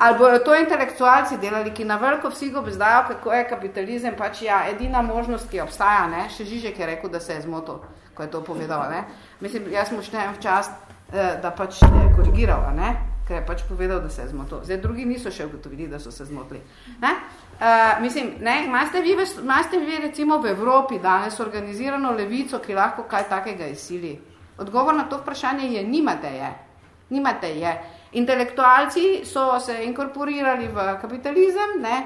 ali bojo to intelektualci delali, ki na veliko vsi go bezdajo, kako je kapitalizem, pač ja, edina možnost, ki obstaja, ne? še Žižek je rekel, da se je zmotil, ko je to povedal, ne? Mislim, jaz mu štejem v čast, uh, da pač je korigiral, ne? Ker je pač povedal, da se je zmotil. Zdaj, drugi niso še ugotovili, da so se zmotili. Ne? Uh, mislim, ne, imate vi, imate vi recimo v Evropi danes organizirano levico, ki lahko kaj takega izsili? Odgovor na to vprašanje je, nimate je. Nimate je. Intelektualci so se inkorporirali v kapitalizem, ne,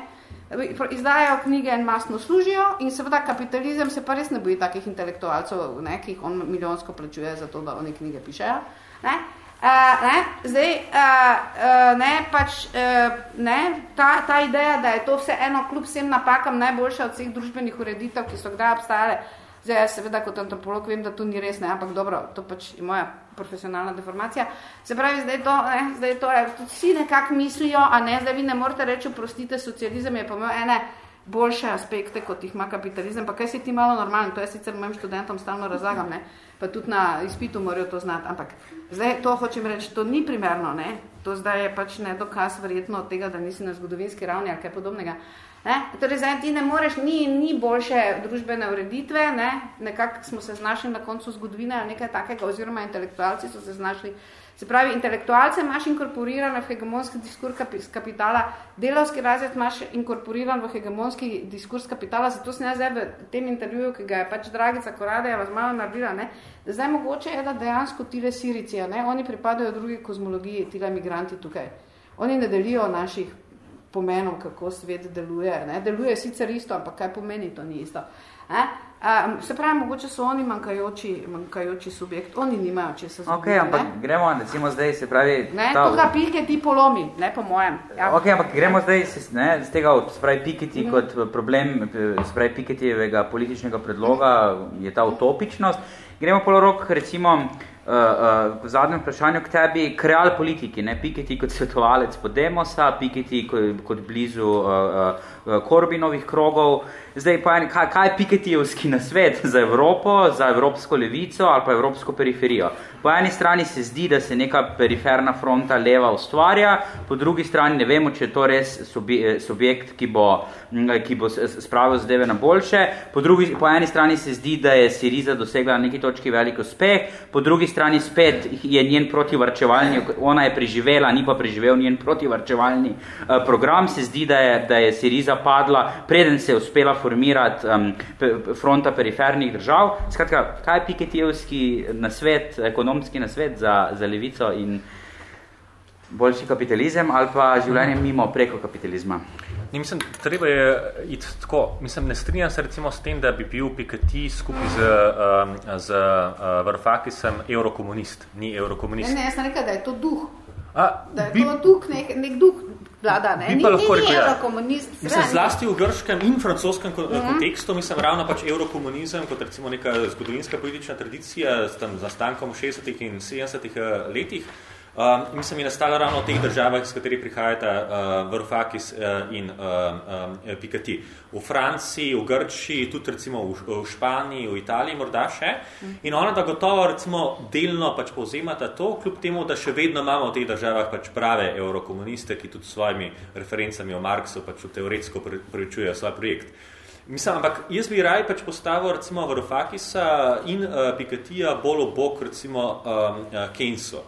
izdajajo knjige in masno služijo in seveda kapitalizem se pa res ne boji takih intelektualcev, ne, ki jih on milijonsko plačuje za to, da oni knjige pišejo. Ne. Uh, ne, zdaj, uh, uh, ne, pač, uh, ne, ta, ta ideja, da je to vse eno kljub vsem napakam najboljša od vseh družbenih ureditev, ki so kdaj obstajale, zdaj, jaz seveda kot antropolog vem, da to ni res, ne, ampak dobro, to pač je moja profesionalna deformacija. Se pravi, zdaj to, ne, zdaj to je, to vsi nekako mislijo, a ne, zdaj vi ne morate reči, prostite, socializem je pomel ene boljše aspekte, kot jih ima kapitalizem, pa kaj si ti malo normalno, to je sicer mojim študentom stalno razlagam, ne, pa tudi na izpitu morajo to znati, ampak zdaj to hočem reči, to ni primerno, ne, to zdaj je pač ne dokaz verjetno tega, da nisi na zgodovinski ravni ali kaj podobnega, Ne? Torej, zdaj ti ne moreš, ni, ni boljše družbene ureditve, ne? nekako smo se znašli na koncu zgodovine ali nekaj takega, oziroma intelektualci so se znašli. Se pravi, intelektualce imaš inkorporirane v hegemonski diskurs kapitala, delovski razred imaš inkorporiran v hegemonski diskurs kapitala, zato sem zdaj v tem intervjuju, ki ga je pač Dragica Koradeja vas malo naredila, ne? da zdaj mogoče je, da dejansko tile Siricija, ne? oni pripadajo drugi kozmologiji, tile migranti tukaj. Oni ne delijo naših pomenom, kako svet deluje. Ne? Deluje sicer isto, ampak kaj pomeni, to ni isto. Ne? A, se pravi, mogoče so oni manjkajoči, manjkajoči subjekt, oni nimajo, če se zgodi. Ok, ampak ne? gremo, recimo zdaj, se pravi... Ne, ta... tudi pilke ti polomi, ne po mojem. Ja. Ok, ampak gremo zdaj ne, z tega, se pravi, piketi mm. kot problem, se pravi, piketijevega političnega predloga je ta utopičnost. Gremo polo rok, recimo, uh, uh, zadnjem vprašanju k tebi, k real politiki, ne Piketi kot svetovalec Podemosa, Piketi kot, kot blizu uh, uh, Korbinovih krogov. Zdaj pa, kaj, kaj je Piketijevski nasvet za Evropo, za evropsko levico ali pa evropsko periferijo? Po eni strani se zdi, da se neka periferna fronta leva ustvarja, po drugi strani ne vemo, če je to res subjekt, ki bo, ki bo spravil zdeve na boljše. Po, drugi, po eni strani se zdi, da je Siriza dosegla na neki točki veliko uspeh, po drugi strani spet je njen protivarčevalni, ona je preživela, ni pa preživel njen protivarčevalni uh, program. Se zdi, da je, da je Siriza padla, preden se je uspela formirati um, fronta perifernih držav. Skratka, kaj je Piketijevski nasvet, ekonomski nasvet za, za levico in boljši kapitalizem ali pa življenje mimo preko kapitalizma? Ne, mislim, treba je iti tako. Mislim, ne strinjam se recimo s tem, da bi bil Piketty skupaj z, um, z uh, Varoufakisem eurokomunist. Ni eurokomunist. Ne, ne, jaz sem rekel, da je to duh. A, da je bi, to duh, nek, nek duh vlada, ne? Ni, ni, ni eurokomunist. Ja. Mislim, zlasti v grškem in francoskem uh mhm. -huh. kontekstu, mislim, ravno pač eurokomunizem, kot recimo neka zgodovinska politična tradicija s tam zastankom v 60 in 70 letih, Um, mislim, je nastala ravno v teh državah, iz katerih prihajata uh, Varoufakis uh, in uh, um, Pikati. V Franciji, v Grčiji, tudi recimo v, v Španiji, v Italiji morda še. In ona da gotovo recimo delno pač povzemata to, kljub temu, da še vedno imamo v teh državah pač prave eurokomuniste, ki tudi s svojimi referencami o Marksu pač teoretsko prevečujejo svoj projekt. Mislim, ampak jaz bi raj pač postavil recimo Varoufakisa in uh, Pikatija bolj obok recimo um, uh, Keynesu.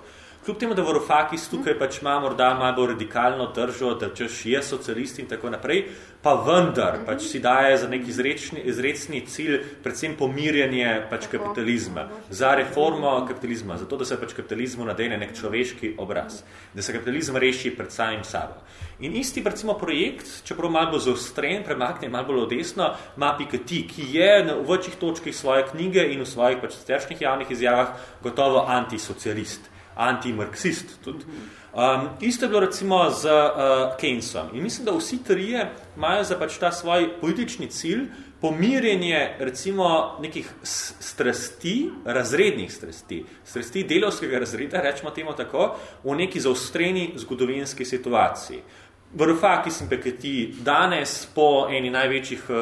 Kljub temu, da Varoufakis tukaj pač ima morda malo bolj radikalno držo, da češ je socialist in tako naprej, pa vendar pač si daje za nek izrečni, izrecni cilj predvsem pomirjanje pač kapitalizma, za reformo kapitalizma, zato da se pač kapitalizmu nadene nek človeški obraz, da se kapitalizm reši pred samim sabo. In isti recimo projekt, čeprav malo bolj zaostren, premakne malo bolj odesno, ima Piketty, ki je v večjih točkih svoje knjige in v svojih pač javnih izjavah gotovo antisocialist antimarksist tudi. Um, isto je bilo recimo z uh, Keynesom. In mislim, da vsi trije imajo za pač ta svoj politični cilj pomirjenje recimo nekih strasti, razrednih strasti, strasti delovskega razreda, rečemo temu tako, v neki zaostreni zgodovinski situaciji. Varoufakis in Piketty danes po eni največjih uh,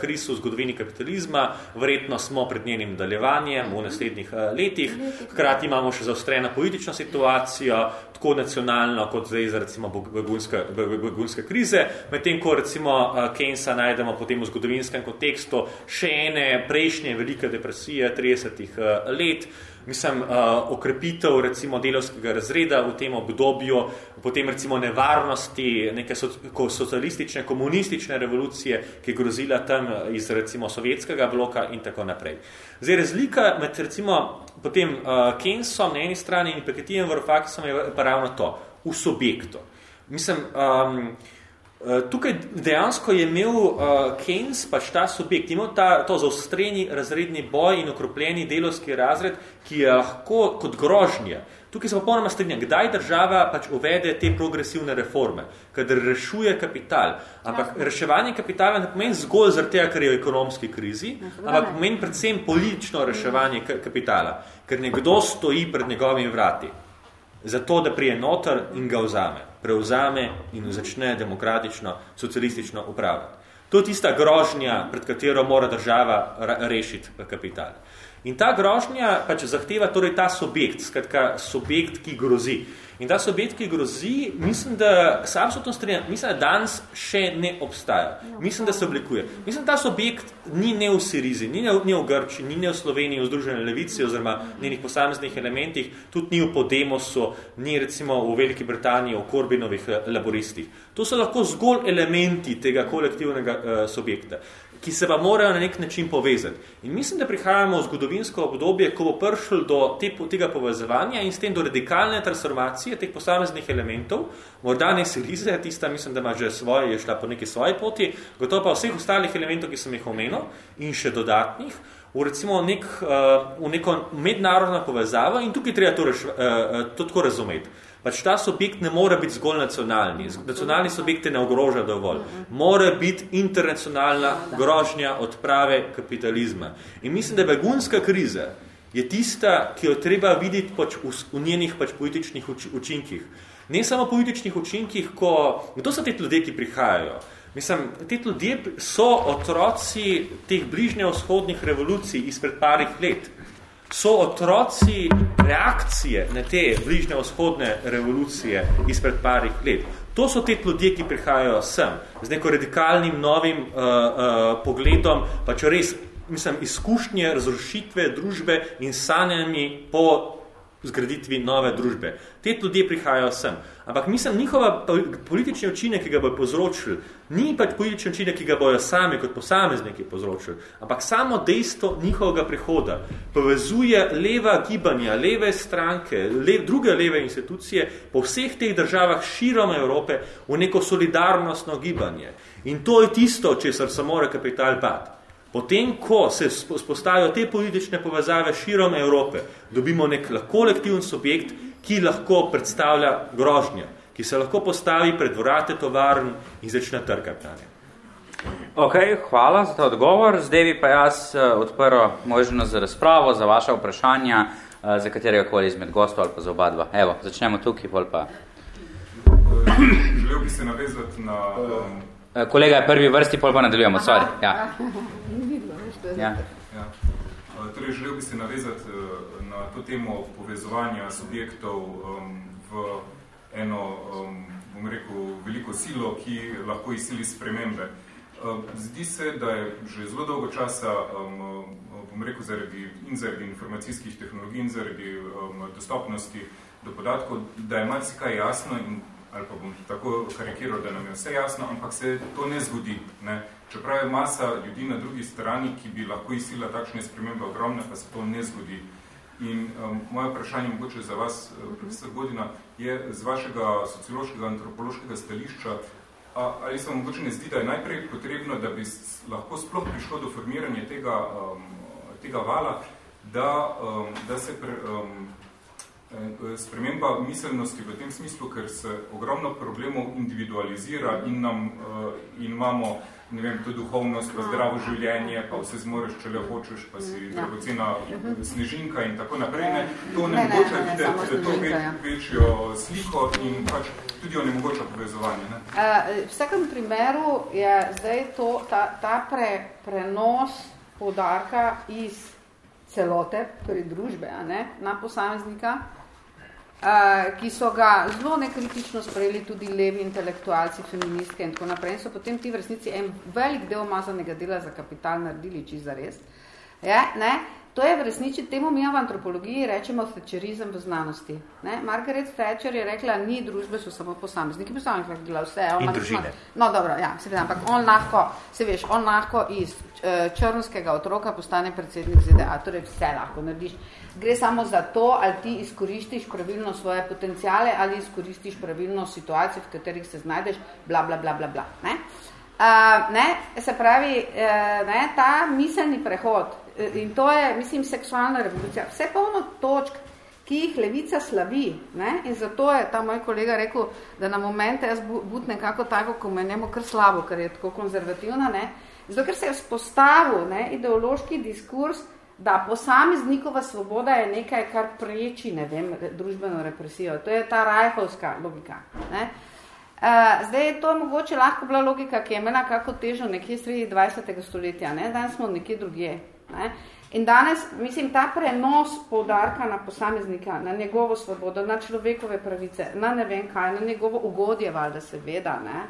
kriz v zgodovini kapitalizma, verjetno smo pred njenim nadaljevanjem v naslednjih uh, letih, hkrati imamo še zaostreno politično situacijo, tako nacionalno kot zdaj za recimo begunska krize, medtem ko recimo Keynesa najdemo potem v zgodovinskem kontekstu še ene prejšnje velike depresije 30 uh, let, mislim, uh, okrepitev recimo delovskega razreda v tem obdobju, potem recimo nevarnosti neke so, socialistične, komunistične revolucije, ki je grozila tam iz recimo sovjetskega bloka in tako naprej. Zdaj, razlika med recimo potem uh, Keynesom na eni strani in Pikettyjem Varoufakisom je pa ravno to, v subjektu. Mislim, um, Eh, tukaj dejansko je imel uh, Keynes, pač ta subjekt, imel ta, to zaostreni razredni boj in okropljeni delovski razred, ki je lahko kot grožnje. Tukaj se popolnoma strinjam, kdaj država pač uvede te progresivne reforme, kadar rešuje kapital. Ampak reševanje kapitala ne pomeni zgolj zaradi tega, ker je v ekonomski krizi, ampak pomeni predvsem politično reševanje kapitala, ker nekdo stoji pred njegovimi vrati. Zato, da prije noter in ga vzame prevzame in začne demokratično, socialistično upravljati. To je tista grožnja, pred katero mora država rešiti kapital. In ta grožnja pač zahteva torej ta subjekt, skratka subjekt, ki grozi. In ta subjekt, ki grozi, mislim, da sam so to strinjam, mislim, da danes še ne obstaja. Mislim, da se oblikuje. Mislim, da ta subjekt ni ne v Sirizi, ni, ne, ni v Grči, ni ne v Sloveniji, v Združene levici oziroma njenih posameznih elementih, tudi ni v Podemosu, ni recimo v Veliki Britaniji, v Korbinovih eh, laboristih. To so lahko zgolj elementi tega kolektivnega uh, subjekta ki se pa morajo na nek način povezati. In mislim, da prihajamo v zgodovinsko obdobje, ko bo prišel do te, tega povezovanja in s tem do radikalne transformacije teh posameznih elementov, morda ne Silize, tista mislim, da ima že svoje, je šla po neki svoji poti, gotovo pa vseh ostalih elementov, ki sem jih omenil in še dodatnih, v recimo nek, uh, v neko mednarodno povezavo in tukaj treba to, reš, uh, uh, to tako razumeti. Pač ta subjekt ne more biti zgolj nacionalni. Nacionalni subjekt ne ogroža dovolj. Mora biti internacionalna grožnja odprave kapitalizma. In mislim, da begunska kriza je tista, ki jo treba videti pač v, v njenih pač političnih uč, učinkih. Ne samo političnih učinkih, ko... To so te ljudje, ki prihajajo. Mislim, te ljudje so otroci teh bližnje vzhodnih revolucij izpred parih let so otroci reakcije na te bližnje vzhodne revolucije izpred parih let. To so te ljudje, ki prihajajo sem, z neko radikalnim novim uh, uh, pogledom, pa če res, mislim, izkušnje razrušitve družbe in sanjami po zgraditvi nove družbe. Te ljudje prihajajo sem. Ampak mislim, njihova politični učinek, ki ga bojo povzročili, ni pač politični učinek, ki ga bojo sami kot posamezniki povzročili, ampak samo dejstvo njihovega prihoda povezuje leva gibanja, leve stranke, lev, druge leve institucije po vseh teh državah širom Evrope v neko solidarnostno gibanje. In to je tisto, če se mora kapital bati. Potem, ko se spostavijo te politične povezave širom Evrope, dobimo nek kolektivni subjekt, ki lahko predstavlja grožnje, ki se lahko postavi pred vrate tovarn in začne trkati na Ok, hvala za ta odgovor. Zdaj bi pa jaz uh, odprl možnost za razpravo, za vaše vprašanja, uh, za katerega koli izmed gostov ali pa za oba dva. Evo, začnemo tukaj, pol pa. Želel bi se navezati na... Um, Eh, kolega je prvi vrsti, pol pa nadaljujemo, sorry. Ja. *laughs* Ja. Ja. Torej, želel bi se navezati eh, na to temo povezovanja subjektov um, v eno, um, bom rekel, veliko silo, ki lahko izsili spremembe. Um, zdi se, da je že zelo dolgo časa, um, bom rekel, zaradi, in zaradi informacijskih tehnologij in zaradi um, dostopnosti do podatkov, da je marsikaj jasno in ali pa bom tako karikiral, da nam je vse jasno, ampak se to ne zgodi. Ne? Čeprav je masa ljudi na drugi strani, ki bi lahko izsila takšne spremembe ogromne, pa se to ne zgodi. In um, moje vprašanje mogoče za vas, uh, profesor Godina, je z vašega sociološkega, antropološkega stališča, a, ali se vam mogoče ne zdi, da je najprej potrebno, da bi lahko sploh prišlo do formiranja tega, um, tega vala, da, um, da se pre, um, sprememba miselnosti v tem smislu, ker se ogromno problemov individualizira in, nam, eh, in imamo ne vem, to duhovnost, pa zdravo življenje, pa vse zmoreš, če le hočeš, pa si ja. dragocena mhm. snežinka in tako naprej. Ne. To ne, ne mogoče videti to ve, ja. večjo sliko in pač tudi onemogoča povezovanje. Ne. Uh, v vsakem primeru je zdaj to, ta, ta pre, prenos podarka iz celote, torej družbe, a ne, na posameznika, ki so ga zelo nekritično sprejeli tudi levi intelektualci, feministke in tako naprej. In so potem ti v resnici en velik del mazanega dela za kapital naredili čisto res. Je, ne? To je v resnici, temu mi v antropologiji rečemo thatcherizem v znanosti. Ne? Margaret Thatcher je rekla, ni družbe, so samo posamezniki, posamezniki dela vse. On in družine. No, dobro, ja, se vedi, ampak on lahko, se veš, on lahko iz uh, črnskega otroka postane predsednik ZDA, torej vse lahko narediš gre samo za to, ali ti izkoristiš pravilno svoje potencijale, ali izkoristiš pravilno situacijo, v katerih se znajdeš, bla, bla, bla, bla, bla. Ne? Uh, ne? Se pravi, uh, ne? ta miselni prehod, uh, in to je, mislim, seksualna revolucija, vse polno točk, ki jih levica slavi. Ne? In zato je ta moj kolega rekel, da na momente jaz bud nekako tako, ko me nemo kar slabo, ker je tako konzervativna, ne? zato ker se je vzpostavil ne, ideološki diskurs, da posameznikova svoboda je nekaj, kar preječi, ne vem, družbeno represijo. To je ta rajhovska logika. Ne? Uh, zdaj je to mogoče lahko bila logika, ki je imela kako težo nekje sredi 20. stoletja, ne? danes smo nekje drugje. Ne? In danes, mislim, ta prenos poudarka na posameznika, na njegovo svobodo, na človekove pravice, na ne vem kaj, na njegovo ugodje, valjda seveda, ne,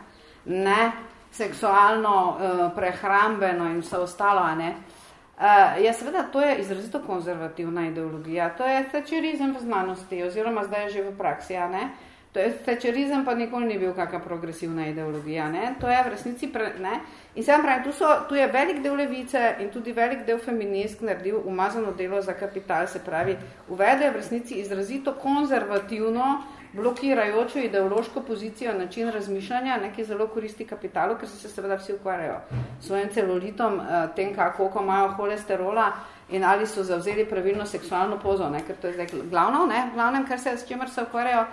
ne seksualno, uh, prehrambeno in vse ostalo, ne, uh, Uh, ja, seveda, to je izrazito konzervativna ideologija. To je thatcherizem v znanosti, oziroma zdaj je že v praksi, a ne? To je thatcherizem, pa nikoli ni bil kakšna progresivna ideologija, ne? To je v resnici, pre, ne? In se vam pravim, tu, so, tu je velik del levice in tudi velik del feminist naredil umazano delo za kapital, se pravi, uvede v resnici izrazito konzervativno blokirajočo ideološko pozicijo, način razmišljanja, ne, ki zelo koristi kapitalu, ker se seveda vsi ukvarjajo s svojim celolitom, eh, tem, kako imajo holesterola in ali so zavzeli pravilno seksualno pozo, ne, ker to je zdaj glavno, ne, glavnem, kar se, s čemer se ukvarjajo.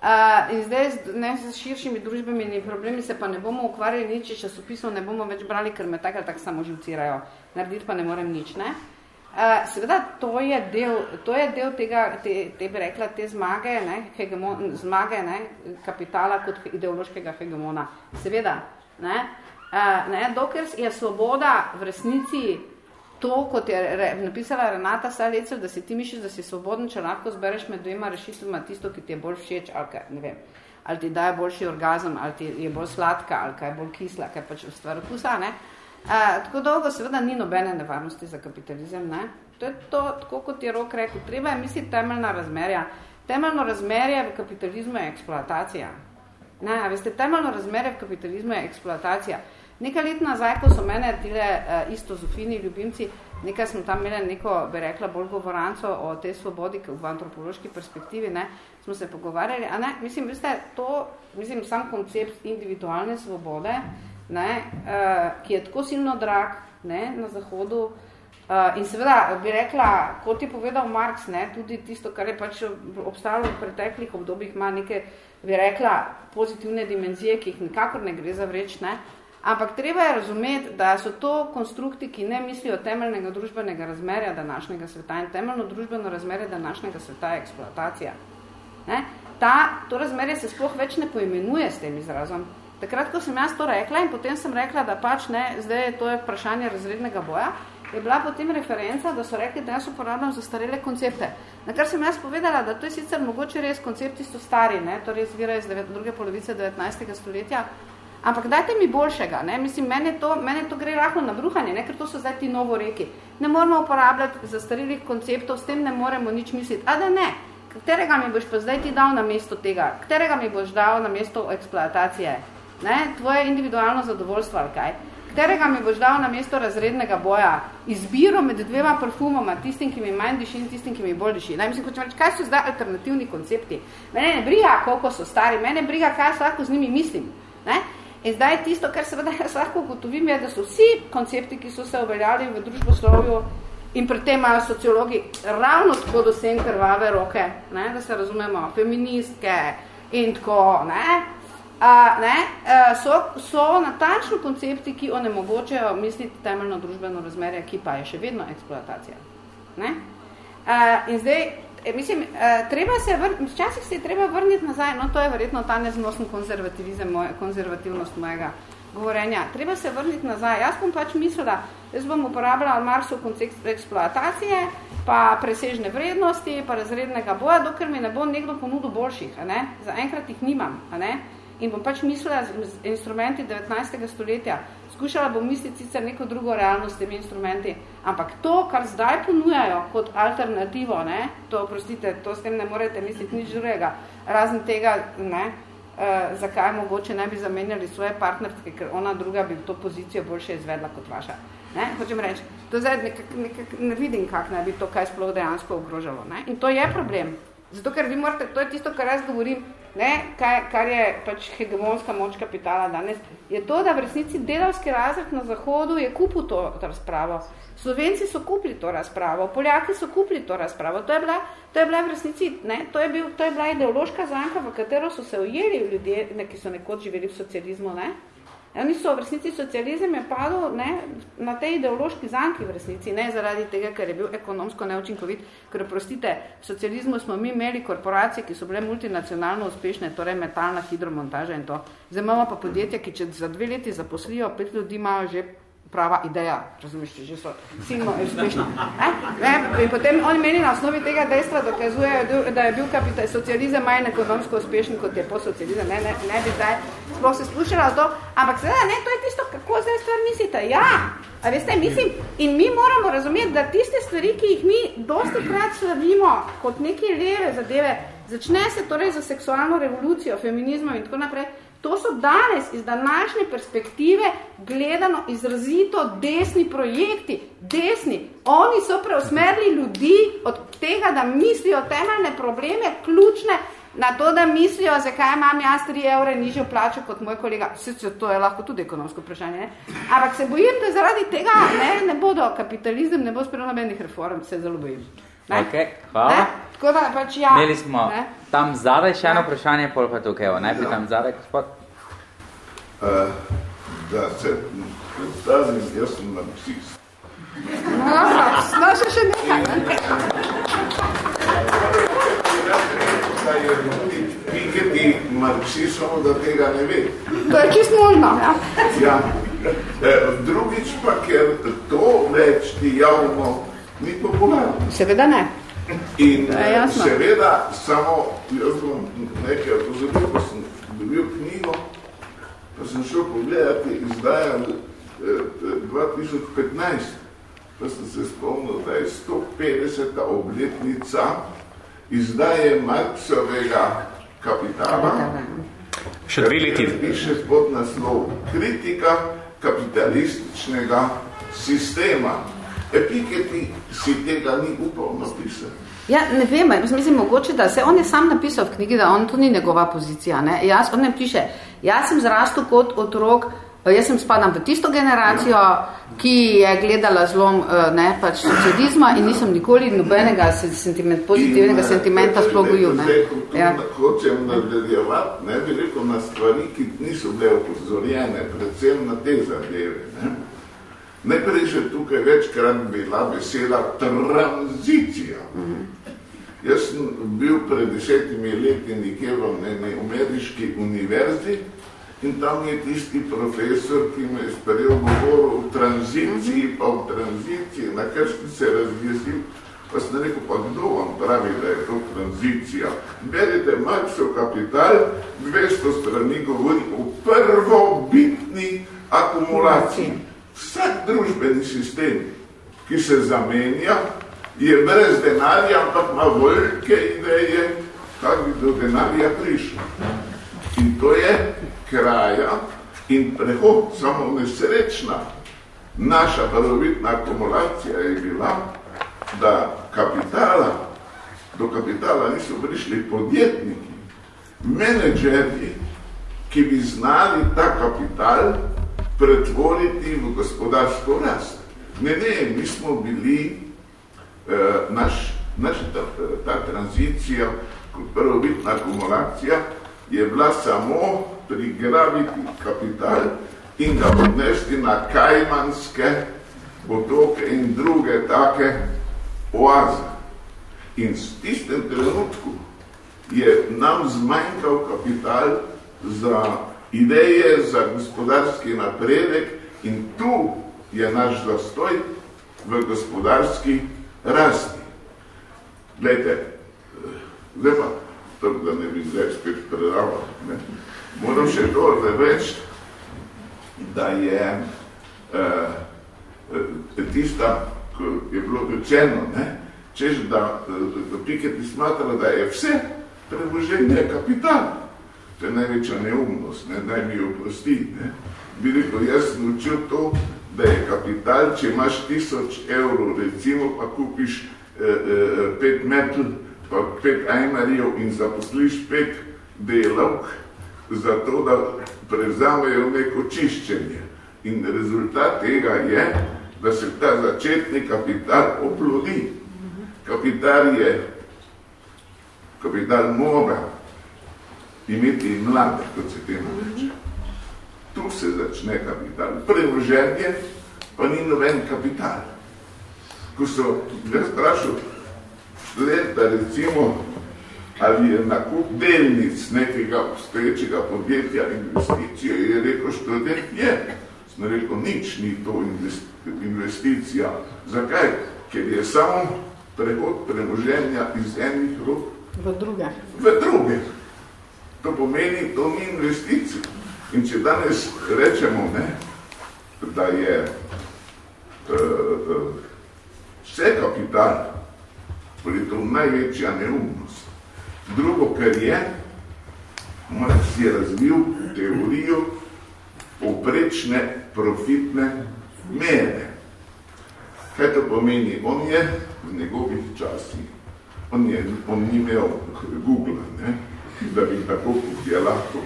Uh, in zdaj ne, z širšimi družbami in problemi se pa ne bomo ukvarjali nič, časopisov ne bomo več brali, ker me tako tako samo živcirajo. Narediti pa ne morem nič, ne? Uh, Uh, seveda, to je del, to je del tega, te, te bi rekla, te zmage, ne, hegemon, zmage ne, kapitala kot ideološkega hegemona. Seveda, ne, uh, ne, dokler je svoboda v resnici to, kot je re, napisala Renata Salecel, da si ti misliš, da si svoboden, če lahko zbereš med dvema rešitvama tisto, ki ti je bolj všeč, ali kaj, ne vem, ali ti daje boljši orgazem, ali ti je bolj sladka, ali kaj je bolj kisla, kaj pač v stvar okusa, ne, uh, tako dolgo seveda ni nobene nevarnosti za kapitalizem. Ne? To je to, tako kot je rok rekel, treba je misliti temeljna razmerja. Temeljno razmerje v kapitalizmu je eksploatacija. Ne, a veste, temeljno razmerje v kapitalizmu je eksploatacija. Nekaj let nazaj, ko so mene tile uh, isto zofini ljubimci, nekaj smo tam imeli neko, bi rekla, bolj govoranco o tej svobodi v antropološki perspektivi, ne, smo se pogovarjali, a ne, mislim, veste, to, mislim, sam koncept individualne svobode, ne, uh, ki je tako silno drag ne, na Zahodu. Uh, in seveda bi rekla, kot je povedal Marx, ne, tudi tisto, kar je pač obstajalo v preteklih obdobjih, ima neke, bi rekla, pozitivne dimenzije, ki jih nikakor ne gre zavreč, ne. Ampak treba je razumeti, da so to konstrukti, ki ne mislijo temeljnega družbenega razmerja današnjega sveta in temeljno družbeno razmerje današnjega sveta je eksploatacija. Ne? Ta, to razmerje se sploh več ne poimenuje s tem izrazom, Takrat, ko sem jaz to rekla in potem sem rekla, da pač ne, zdaj je to je vprašanje razrednega boja, je bila potem referenca, da so rekli, da jaz uporabljam zastarele koncepte. Na kar sem jaz povedala, da to je sicer mogoče res koncept isto stari, ne, to res vira iz druge polovice 19. stoletja, ampak dajte mi boljšega, ne, mislim, mene to, mene to gre rahlo na bruhanje, ne, ker to so zdaj ti novo reki. Ne moramo uporabljati zastarelih konceptov, s tem ne moremo nič misliti. A da ne, katerega mi boš pa zdaj ti dal na mesto tega, katerega mi boš dal na mesto eksploatacije, ne? tvoje individualno zadovoljstvo ali kaj, katerega mi boš dal na mesto razrednega boja, izbiro med dvema parfumoma, tistim, ki mi manj diši in tistim, ki mi bolj diši. Naj, mislim, reči, kaj so zdaj alternativni koncepti? Mene ne briga, koliko so stari, mene briga, kaj lahko z njimi mislim. Ne? In zdaj tisto, kar seveda jaz lahko ugotovim, je, da so vsi koncepti, ki so se uveljali v družboslovju, In pri tem imajo sociologi ravno tako do krvave roke, ne, da se razumemo, feministke in tako, ne, a, ne, so, so natančno koncepti, ki onemogočajo misliti temeljno družbeno razmerje, ki pa je še vedno eksploatacija. Ne. A, in zdaj, e, mislim, a, treba se vr, včasih se je treba vrniti nazaj, no to je verjetno ta neznosen konzervativizem, moj, konzervativnost mojega govorenja. Treba se vrniti nazaj. Jaz bom pač mislila, jaz bom uporabljala Marsov koncept eksploatacije, pa presežne vrednosti, pa razrednega boja, dokler mi ne bo nekdo ponudil boljših. A ne? Za enkrat jih nimam. A ne? In bom pač mislila z instrumenti 19. stoletja. Skušala bom misliti sicer neko drugo realnost s temi instrumenti, ampak to, kar zdaj ponujajo kot alternativo, ne, to, prostite, to s tem ne morete misliti nič drugega, razen tega, ne, uh, zakaj mogoče ne bi zamenjali svoje partnerske, ker ona druga bi to pozicijo boljše izvedla kot vaša. Ne? Hočem reči, to zdaj nekak, nekak, ne vidim, kak ne bi to kaj sploh dejansko ogrožalo. Ne? In to je problem. Zato, ker vi morate, to je tisto, kar jaz govorim, ne? Kaj, kar je pač hegemonska moč kapitala danes, je to, da v resnici delavski razred na Zahodu je kupil to, to razpravo. Slovenci so kupili to razpravo, Poljaki so kupili to razpravo. To je bila, to je bila v resnici, ne, to je, bil, to je bila ideološka zanka, v katero so se ujeli ljudje, ne, ki so nekoč živeli v socializmu. Ne. Oni so v resnici socializem je padel ne, na tej ideološki zanki v resnici, ne zaradi tega, ker je bil ekonomsko neučinkovit, ker prostite, v socializmu smo mi imeli korporacije, ki so bile multinacionalno uspešne, torej metalna hidromontaža in to. Zdaj imamo pa podjetja, ki če za dve leti zaposlijo, pet ljudi imajo že prava ideja, razumeš, že so silno uspešni. In potem oni meni na osnovi tega dejstva dokazujejo, da je bil kapital, socializem manj ekonomsko uspešen, kot je posocializem. Ne, ne, ne bi zdaj sploh se slušala to, ampak seveda, ne, to je tisto, kako zdaj stvar mislite. Ja, a veste, mislim, in mi moramo razumeti, da tiste stvari, ki jih mi dosti krat slavimo kot neke leve zadeve, začne se torej za seksualno revolucijo, feminizmom in tako naprej, To so danes iz današnje perspektive gledano izrazito desni projekti, desni. Oni so preusmerili ljudi od tega, da mislijo temeljne probleme, ključne, na to, da mislijo, zakaj imam jaz 3 evre nižjo plačo kot moj kolega. Vse, to je lahko tudi ekonomsko vprašanje. Ne? Ampak se bojim, da zaradi tega ne, ne bodo kapitalizem, ne bo sprejel nobenih reform, se zelo bojim. Ne? Ok, hvala. Ne? Tako da pač ja. Imeli smo ne? tam zadaj še eno vprašanje, pol pa tukaj, najprej tam zadaj, gospod. Uh, da se predstavim, jaz sem marksist. No, no, še še nekaj. Piketty marksist, samo da tega ne ve. To je čist možno, ja. ja. Drugič pa, ker to več ti javno ni popularno. Seveda ne. In seveda samo, jaz bom nekaj opozobil, ko sem dobil knjigo, pa sem šel pogledati izdajan eh, 2015, pa sem se spomnil, da je 150. obletnica izdaje Marksovega kapitala. Še dve leti. Piše pod naslov Kritika kapitalističnega sistema. Epiketi si tega ni upal napisati. Ja, ne vem, mislim, mogoče, da se on je sam napisal v knjigi, da on to ni njegova pozicija. Ne? Jaz, on ne piše, jaz sem zrastel kot otrok, jaz sem spadam v tisto generacijo, ki je gledala zlom ne, pač socializma in nisem nikoli nobenega sentiment, pozitivnega in, sentimenta sploh gojil. Ja. Hočem nadaljevati, ne bi rekel na stvari, ki niso bile opozorjene, predvsem na te zadeve. Ne? Najprej že tukaj večkrat bila beseda tranzicija. Mm -hmm. Jaz sem bil pred desetimi leti nekje v eni ameriški univerzi in tam je tisti profesor, ki me je sprejel govor o tranziciji, pa o tranziciji, na kar sem se razjezil, pa sem rekel, pa kdo vam pravi, da je to tranzicija? Berite Marksov kapital, 200 strani govori o prvobitni akumulaciji. Vsak družbeni sistem, ki se zamenja, je brez denarja, ampak ima velike ideje, kako bi do denarja prišlo. In to je kraja in prehod, samo nesrečna. Naša prvobitna akumulacija je bila, da kapitala, do kapitala niso prišli podjetniki, menedžeri, ki bi znali ta kapital pretvoriti v gospodarsko rast. Ne, ne, mi smo bili, eh, naš, naš ta, ta tranzicija, prvobitna akumulacija, je bila samo prigraviti kapital in ga odnesti na kajmanske otoke in druge take oaze. In v tistem trenutku je nam zmanjkal kapital za ideje, za gospodarski napredek in tu je naš zastoj v gospodarski rasti. Glejte, zdaj pa, tako da ne bi zdaj spet predaval, ne? moram še to reči, da je eh, tista, ko je bilo rečeno, ne? češ, da, da Piketty smatra, da je vse premoženje kapital. To je največja neumnost, ne? naj mi oprosti. Ne? Bi rekel, jaz sem učil to, da je kapital, če imaš tisoč evrov, recimo, pa kupiš eh, eh, pet metl, pa pet ajmarjev in zaposliš pet delavk, zato da prevzamejo neko čiščenje. In rezultat tega je, da se ta začetni kapital oplodi. Kapital je, kapital mora imeti mlade, kot se temu reče. Tu se začne kapital. Premoženje pa ni noven kapital. Ko so, jaz sprašal, leta recimo, ali je nakup delnic nekega obstoječega podjetja investicijo, je rekel študent, je. Sem rekel, nič ni to investicija. Zakaj? Ker je samo prehod premoženja iz enih rok v druge. V druge. To pomeni, to ni investicija. In če danes rečemo, ne, da je uh, uh, vse kapital, je to največja neumnost. Drugo, kar je, Marx je razvil teorijo poprečne profitne mere. Kaj to pomeni? On je v njegovih časih, on, je, on ni imel Google, ne? Da bi tako, kot je lahko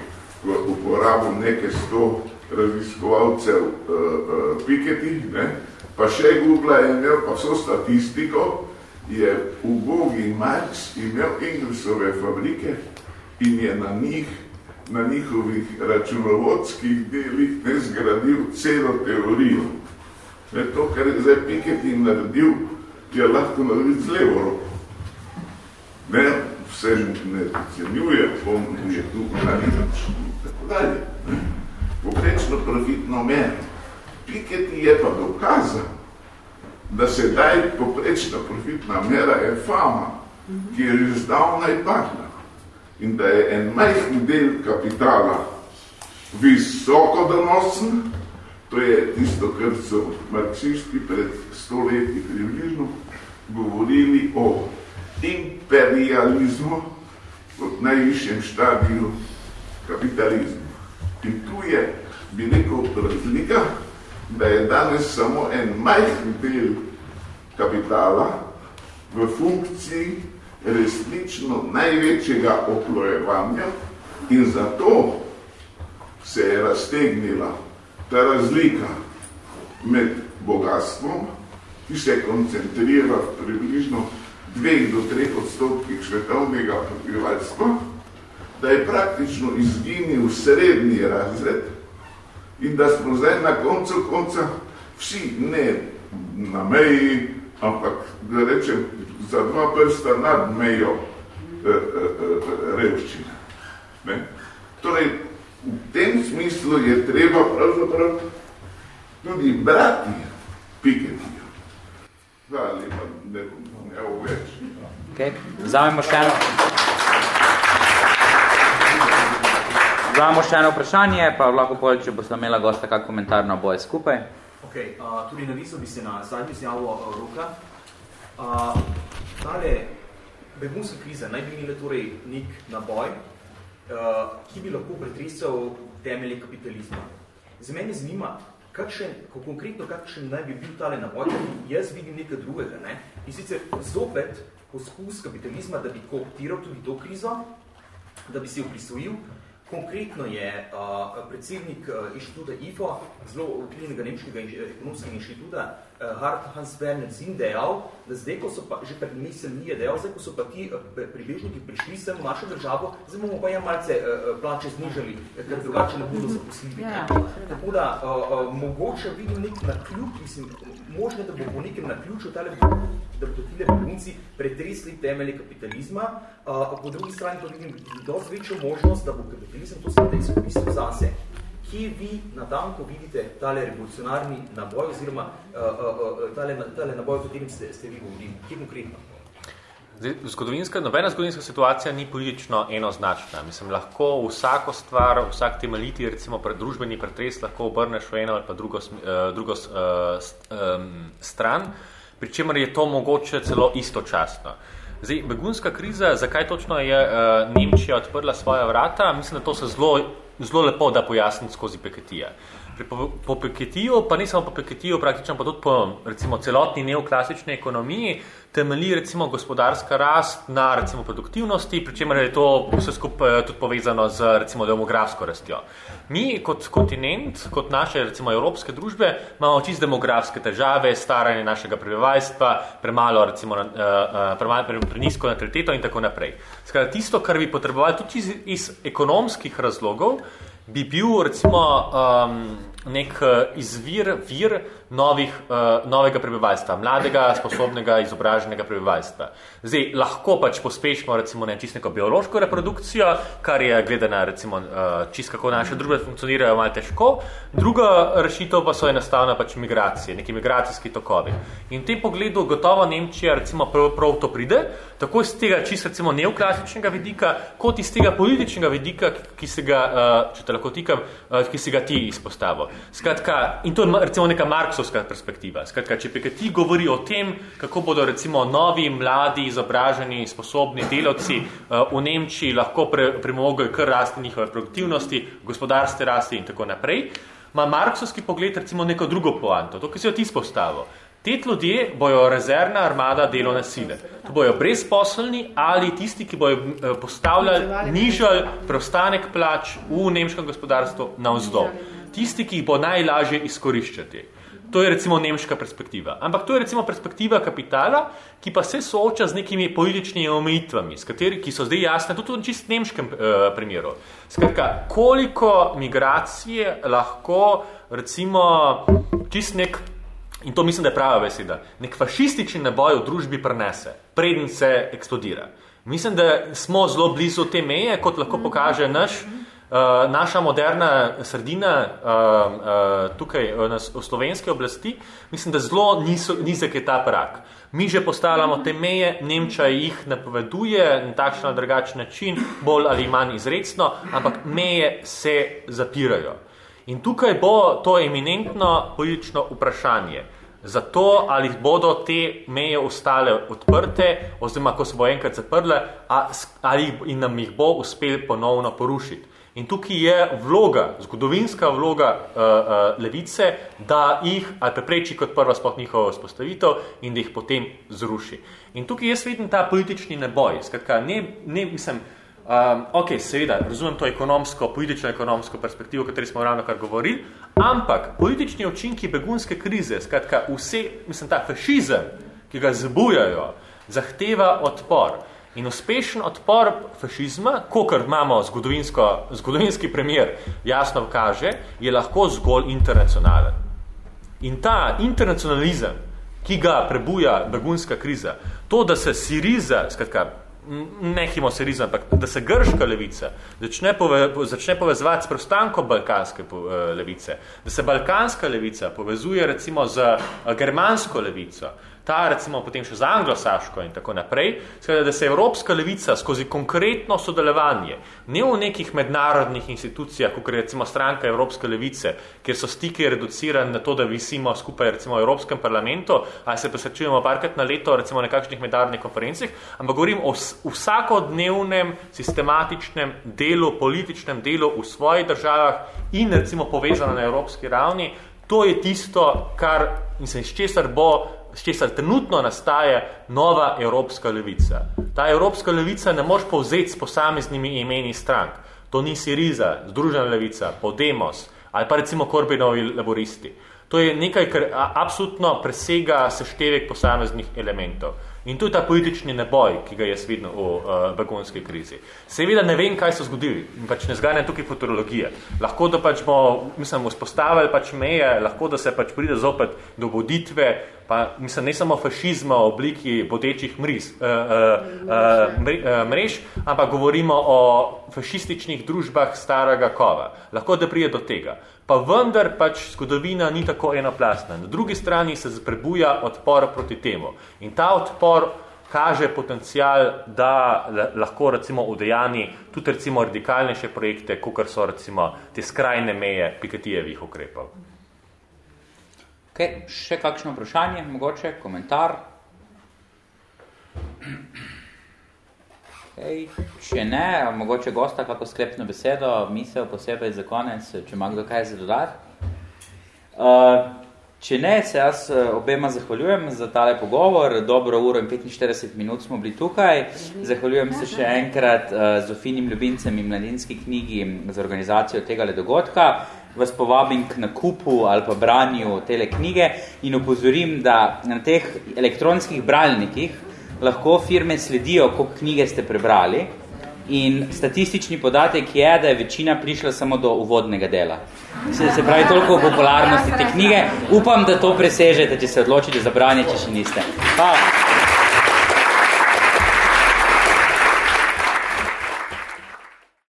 uporabil nekaj sto raziskovalcev uh, uh, Piketty, ne? pa še Google je imel pa vso statistiko, je ubogi Marx imel Inglesove fabrike in je na njih, na njihovih računovodskih delih ne zgradil celo teorijo. Ne, to, kar je zdaj Piketty naredil, je lahko narediti z levo roko. Ne, vse ne ocenjuje, on je tu in tako dalje. Poprečno profitno mero. Piketty je pa dokazal, da se daj poprečna profitna mera je fama, ki je že zdavnaj padla in da je en majhen del kapitala visoko donosen, to je tisto, kar so marksisti pred sto leti približno govorili o imperializmu kot najvišjem štadiju kapitalizmu. In tu je, bi rekel, razlika, da je danes samo en majhen del kapitala v funkciji resnično največjega oplojevanja in zato se je raztegnila ta razlika med bogatstvom, ki se koncentrira v približno dveh do treh odstotkih svetovnega prebivalstva, da je praktično izginil srednji razred in da smo zdaj na koncu konca vsi ne na meji, ampak da rečem za dva prsta nad mejo e, e, e, revščine. Ne? Torej, v tem smislu je treba pravzaprav tudi brati Pikettyja. Hvala lepa, ne bom ne več. Okay. Vzamemo še eno. Vzamemo še eno vprašanje, pa lahko povedi, če boste imela gosta kak komentar na oboje skupaj. Ok, uh, tudi navisal bi se na zadnji izjavo uh, Roka. Uh, tale begunska kriza naj bi imela torej nek naboj, uh, ki bi lahko pretresal temelje kapitalizma. Za mene zanima, kakšen, konkretno kakšen naj bi bil tale naboj, jaz vidim nekaj drugega. Ne? In sicer zopet poskus kapitalizma, da bi kooptiral tudi to krizo, da bi si jo prisvojil, Konkretno je uh, predsednik uh, inštituta IFO, zelo vplivnega nemškega ekonomskega inštituta, uh, Hans Werner Zinn dejal, da zdaj, ko so pa, že pred mesem je dejal, zdaj, ko so pa ti uh, pribežniki prišli sem v našo državo, zdaj bomo pa ja malce uh, plače znižali, ker drugače ne bodo zaposljivi. Ja, Tako da, uh, uh, mogoče vidim nek naključ, mislim, možno, da bo po nekem naključu tale, da bodo tile begunci pretresli temelje kapitalizma, uh, po drugi strani pa vidim dosti večjo možnost, da bo kapitalizem to seveda izkoristil zase. Kje vi na danko vidite tale revolucionarni naboj oziroma uh, uh, uh, tale, tale naboj, o katerim ste, ste vi govorili? Kje konkretno? Zgodovinska, nobena zgodovinska situacija ni politično enoznačna. Mislim, lahko vsako stvar, vsak temeljiti, recimo pred družbeni pretres, lahko obrneš v eno ali pa drugo, uh, drugo uh, um, stran, pri čemer je to mogoče celo istočasno. Uh, Zdaj, begunska kriza, zakaj točno je uh, Nemčija odprla svoja vrata, mislim, da to se zelo, lepo da pojasniti skozi Peketija. Po, Peketiju, pa ne samo po Peketiju, praktično pa tudi po recimo, celotni neoklasični ekonomiji, temelji recimo gospodarska rast na recimo produktivnosti, pri čemer je to vse skupaj tudi povezano z recimo demografsko rastjo. Mi kot kontinent, kot naše recimo evropske družbe, imamo čist demografske težave, staranje našega prebivalstva, premalo recimo, uh, uh, premalo, pre, prenisko nataliteto in tako naprej. Skratka, tisto, kar bi potrebovali tudi iz, iz ekonomskih razlogov, bi bil recimo um, nek uh, izvir, vir novih, uh, novega prebivalstva, mladega, sposobnega, izobraženega prebivalstva. Zdaj, lahko pač pospešimo recimo ne, čist neko biološko reprodukcijo, kar je gledana recimo uh, čist kako naše družbe funkcionirajo malo težko. Druga rešitev pa so enostavno pač migracije, neki migracijski tokovi. In v tem pogledu gotovo Nemčija recimo prav, prav to pride, tako iz tega čist recimo neoklasičnega vidika, kot iz tega političnega vidika, ki se ga, uh, če te lahko tikam, uh, ki se ga ti izpostavil. Skratka, in to je recimo neka marksovska perspektiva. Skratka, če Piketty govori o tem, kako bodo recimo novi, mladi, izobraženi, sposobni delavci uh, v Nemčiji lahko pre, premogli kar rasti njihove produktivnosti, gospodarske rasti in tako naprej, ima marksovski pogled recimo neko drugo poanto, to, ki si jo ti spostavil. Te ljudje bojo rezervna armada delovne sile. To bojo brezposelni ali tisti, ki bojo eh, postavljali nižal preostanek plač v nemškem gospodarstvu na vzdolj tisti, ki jih bo najlažje izkoriščati. To je recimo nemška perspektiva. Ampak to je recimo perspektiva kapitala, ki pa se sooča z nekimi političnimi omejitvami, kateri, ki so zdaj jasne, tudi v čist nemškem uh, primeru. Skratka, koliko migracije lahko recimo čist nek, in to mislim, da je prava beseda, nek fašistični naboj v družbi prenese, preden se eksplodira. Mislim, da smo zelo blizu te meje, kot lahko pokaže naš Uh, naša moderna sredina uh, uh, tukaj na, v slovenski oblasti, mislim, da zelo niso, nizek je ta prak. Mi že postavljamo te meje, Nemča jih napoveduje na takšen ali drugačen način, bolj ali manj izredno, ampak meje se zapirajo. In tukaj bo to eminentno politično vprašanje. Zato, ali bodo te meje ostale odprte, oziroma ko se bo enkrat zaprle, ali in nam jih bo uspel ponovno porušiti. In tukaj je vloga, zgodovinska vloga uh, uh, levice, da jih ali prepreči kot prva sploh njihovo spostavitev in da jih potem zruši. In tukaj jaz vidim ta politični neboj. Skratka, ne, ne mislim, um, ok, seveda, razumem to ekonomsko, politično-ekonomsko perspektivo, o kateri smo ravno kar govorili, ampak politični učinki begunske krize, skratka, vse, mislim, ta fašizem, ki ga zbujajo, zahteva odpor. In uspešen odpor fašizma, kokor imamo zgodovinski primer, jasno kaže, je lahko zgolj internacionalen. In ta internacionalizem, ki ga prebuja begunska kriza, to, da se Siriza, skratka, ne himo Siriza, ampak da se grška levica začne, pove, začne povezovati s prostanko balkanske eh, levice, da se balkanska levica povezuje recimo z eh, germansko levico, ta recimo potem še z anglosaško in tako naprej, skratka, da se Evropska levica skozi konkretno sodelovanje, ne v nekih mednarodnih institucijah, kot je recimo stranka Evropske levice, kjer so stike reducirane na to, da visimo skupaj recimo v Evropskem parlamentu, ali se posrečujemo parkrat na leto recimo na kakšnih mednarodnih konferencih, ampak govorim o vsakodnevnem sistematičnem delu, političnem delu v svojih državah in recimo povezano na evropski ravni, to je tisto, kar, mislim, iz česar bo s česar trenutno nastaje nova evropska levica. Ta evropska levica ne moš povzeti s posameznimi imeni strank. To ni Siriza, Združena levica, Podemos ali pa recimo Korbinovi laboristi. To je nekaj, kar absolutno presega seštevek posameznih elementov. In to je ta politični neboj, ki ga jaz vidim v uh, begunski krizi. Seveda ne vem, kaj so zgodili, pač ne zgane tukaj futurologije. Lahko, da pač bomo, mislim, vzpostavili pač meje, lahko, da se pač pride zopet do voditve, pa mislim, ne samo fašizma v obliki bodečih mriz, uh, uh, uh, mrež, ampak govorimo o fašističnih družbah starega kova. Lahko, da pride do tega pa vendar pač zgodovina ni tako enoplastna. Na drugi strani se prebuja odpor proti temu. In ta odpor kaže potencial, da lahko recimo udejani tudi recimo radikalnejše projekte, kot so recimo te skrajne meje Pikatijevih ukrepov. Okay, še kakšno vprašanje, mogoče, komentar? Ej, če ne, mogoče gosta kako sklepno besedo, misel posebej za konec, če ima kdo kaj za dodati. Uh, če ne, se jaz uh, obema zahvaljujem za tale pogovor. Dobro uro in 45 minut smo bili tukaj. Zahvaljujem se še enkrat uh, Zofinim Ljubincem in Mladinski knjigi za organizacijo tega dogodka. Vas povabim k nakupu ali pa branju tele knjige in upozorim, da na teh elektronskih bralnikih lahko firme sledijo, koliko knjige ste prebrali in statistični podatek je, da je večina prišla samo do uvodnega dela. Se, se pravi toliko o popularnosti te knjige. Upam, da to presežete, če se odločite za branje, če še niste. Hvala.